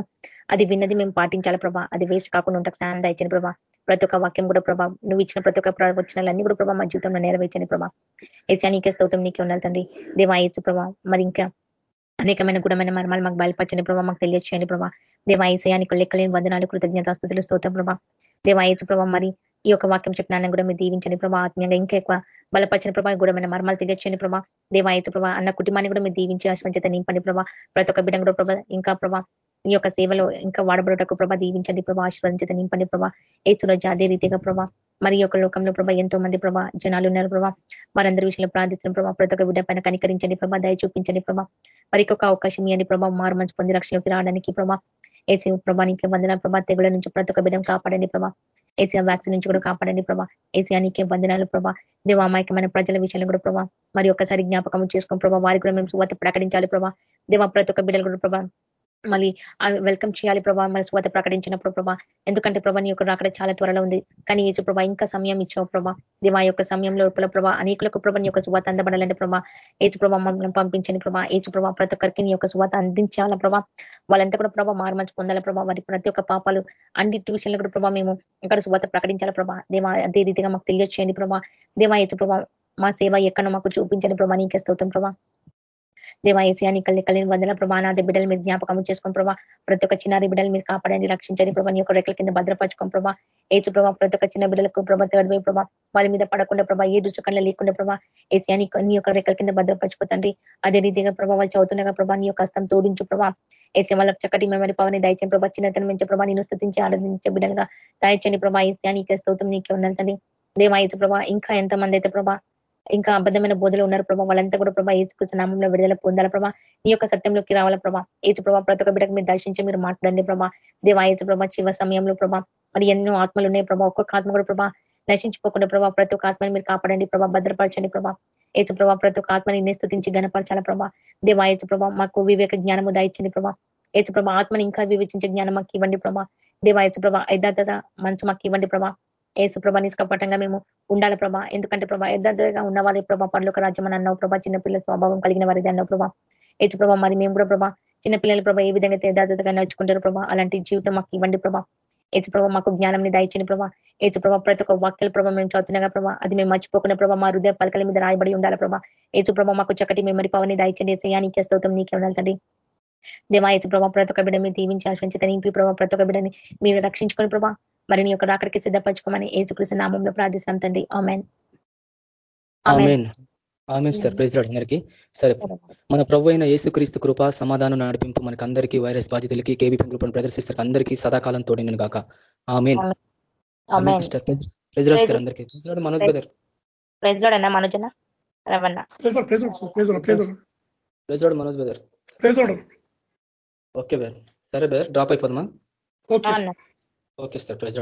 అది విన్నది మేము పాటించాల ప్రభా. అది వేస్ట్ కాకుండా ఉంటాకు స్నానం దాయించిన ప్రభా. ప్రతి ఒక్క వాక్యం కూడా ప్రభా నువ్వు ఇచ్చిన ప్రతి ఒక్క ప్రవచనాలన్నీ కూడా ప్రభా మా జీవితంలో నెరవేర్చని ప్రభా. ఏసా నీకే స్తోత్రం నీకే ఉండాలి తండ్రి. దేవాయచు ప్రభా మరి ఇంకా అనేకమైన గుణమైన మర్మాలు మాకు బయలుపరచండి ప్రభావ మాకు తెలియచేయండి ప్రభావ దేవాయసయానికి లెక్కలేని వందనాలు కృతజ్ఞత స్థుతులు స్తోత్రం ప్రభా. దేవాయసు ప్రభా మరి ఈ యొక్క వాక్యం చెప్పినాన్ని కూడా మీరు దీవించండి ప్రభా ఆత్మీయంగా ఇంకా ఎక్కువ బలపరిచిన ప్రభావ గుడమైన మర్మాలు తెలియచేయండి ప్రభా. దేవాయసు ప్రభా అన్న కుటుంబాన్ని కూడా మీరు దీవించి ఆశ్వంచత నింపండి ప్రభా. ప్రతి ఒక్క బిడ్డ కూడా ప్రభా ఇంకా ప్రభా ఈ యొక్క సేవలో ఇంకా వాడబడటకు ప్రభా దీవించండి ప్రభా ఆశీర్వదించత నింపండి ప్రభా. ఏ అదే రీతిగా ప్రభా మరి యొక్క లోకంలో ప్రభా ఎంతో మంది ప్రభా జనాలు ఉన్నారు ప్రభా. వారందరి విషయంలో ప్రార్థిస్తున్న ప్రభా ప్రతి ఒక్క బిడ్డ పైన కనికరించండి ప్రభా దయ చూపించండి ప్రభా. మరి ఒక అవకాశం ఇవ్వండి ప్రభా మారు మంచి పొంది రక్షణలోకి రావడానికి ప్రభా. ఏసీ ప్రభానికి వందన ప్రభా. తెగుల నుంచి ప్రతి ఒక్క బిడ్డం కాపాడండి ప్రభా. ఏసీఆ వ్యాక్సిన్ నుంచి కూడా కాపాడండి ప్రభా. ఏసీఆ నీకే బంధనాలు ప్రభా. దేవామాయకమైన ప్రజల విషయంలో కూడా ప్రభా మరి ఒకసారి జ్ఞాపకం చేసుకుని ప్రభా వారి కూడా మేము ప్రకటించాలి ప్రభా. దేవా ప్రతి ఒక్క బిడ్డలు కూడా ప్రభా మళ్ళీ వెల్కమ్ చేయాలి ప్రభా మరి స్వాత ప్రకటించినప్పుడు ప్రభా. ఎందుకంటే ప్రభా నీ యొక్క రాకడ చాలా త్వరలో ఉంది. కానీ ఏసు ప్రభా ఇంకా సమయం ఇచ్చావు ప్రభా. దివా యొక్క సమయంలో ప్రభా అనేకులకు ప్రభా నీ యొక్క స్వాత అందబడాలంటే ప్రభా ఏసు ప్రభా మమ్మల్ని పంపించని ప్రభా. ఏసు ప్రభా ప్రతి ఒక్కరికి నీ యొక్క స్వాత అందించాల ప్రభా. వాళ్ళంతా కూడా ప్రభా మారుమంచి పొందాల ప్రభా. వారి ప్రతి ఒక్క పాపాలు అన్నిటి విషయంలో కూడా ప్రభా మేము ఇక్కడ స్వాత ప్రకటించాల ప్రభా. దేవా అదే రీతిగా మాకు తెలియచేయండి ప్రభా. దేవా ఏసు ప్రభా మా సేవ ఎక్కడ మాకు చూపించండి ప్రభా. నీకే స్తోత్రం ప్రభా. దేవా ఏసియాని కల్లి కలిని వందల ప్రభా అనాథ బిడ్డలు మీరు జ్ఞాపకం చేసుకుని ప్రభా ప్రతి ఒక్క చిన్నారి బిడ్డలు మీరు కాపాడండి రక్షించండి ప్రభా నీ యొక్క రెక్కల కింద భద్రపరచుకోం ప్రభా ఏచు ప్రభా ప్రతి ఒక్క చిన్న బిడ్డలకు ప్రభా తగడిపోయి ప్రభా వాళ్ళ మీద పడకుండా ప్రభా ఏ దృష్టి లేకుండా ప్రభా ఏసియాని నీ యొక్క రెక్కల కింద భద్రపరచుకోతండి అదే రీతిగా ప్రభా వాళ్ళు చదువుతుండగా ప్రభా నీ యొక్క హస్తం తోడించు ప్రభా. ఏసీ వాళ్ళకి చక్కటి మెమరీ పవని దయచని ప్రభా చిన్నతనం మంచి ప్రభా నేను స్థుతించి ఆరాధించే బిడ్డలుగా దయచండి ప్రభా ఏసియా నీకే స్తోత్రం నీకే ఉన్నదండి దేవాయచు ప్రభా ఇంకా ఎంతమంది అయితే ప్రభా ఇంకా అబద్ధమైన బోధలు ఉన్నారు ప్రభా. వాళ్ళంతా కూడా ప్రభా ఏచుకృష్ణ నామంలో విడుదల పొందాల ప్రభా. ఈ యొక్క సత్యంలోకి రావాల ప్రభా. ఏచు ప్రభా ప్రతి ఒక్క బిడ్డకు మీరు దర్శించి మీరు మాట్లాడండి ప్రభా. దేవా ఏచు ప్రభా శివ సమయంలో ప్రభా. మరి ఎన్నో ఆత్మలు ఉన్నాయి ప్రభా. ఒక్కొక్క ఆత్మ కూడా ప్రభా నశించిపోకుండా ప్రభా ప్రతి ఒక్క ఆత్మని మీరు కాపాడండి ప్రభా. భద్రపరచండి ప్రభా. ఏచు ప్రభా ప్రతి ఒక్క ఆత్మని స్థుతించి గణపరచాల ప్రభా. దేవా ఏచు ప్రభా మాకు వివేక జ్ఞానము దాయించండి ప్రభా. ఏసు ప్రభా ఆత్మని ఇంకా వివేచించే జ్ఞానం మాకు ఇవ్వండి ప్రభా. దేవా ఏసు ప్రభా యథార్థత మంచు మాకు ఇవ్వండి ప్రభా. ఏసు ప్రభా నిష్కపటంగా మేము ఉండాలి ప్రభా. ఎందుకంటే ప్రభా యథార్థగా ఉన్న వాళ్ళే ప్రభా. పనులకు రాజ్యం అని అన్నావు ప్రభా. చిన్నపిల్లల స్వభావం కలిగిన వారిది అన్నావు ప్రభా. ఏసు ప్రభా మరి మేము కూడా ప్రభా చిన్నపిల్లల ప్రభా ఏ విధంగా యథార్థతగా నడుచుకుంటారు ప్రభా అలాంటి జీవితం మాకు ఇవ్వండి ప్రభా. ఏసు ప్రభా మాకు జ్ఞానం దయచని ప్రభా. ఏసు ప్రభా ప్రతి ఒక్క వాక్యల ప్రభావ మేము చదువుతున్నాగా ప్రభా. అది మేము మర్చిపోకున్న ప్రభా మా హృదయ పలకల మీద రాయబడి ఉండాలి ప్రభా. ఏసు ప్రభా మాకు చక్కటి మెమరీ పవన్ దయచండి సయానికి స్తోత్రం నీకే ఉండాలి దేవా ఏచు ప్రభా ప్రతి ఒక్క బిడ్డ మీరు దీవించి ఆశ్రయించి తనింపి ప్రభా ప్రతి ఒక్క బిడ్డని మీరు రక్షించుకొని ప్రభా. మరి నీ యొక్క రాకడికి సిద్ధపరచుకోమని ఏసుకృష్ణ నామంలో ప్రార్థిస్తాం తండ్రి. ఆమెన్. సార్ ప్రైజ్ రాడు అందరికీ. సరే మన ప్రభు అయిన యేసుక్రీస్తు కృప సమాధానం నడిపింపు మనకి అందరికీ వైరస్ బాధితులకి కేబీపీ కృపను ప్రదర్శిస్తారు అందరికీ సదాకాలం తోడినను గాక. ఆమెన్. ఆమెన్. సార్ ప్రైజ్ రాస్తారు అందరికీ. Praise lord Manoj brother. Praise load అన్న మనోజన రవన్న ప్రేజర్ ప్రేజర్ prayer prayer praise lord Manoj brother. Prayer okay bear సరే బేర్ డ్రాప్ ఓకే. అన్న. Okay sir praise